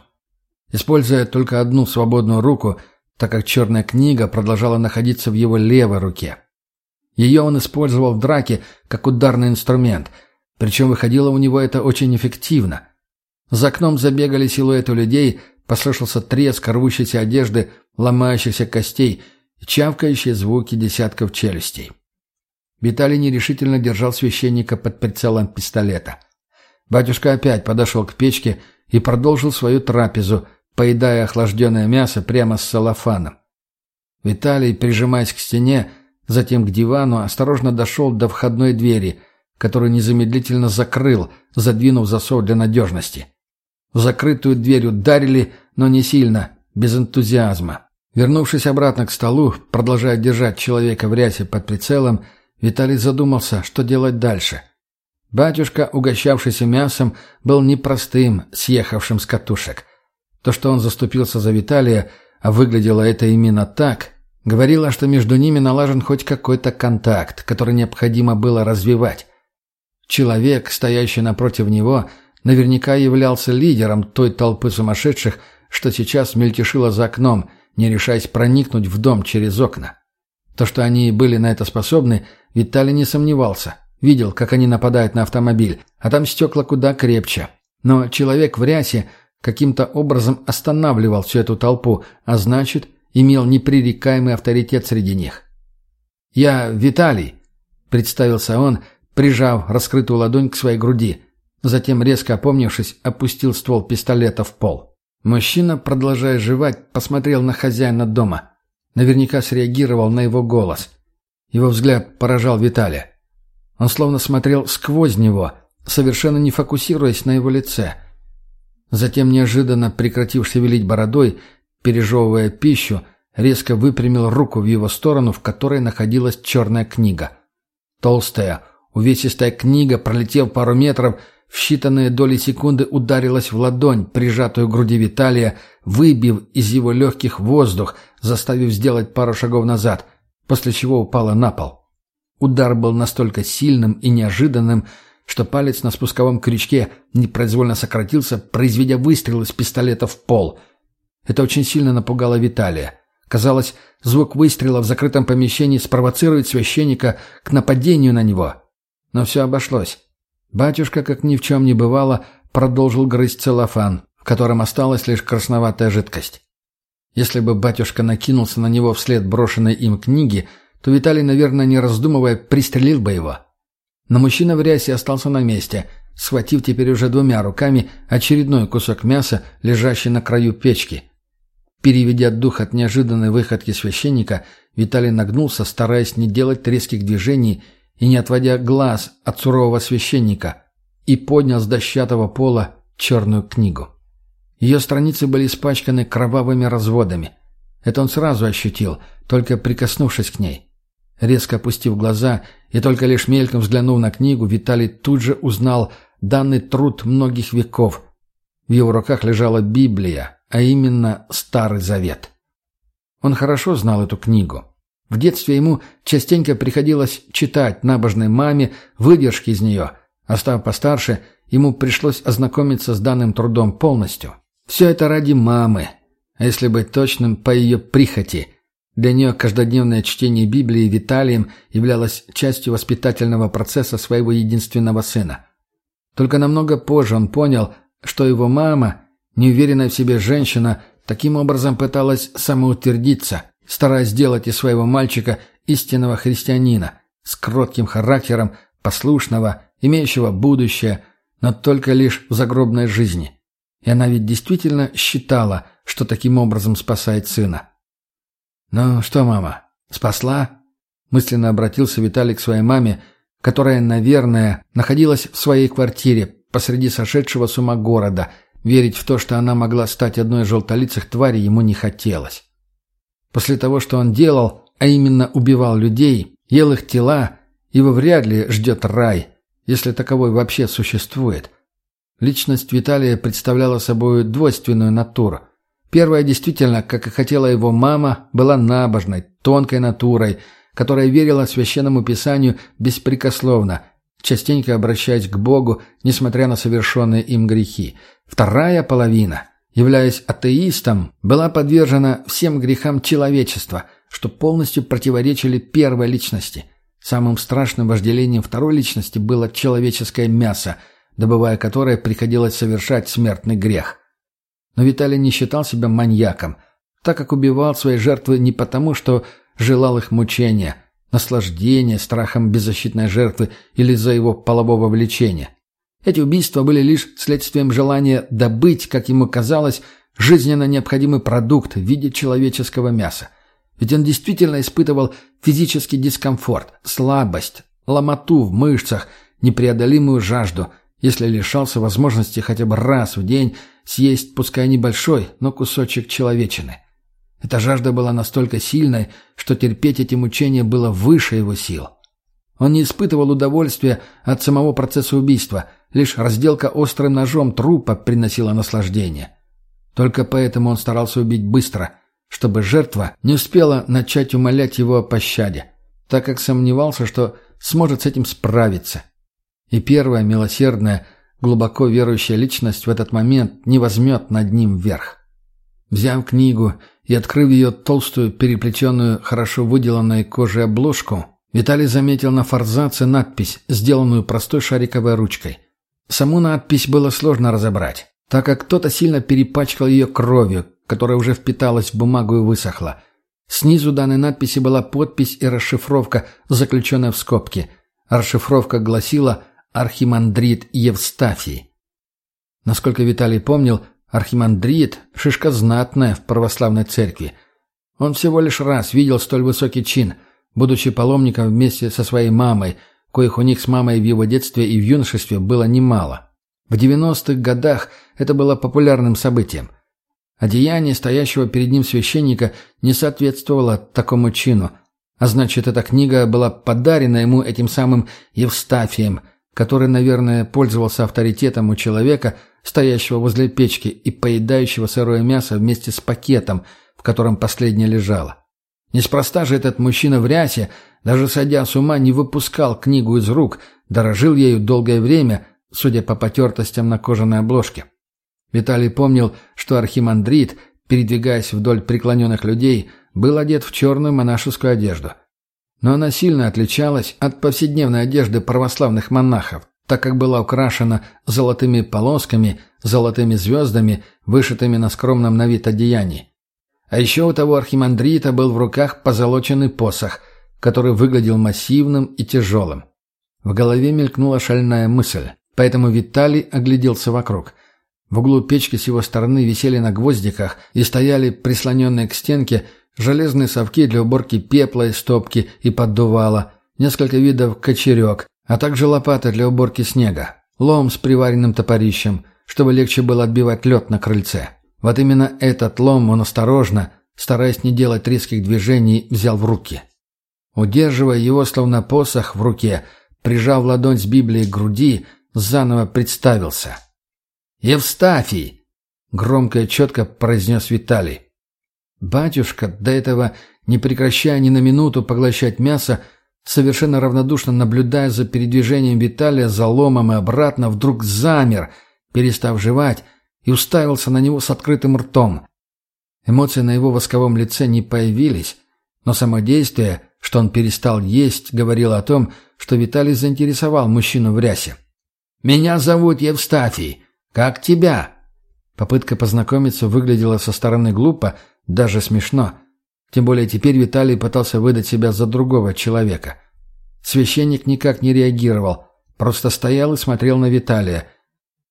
Используя только одну свободную руку, так как черная книга продолжала находиться в его левой руке. Ее он использовал в драке как ударный инструмент, причем выходило у него это очень эффективно. За окном забегали силуэты людей, послышался треск рвущейся одежды, ломающихся костей и чавкающие звуки десятков челюстей. Виталий нерешительно держал священника под прицелом пистолета. Батюшка опять подошел к печке и продолжил свою трапезу, поедая охлажденное мясо прямо с салафаном. Виталий, прижимаясь к стене, затем к дивану, осторожно дошел до входной двери, которую незамедлительно закрыл, задвинув засов для надежности. В закрытую дверь ударили, но не сильно, без энтузиазма. Вернувшись обратно к столу, продолжая держать человека в рясе под прицелом, Виталий задумался, что делать дальше. Батюшка, угощавшийся мясом, был непростым, съехавшим с катушек. То, что он заступился за Виталия, а выглядело это именно так, говорило, что между ними налажен хоть какой-то контакт, который необходимо было развивать. Человек, стоящий напротив него, наверняка являлся лидером той толпы сумасшедших, что сейчас мельтешила за окном, не решаясь проникнуть в дом через окна. То, что они были на это способны, Виталий не сомневался. Видел, как они нападают на автомобиль, а там стекла куда крепче. Но человек в рясе каким-то образом останавливал всю эту толпу, а значит, имел непререкаемый авторитет среди них. «Я Виталий», — представился он, прижав раскрытую ладонь к своей груди. Затем, резко опомнившись, опустил ствол пистолета в пол. Мужчина, продолжая жевать, посмотрел на хозяина дома. Наверняка среагировал на его голос. Его взгляд поражал Виталия. Он словно смотрел сквозь него, совершенно не фокусируясь на его лице. Затем, неожиданно прекратив шевелить бородой, пережевывая пищу, резко выпрямил руку в его сторону, в которой находилась черная книга. Толстая, увесистая книга, пролетев пару метров, в считанные доли секунды ударилась в ладонь, прижатую к груди Виталия, выбив из его легких воздух, заставив сделать пару шагов назад, после чего упала на пол. Удар был настолько сильным и неожиданным, что палец на спусковом крючке непроизвольно сократился, произведя выстрел из пистолета в пол. Это очень сильно напугало Виталия. Казалось, звук выстрела в закрытом помещении спровоцирует священника к нападению на него. Но все обошлось. Батюшка, как ни в чем не бывало, продолжил грызть целлофан, в котором осталась лишь красноватая жидкость. Если бы батюшка накинулся на него вслед брошенной им книги, то Виталий, наверное, не раздумывая, пристрелил бы его. Но мужчина в рясе остался на месте, схватив теперь уже двумя руками очередной кусок мяса, лежащий на краю печки. Переведя дух от неожиданной выходки священника, Виталий нагнулся, стараясь не делать резких движений и не отводя глаз от сурового священника, и поднял с дощатого пола черную книгу. Ее страницы были испачканы кровавыми разводами. Это он сразу ощутил, только прикоснувшись к ней. Резко опустив глаза и только лишь мельком взглянув на книгу, Виталий тут же узнал данный труд многих веков. В его руках лежала Библия, а именно Старый Завет. Он хорошо знал эту книгу. В детстве ему частенько приходилось читать набожной маме выдержки из нее, а став постарше, ему пришлось ознакомиться с данным трудом полностью. Все это ради мамы, а если быть точным, по ее прихоти. Для нее каждодневное чтение Библии Виталием являлось частью воспитательного процесса своего единственного сына. Только намного позже он понял, что его мама, неуверенная в себе женщина, таким образом пыталась самоутвердиться – стараясь сделать из своего мальчика истинного христианина, с кротким характером, послушного, имеющего будущее, но только лишь в загробной жизни. И она ведь действительно считала, что таким образом спасает сына. «Ну что, мама, спасла?» Мысленно обратился Виталий к своей маме, которая, наверное, находилась в своей квартире посреди сошедшего с ума города. Верить в то, что она могла стать одной из желтолицых тварей, ему не хотелось. После того, что он делал, а именно убивал людей, ел их тела, его вряд ли ждет рай, если таковой вообще существует. Личность Виталия представляла собой двойственную натуру. Первая действительно, как и хотела его мама, была набожной, тонкой натурой, которая верила священному писанию беспрекословно, частенько обращаясь к Богу, несмотря на совершенные им грехи. Вторая половина – являясь атеистом, была подвержена всем грехам человечества, что полностью противоречили первой личности. Самым страшным вожделением второй личности было человеческое мясо, добывая которое приходилось совершать смертный грех. Но Виталий не считал себя маньяком, так как убивал свои жертвы не потому, что желал их мучения, наслаждения страхом беззащитной жертвы или за его полового влечения. Эти убийства были лишь следствием желания добыть, как ему казалось, жизненно необходимый продукт в виде человеческого мяса. Ведь он действительно испытывал физический дискомфорт, слабость, ломоту в мышцах, непреодолимую жажду, если лишался возможности хотя бы раз в день съесть, пускай небольшой, но кусочек человечины. Эта жажда была настолько сильной, что терпеть эти мучения было выше его сил. Он не испытывал удовольствия от самого процесса убийства, лишь разделка острым ножом трупа приносила наслаждение. Только поэтому он старался убить быстро, чтобы жертва не успела начать умолять его о пощаде, так как сомневался, что сможет с этим справиться. И первая милосердная, глубоко верующая личность в этот момент не возьмет над ним верх. Взяв книгу и открыв ее толстую, переплетенную, хорошо выделанной кожей обложку, Виталий заметил на форзаце надпись, сделанную простой шариковой ручкой. Саму надпись было сложно разобрать, так как кто-то сильно перепачкал ее кровью, которая уже впиталась в бумагу и высохла. Снизу данной надписи была подпись и расшифровка, заключенная в скобки. Расшифровка гласила «Архимандрит Евстафий». Насколько Виталий помнил, архимандрит – шишка знатная в православной церкви. Он всего лишь раз видел столь высокий чин – будучи паломником вместе со своей мамой, коих у них с мамой в его детстве и в юношестве было немало. В 90-х годах это было популярным событием. Одеяние стоящего перед ним священника не соответствовало такому чину, а значит, эта книга была подарена ему этим самым Евстафием, который, наверное, пользовался авторитетом у человека, стоящего возле печки и поедающего сырое мясо вместе с пакетом, в котором последнее лежало. Неспроста же этот мужчина в рясе, даже сойдя с ума, не выпускал книгу из рук, дорожил ею долгое время, судя по потертостям на кожаной обложке. Виталий помнил, что архимандрит, передвигаясь вдоль преклоненных людей, был одет в черную монашескую одежду. Но она сильно отличалась от повседневной одежды православных монахов, так как была украшена золотыми полосками, золотыми звездами, вышитыми на скромном на вид одеянии. А еще у того архимандрита был в руках позолоченный посох, который выглядел массивным и тяжелым. В голове мелькнула шальная мысль, поэтому Виталий огляделся вокруг. В углу печки с его стороны висели на гвоздиках и стояли прислоненные к стенке железные совки для уборки пепла из стопки и поддувала, несколько видов кочерек, а также лопата для уборки снега, лом с приваренным топорищем, чтобы легче было отбивать лед на крыльце. Вот именно этот лом он осторожно, стараясь не делать резких движений, взял в руки. Удерживая его, словно посох в руке, прижав ладонь с Библией к груди, заново представился. «Евстафий!» — громко и четко произнес Виталий. Батюшка, до этого не прекращая ни на минуту поглощать мясо, совершенно равнодушно наблюдая за передвижением Виталия за ломом и обратно, вдруг замер, перестав жевать, и уставился на него с открытым ртом. Эмоции на его восковом лице не появились, но само действие, что он перестал есть, говорило о том, что Виталий заинтересовал мужчину в рясе. «Меня зовут Евстафий. Как тебя?» Попытка познакомиться выглядела со стороны глупо, даже смешно. Тем более теперь Виталий пытался выдать себя за другого человека. Священник никак не реагировал, просто стоял и смотрел на Виталия.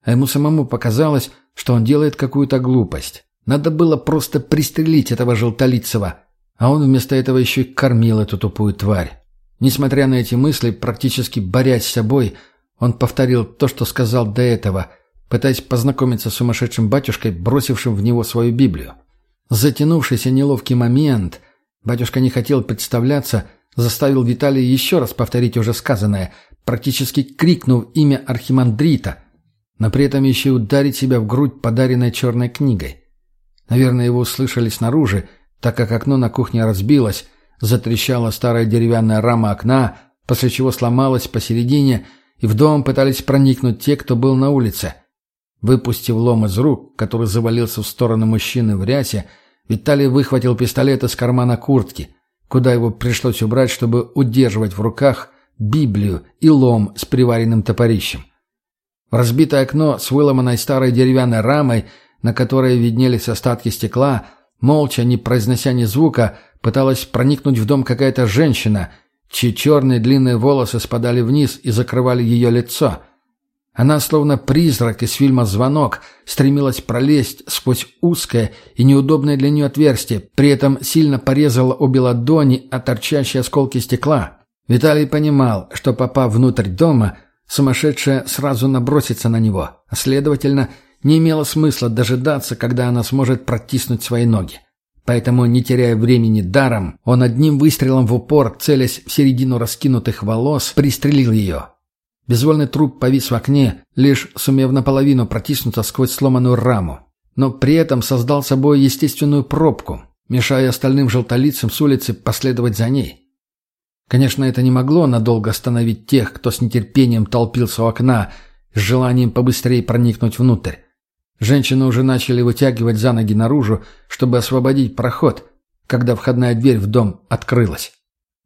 А ему самому показалось, что он делает какую-то глупость. Надо было просто пристрелить этого желтолицего, а он вместо этого еще и кормил эту тупую тварь. Несмотря на эти мысли, практически борясь с собой, он повторил то, что сказал до этого, пытаясь познакомиться с сумасшедшим батюшкой, бросившим в него свою Библию. Затянувшийся неловкий момент, батюшка не хотел представляться, заставил Виталия еще раз повторить уже сказанное, практически крикнув имя архимандрита – но при этом еще и ударить себя в грудь подаренной черной книгой. Наверное, его услышали снаружи, так как окно на кухне разбилось, затрещала старая деревянная рама окна, после чего сломалась посередине, и в дом пытались проникнуть те, кто был на улице. Выпустив лом из рук, который завалился в сторону мужчины в рясе, Виталий выхватил пистолет из кармана куртки, куда его пришлось убрать, чтобы удерживать в руках Библию и лом с приваренным топорищем. В разбитое окно с выломанной старой деревянной рамой, на которой виднелись остатки стекла, молча, не произнося ни звука, пыталась проникнуть в дом какая-то женщина, чьи черные длинные волосы спадали вниз и закрывали ее лицо. Она, словно призрак из фильма «Звонок», стремилась пролезть сквозь узкое и неудобное для нее отверстие, при этом сильно порезала обе ладони о торчащие осколки стекла. Виталий понимал, что, попав внутрь дома, сумасшедшая сразу набросится на него, а, следовательно, не имело смысла дожидаться, когда она сможет протиснуть свои ноги. Поэтому, не теряя времени даром, он одним выстрелом в упор, целясь в середину раскинутых волос, пристрелил ее. Безвольный труп повис в окне, лишь сумев наполовину протиснуться сквозь сломанную раму. Но при этом создал собой естественную пробку, мешая остальным желтолицам с улицы последовать за ней. Конечно, это не могло надолго остановить тех, кто с нетерпением толпился у окна, с желанием побыстрее проникнуть внутрь. Женщины уже начали вытягивать за ноги наружу, чтобы освободить проход, когда входная дверь в дом открылась.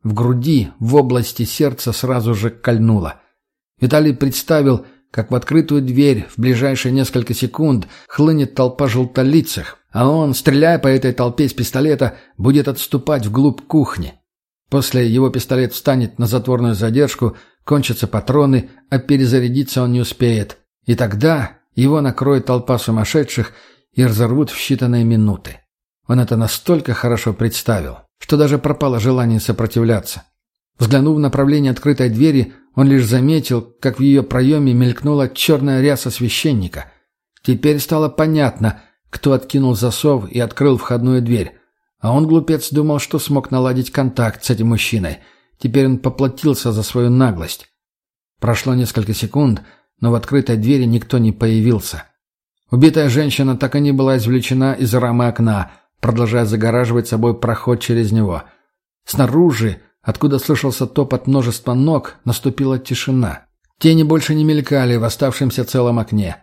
В груди, в области сердца сразу же кольнуло. Виталий представил, как в открытую дверь в ближайшие несколько секунд хлынет толпа желтолицых, а он, стреляя по этой толпе из пистолета, будет отступать вглубь кухни. После его пистолет встанет на затворную задержку, кончатся патроны, а перезарядиться он не успеет. И тогда его накроет толпа сумасшедших и разорвут в считанные минуты. Он это настолько хорошо представил, что даже пропало желание сопротивляться. Взглянув в направление открытой двери, он лишь заметил, как в ее проеме мелькнула черная ряса священника. Теперь стало понятно, кто откинул засов и открыл входную дверь. А он, глупец, думал, что смог наладить контакт с этим мужчиной. Теперь он поплатился за свою наглость. Прошло несколько секунд, но в открытой двери никто не появился. Убитая женщина так и не была извлечена из рамы окна, продолжая загораживать собой проход через него. Снаружи Откуда слышался топот множества ног, наступила тишина. Тени больше не мелькали в оставшемся целом окне.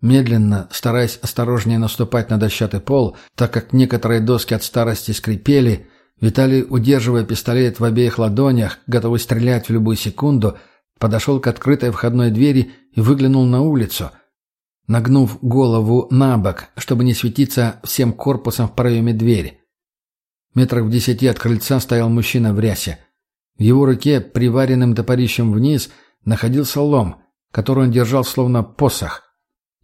Медленно, стараясь осторожнее наступать на дощатый пол, так как некоторые доски от старости скрипели, Виталий, удерживая пистолет в обеих ладонях, готовый стрелять в любую секунду, подошел к открытой входной двери и выглянул на улицу, нагнув голову на бок, чтобы не светиться всем корпусом в проеме двери. Метрах в десяти от крыльца стоял мужчина в рясе. В его руке, приваренным топорищем вниз, находился лом, который он держал словно посох.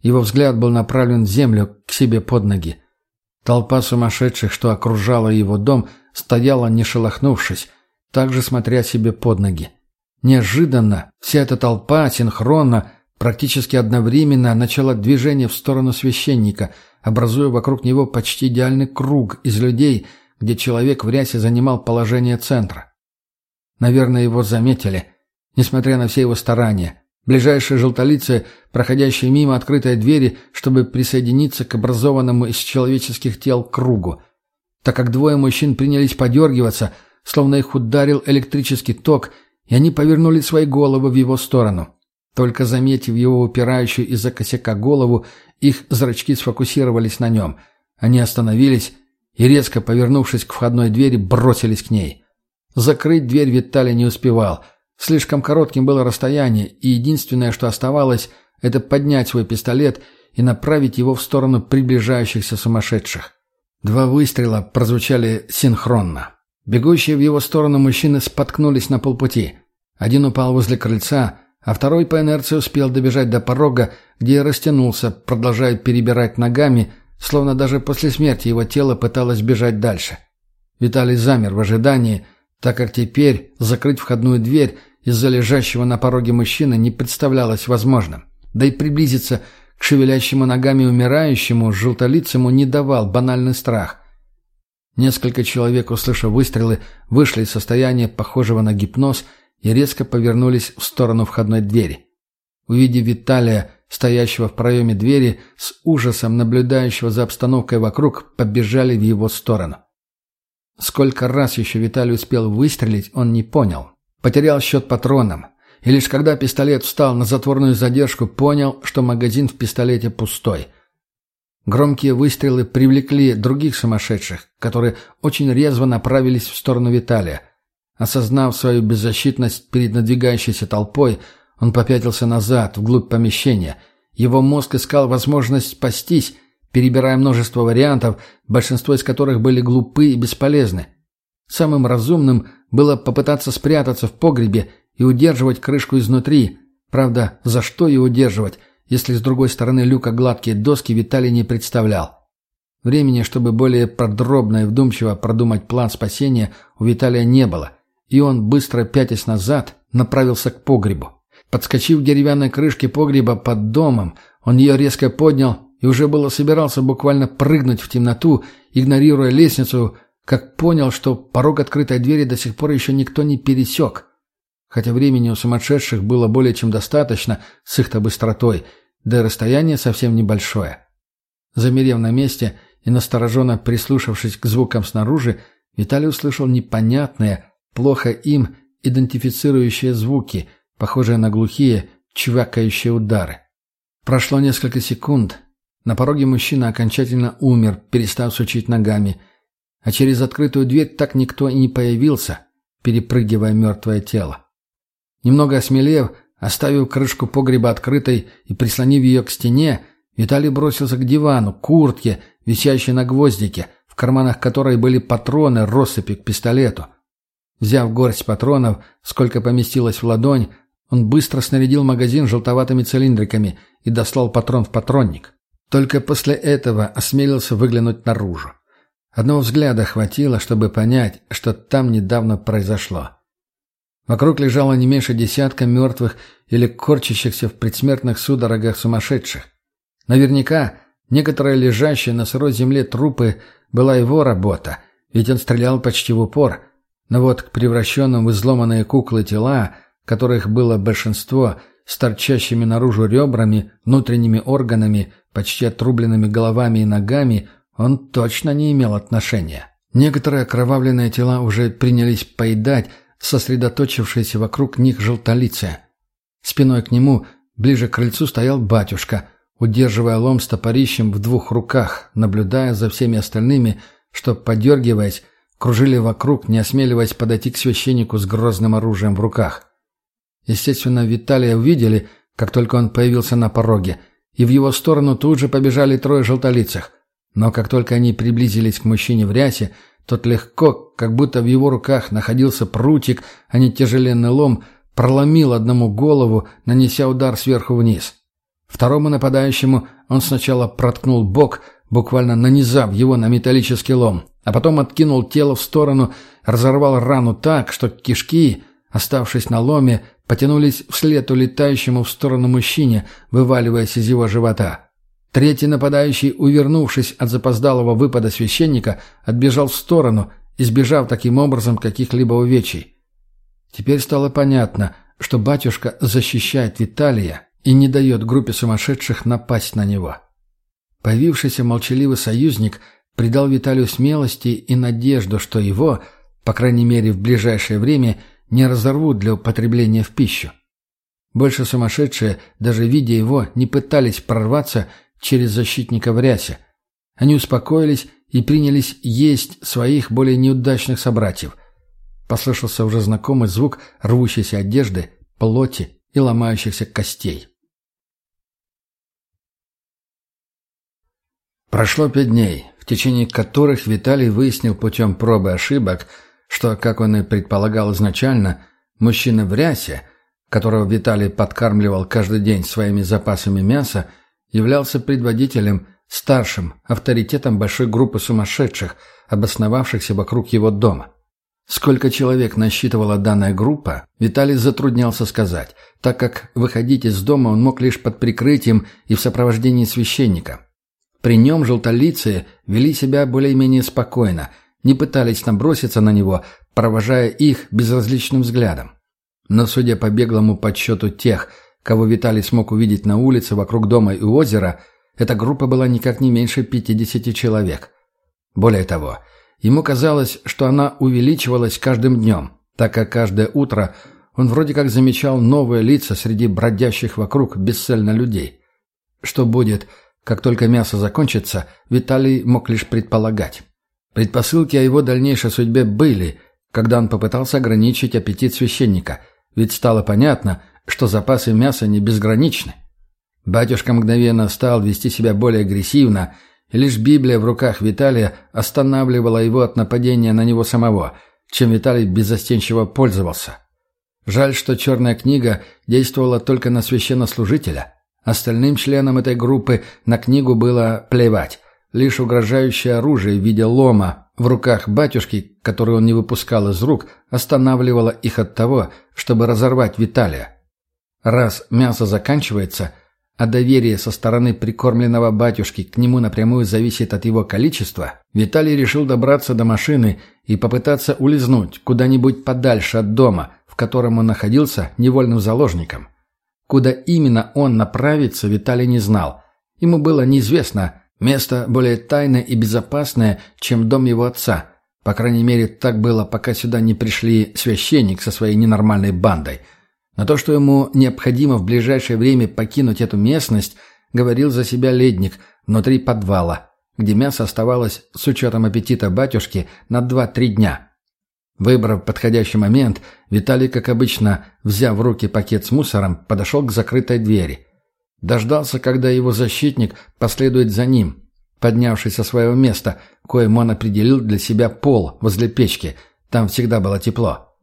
Его взгляд был направлен в землю, к себе под ноги. Толпа сумасшедших, что окружала его дом, стояла, не шелохнувшись, также смотря себе под ноги. Неожиданно вся эта толпа синхронно, практически одновременно начала движение в сторону священника, образуя вокруг него почти идеальный круг из людей – где человек в рясе занимал положение центра. Наверное, его заметили, несмотря на все его старания. Ближайшие желтолицы, проходящие мимо открытой двери, чтобы присоединиться к образованному из человеческих тел кругу. Так как двое мужчин принялись подергиваться, словно их ударил электрический ток, и они повернули свои головы в его сторону. Только заметив его упирающую из-за косяка голову, их зрачки сфокусировались на нем. Они остановились и, резко повернувшись к входной двери, бросились к ней. Закрыть дверь Виталий не успевал. Слишком коротким было расстояние, и единственное, что оставалось, это поднять свой пистолет и направить его в сторону приближающихся сумасшедших. Два выстрела прозвучали синхронно. Бегущие в его сторону мужчины споткнулись на полпути. Один упал возле крыльца, а второй по инерции успел добежать до порога, где растянулся, продолжая перебирать ногами, словно даже после смерти его тело пыталось бежать дальше. Виталий замер в ожидании, так как теперь закрыть входную дверь из-за лежащего на пороге мужчины не представлялось возможным. Да и приблизиться к шевелящему ногами умирающему желтолицему не давал банальный страх. Несколько человек, услышав выстрелы, вышли из состояния, похожего на гипноз, и резко повернулись в сторону входной двери. Увидев Виталия, стоящего в проеме двери, с ужасом наблюдающего за обстановкой вокруг, побежали в его сторону. Сколько раз еще Виталий успел выстрелить, он не понял. Потерял счет патронам. И лишь когда пистолет встал на затворную задержку, понял, что магазин в пистолете пустой. Громкие выстрелы привлекли других сумасшедших, которые очень резво направились в сторону Виталия. Осознав свою беззащитность перед надвигающейся толпой, он попятился назад, вглубь помещения. Его мозг искал возможность спастись, перебирая множество вариантов, большинство из которых были глупы и бесполезны. Самым разумным было попытаться спрятаться в погребе и удерживать крышку изнутри, Правда, за что ее удерживать, если с другой стороны люка гладкие доски Виталий не представлял. Времени, чтобы более подробно и вдумчиво продумать план спасения, у Виталия не было, и он, быстро пятясь назад, направился к погребу. Подскочив к деревянной крышке погреба под домом, он ее резко поднял и уже было собирался буквально прыгнуть в темноту, игнорируя лестницу, как понял, что порог открытой двери до сих пор еще никто не пересек. Хотя времени у сумасшедших было более чем достаточно с их-то быстротой, да и расстояние совсем небольшое. Замерев на месте и настороженно прислушавшись к звукам снаружи, Виталий услышал непонятные, плохо им идентифицирующие звуки, похожие на глухие, чвякающие удары. Прошло несколько секунд. На пороге мужчина окончательно умер, перестав сучить ногами – а через открытую дверь так никто и не появился, перепрыгивая мертвое тело. Немного осмелев, оставив крышку погреба открытой и прислонив ее к стене, Виталий бросился к дивану, куртке, висящей на гвоздике, в карманах которой были патроны, россыпи к пистолету. Взяв горсть патронов, сколько поместилось в ладонь, он быстро снарядил магазин желтоватыми цилиндриками и дослал патрон в патронник. Только после этого осмелился выглянуть наружу. Одного взгляда хватило, чтобы понять, что там недавно произошло. Вокруг лежало не меньше десятка мертвых или корчащихся в предсмертных судорогах сумасшедших. Наверняка некоторые лежащие на сырой земле трупы была его работа, ведь он стрелял почти в упор. Но вот к превращенным в изломанные куклы тела, которых было большинство, с торчащими наружу ребрами, внутренними органами, почти отрубленными головами и ногами – он точно не имел отношения. Некоторые окровавленные тела уже принялись поедать сосредоточившиеся вокруг них желтолицы. Спиной к нему, ближе к крыльцу, стоял батюшка, удерживая лом с топорищем в двух руках, наблюдая за всеми остальными, что, подергиваясь, кружили вокруг, не осмеливаясь подойти к священнику с грозным оружием в руках. Естественно, Виталия увидели, как только он появился на пороге, и в его сторону тут же побежали трое желтолицых – но как только они приблизились к мужчине в рясе, тот легко, как будто в его руках находился прутик, а не тяжеленный лом, проломил одному голову, нанеся удар сверху вниз. Второму нападающему он сначала проткнул бок, буквально нанизав его на металлический лом, а потом откинул тело в сторону, разорвал рану так, что кишки, оставшись на ломе, потянулись вслед улетающему в сторону мужчине, вываливаясь из его живота. Третий нападающий, увернувшись от запоздалого выпада священника, отбежал в сторону, избежав таким образом каких-либо увечий. Теперь стало понятно, что батюшка защищает Виталия и не дает группе сумасшедших напасть на него. Появившийся молчаливый союзник придал Виталию смелости и надежду, что его, по крайней мере в ближайшее время, не разорвут для употребления в пищу. Больше сумасшедшие, даже видя его, не пытались прорваться через защитника в рясе. Они успокоились и принялись есть своих более неудачных собратьев. Послышался уже знакомый звук рвущейся одежды, плоти и ломающихся костей. Прошло пять дней, в течение которых Виталий выяснил путем пробы ошибок, что, как он и предполагал изначально, мужчина в рясе, которого Виталий подкармливал каждый день своими запасами мяса, являлся предводителем, старшим, авторитетом большой группы сумасшедших, обосновавшихся вокруг его дома. Сколько человек насчитывала данная группа, Виталий затруднялся сказать, так как выходить из дома он мог лишь под прикрытием и в сопровождении священника. При нем желтолицые вели себя более-менее спокойно, не пытались наброситься на него, провожая их безразличным взглядом. Но, судя по беглому подсчету тех, Кого Виталий смог увидеть на улице вокруг дома и озера, эта группа была никак не меньше 50 человек. Более того, ему казалось, что она увеличивалась каждым днем, так как каждое утро он вроде как замечал новые лица среди бродящих вокруг бесцельно людей. Что будет, как только мясо закончится, Виталий мог лишь предполагать. Предпосылки о его дальнейшей судьбе были, когда он попытался ограничить аппетит священника, ведь стало понятно – что запасы мяса не безграничны. Батюшка мгновенно стал вести себя более агрессивно, и лишь Библия в руках Виталия останавливала его от нападения на него самого, чем Виталий беззастенчиво пользовался. Жаль, что черная книга действовала только на священнослужителя. Остальным членам этой группы на книгу было плевать. Лишь угрожающее оружие в виде лома в руках батюшки, который он не выпускал из рук, останавливало их от того, чтобы разорвать Виталия. Раз мясо заканчивается, а доверие со стороны прикормленного батюшки к нему напрямую зависит от его количества, Виталий решил добраться до машины и попытаться улизнуть куда-нибудь подальше от дома, в котором он находился невольным заложником. Куда именно он направится, Виталий не знал. Ему было неизвестно место более тайное и безопасное, чем дом его отца. По крайней мере, так было, пока сюда не пришли священник со своей ненормальной бандой. На то, что ему необходимо в ближайшее время покинуть эту местность, говорил за себя ледник внутри подвала, где мясо оставалось с учетом аппетита батюшки на 2-3 дня. Выбрав подходящий момент, Виталий, как обычно, взяв в руки пакет с мусором, подошел к закрытой двери. Дождался, когда его защитник последует за ним, поднявшись со своего места, коим он определил для себя пол возле печки. Там всегда было тепло.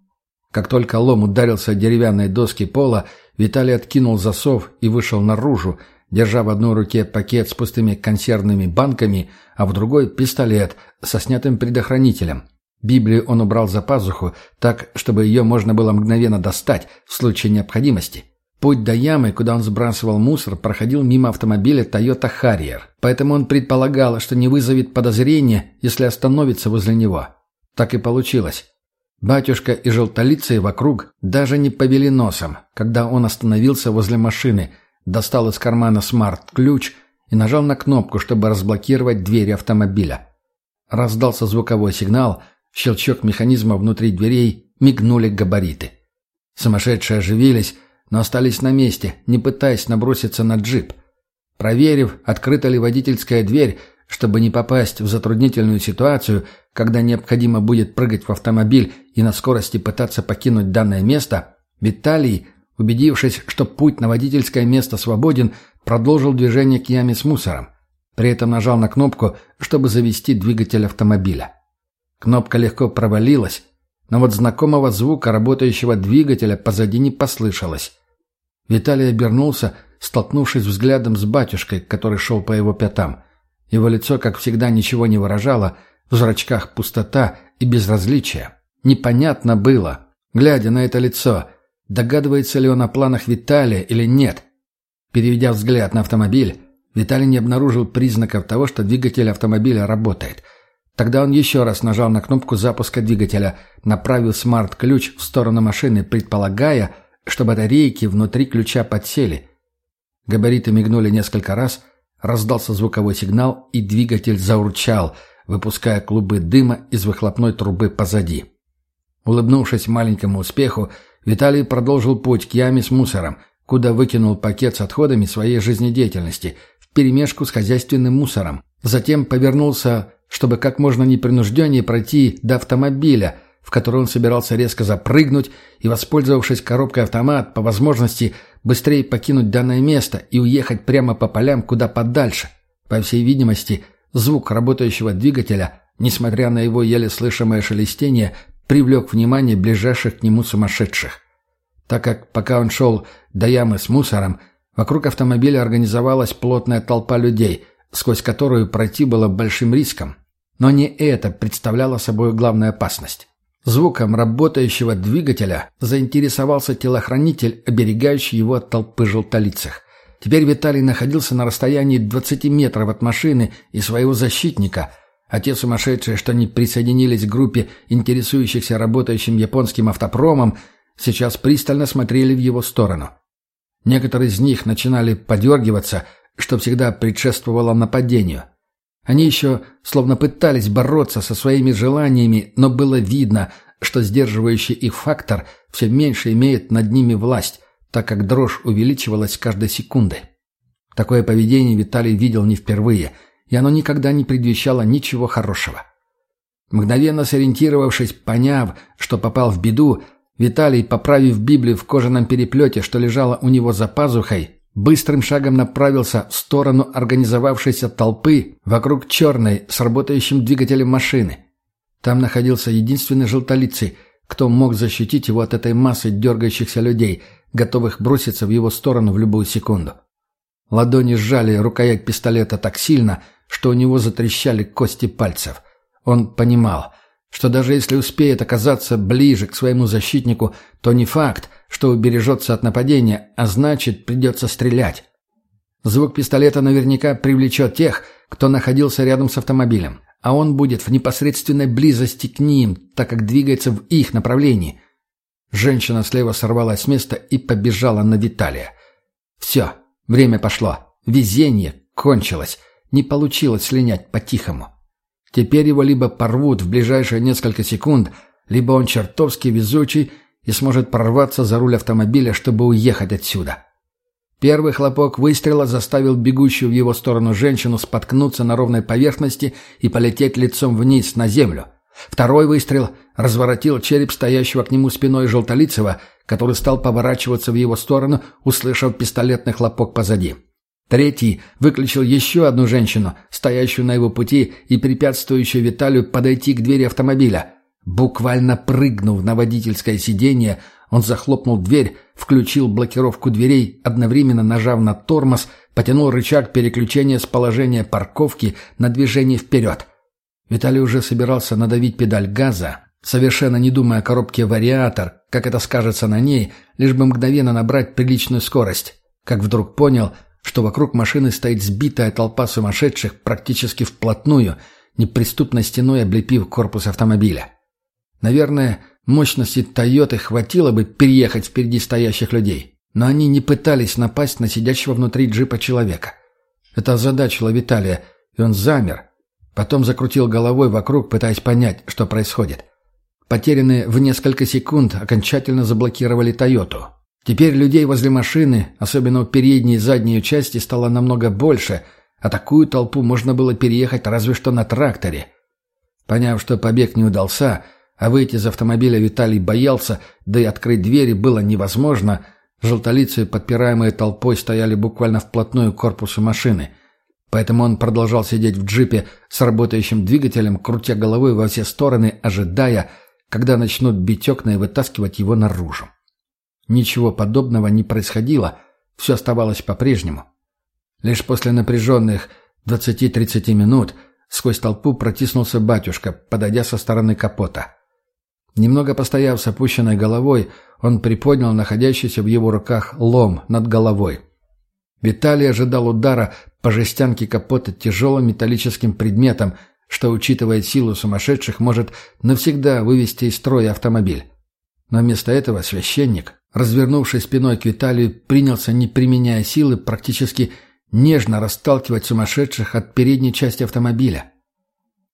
Как только лом ударился о деревянные доски пола, Виталий откинул засов и вышел наружу, держа в одной руке пакет с пустыми консервными банками, а в другой — пистолет со снятым предохранителем — Библию он убрал за пазуху, так, чтобы ее можно было мгновенно достать в случае необходимости. Путь до ямы, куда он сбрасывал мусор, проходил мимо автомобиля Toyota Harrier, поэтому он предполагал, что не вызовет подозрения, если остановится возле него. Так и получилось. Батюшка и желтолицые вокруг даже не повели носом, когда он остановился возле машины, достал из кармана смарт-ключ и нажал на кнопку, чтобы разблокировать двери автомобиля. Раздался звуковой сигнал – Щелчок механизма внутри дверей, мигнули габариты. Сумасшедшие оживились, но остались на месте, не пытаясь наброситься на джип. Проверив, открыта ли водительская дверь, чтобы не попасть в затруднительную ситуацию, когда необходимо будет прыгать в автомобиль и на скорости пытаться покинуть данное место, Виталий, убедившись, что путь на водительское место свободен, продолжил движение к яме с мусором. При этом нажал на кнопку, чтобы завести двигатель автомобиля. Кнопка легко провалилась, но вот знакомого звука работающего двигателя позади не послышалось. Виталий обернулся, столкнувшись взглядом с батюшкой, который шел по его пятам. Его лицо, как всегда, ничего не выражало, в зрачках пустота и безразличие. Непонятно было, глядя на это лицо, догадывается ли он о планах Виталия или нет. Переведя взгляд на автомобиль, Виталий не обнаружил признаков того, что двигатель автомобиля работает – Тогда он еще раз нажал на кнопку запуска двигателя, направил смарт-ключ в сторону машины, предполагая, что батарейки внутри ключа подсели. Габариты мигнули несколько раз, раздался звуковой сигнал, и двигатель заурчал, выпуская клубы дыма из выхлопной трубы позади. Улыбнувшись маленькому успеху, Виталий продолжил путь к яме с мусором, куда выкинул пакет с отходами своей жизнедеятельности, вперемешку с хозяйственным мусором. Затем повернулся чтобы как можно непринужденнее пройти до автомобиля, в который он собирался резко запрыгнуть и, воспользовавшись коробкой автомат, по возможности быстрее покинуть данное место и уехать прямо по полям куда подальше. По всей видимости, звук работающего двигателя, несмотря на его еле слышимое шелестение, привлек внимание ближайших к нему сумасшедших. Так как пока он шел до ямы с мусором, вокруг автомобиля организовалась плотная толпа людей, сквозь которую пройти было большим риском. Но не это представляло собой главную опасность. Звуком работающего двигателя заинтересовался телохранитель, оберегающий его от толпы желтолицых. Теперь Виталий находился на расстоянии 20 метров от машины и своего защитника, а те сумасшедшие, что не присоединились к группе интересующихся работающим японским автопромом, сейчас пристально смотрели в его сторону. Некоторые из них начинали подергиваться, что всегда предшествовало нападению. Они еще словно пытались бороться со своими желаниями, но было видно, что сдерживающий их фактор все меньше имеет над ними власть, так как дрожь увеличивалась каждой секундой. Такое поведение Виталий видел не впервые, и оно никогда не предвещало ничего хорошего. Мгновенно сориентировавшись, поняв, что попал в беду, Виталий, поправив Библию в кожаном переплете, что лежало у него за пазухой, быстрым шагом направился в сторону организовавшейся толпы вокруг черной с работающим двигателем машины. Там находился единственный желтолицый, кто мог защитить его от этой массы дергающихся людей, готовых броситься в его сторону в любую секунду. Ладони сжали рукоять пистолета так сильно, что у него затрещали кости пальцев. Он понимал, что даже если успеет оказаться ближе к своему защитнику, то не факт, что убережется от нападения, а значит, придется стрелять. Звук пистолета наверняка привлечет тех, кто находился рядом с автомобилем, а он будет в непосредственной близости к ним, так как двигается в их направлении. Женщина слева сорвалась с места и побежала на Виталия. Все, время пошло. Везение кончилось. Не получилось слинять по-тихому. Теперь его либо порвут в ближайшие несколько секунд, либо он чертовски везучий и сможет прорваться за руль автомобиля, чтобы уехать отсюда. Первый хлопок выстрела заставил бегущую в его сторону женщину споткнуться на ровной поверхности и полететь лицом вниз на землю. Второй выстрел разворотил череп стоящего к нему спиной Желтолицева, который стал поворачиваться в его сторону, услышав пистолетный хлопок позади. Третий выключил еще одну женщину, стоящую на его пути и препятствующую Виталию подойти к двери автомобиля. Буквально прыгнув на водительское сиденье, он захлопнул дверь, включил блокировку дверей, одновременно нажав на тормоз, потянул рычаг переключения с положения парковки на движение вперед. Виталий уже собирался надавить педаль газа, совершенно не думая о коробке «Вариатор», как это скажется на ней, лишь бы мгновенно набрать приличную скорость. Как вдруг понял – что вокруг машины стоит сбитая толпа сумасшедших практически вплотную, неприступной стеной облепив корпус автомобиля. Наверное, мощности «Тойоты» хватило бы переехать впереди стоящих людей, но они не пытались напасть на сидящего внутри джипа человека. Это озадачило Виталия, и он замер. Потом закрутил головой вокруг, пытаясь понять, что происходит. Потерянные в несколько секунд окончательно заблокировали «Тойоту». Теперь людей возле машины, особенно у передней и задней части, стало намного больше, а такую толпу можно было переехать разве что на тракторе. Поняв, что побег не удался, а выйти из автомобиля Виталий боялся, да и открыть двери было невозможно, желтолицы, подпираемые толпой, стояли буквально вплотную к корпусу машины. Поэтому он продолжал сидеть в джипе с работающим двигателем, крутя головой во все стороны, ожидая, когда начнут бить окна и вытаскивать его наружу. Ничего подобного не происходило, все оставалось по-прежнему. Лишь после напряженных 20-30 минут сквозь толпу протиснулся батюшка, подойдя со стороны капота. Немного постояв с опущенной головой, он приподнял находящийся в его руках лом над головой. Виталий ожидал удара по жестянке капота тяжелым металлическим предметом, что, учитывая силу сумасшедших, может навсегда вывести из строя автомобиль. Но вместо этого священник, развернувшись спиной к Виталию, принялся, не применяя силы, практически нежно расталкивать сумасшедших от передней части автомобиля.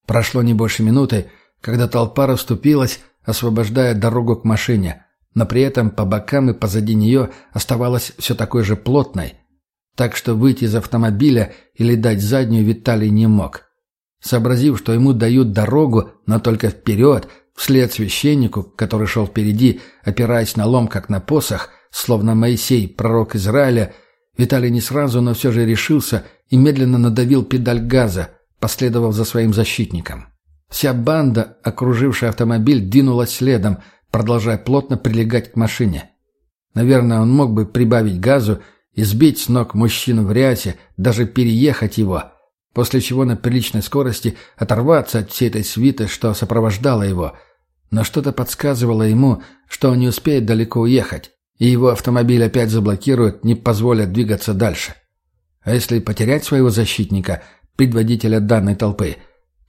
Прошло не больше минуты, когда толпа расступилась, освобождая дорогу к машине, но при этом по бокам и позади нее оставалась все такой же плотной, так что выйти из автомобиля или дать заднюю Виталий не мог. Сообразив, что ему дают дорогу, но только вперед, Вслед священнику, который шел впереди, опираясь на лом, как на посох, словно Моисей, пророк Израиля, Виталий не сразу, но все же решился и медленно надавил педаль газа, последовав за своим защитником. Вся банда, окружившая автомобиль, двинулась следом, продолжая плотно прилегать к машине. Наверное, он мог бы прибавить газу и сбить с ног мужчину в рясе, даже переехать его, после чего на приличной скорости оторваться от всей этой свиты, что сопровождала его – но что-то подсказывало ему, что он не успеет далеко уехать, и его автомобиль опять заблокируют, не позволят двигаться дальше. А если потерять своего защитника, предводителя данной толпы,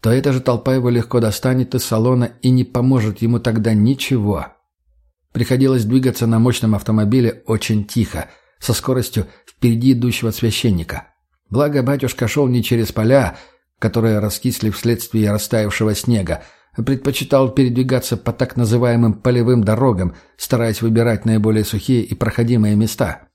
то эта же толпа его легко достанет из салона и не поможет ему тогда ничего. Приходилось двигаться на мощном автомобиле очень тихо, со скоростью впереди идущего священника. Благо, батюшка шел не через поля, которые раскисли вследствие растаявшего снега, предпочитал передвигаться по так называемым полевым дорогам, стараясь выбирать наиболее сухие и проходимые места.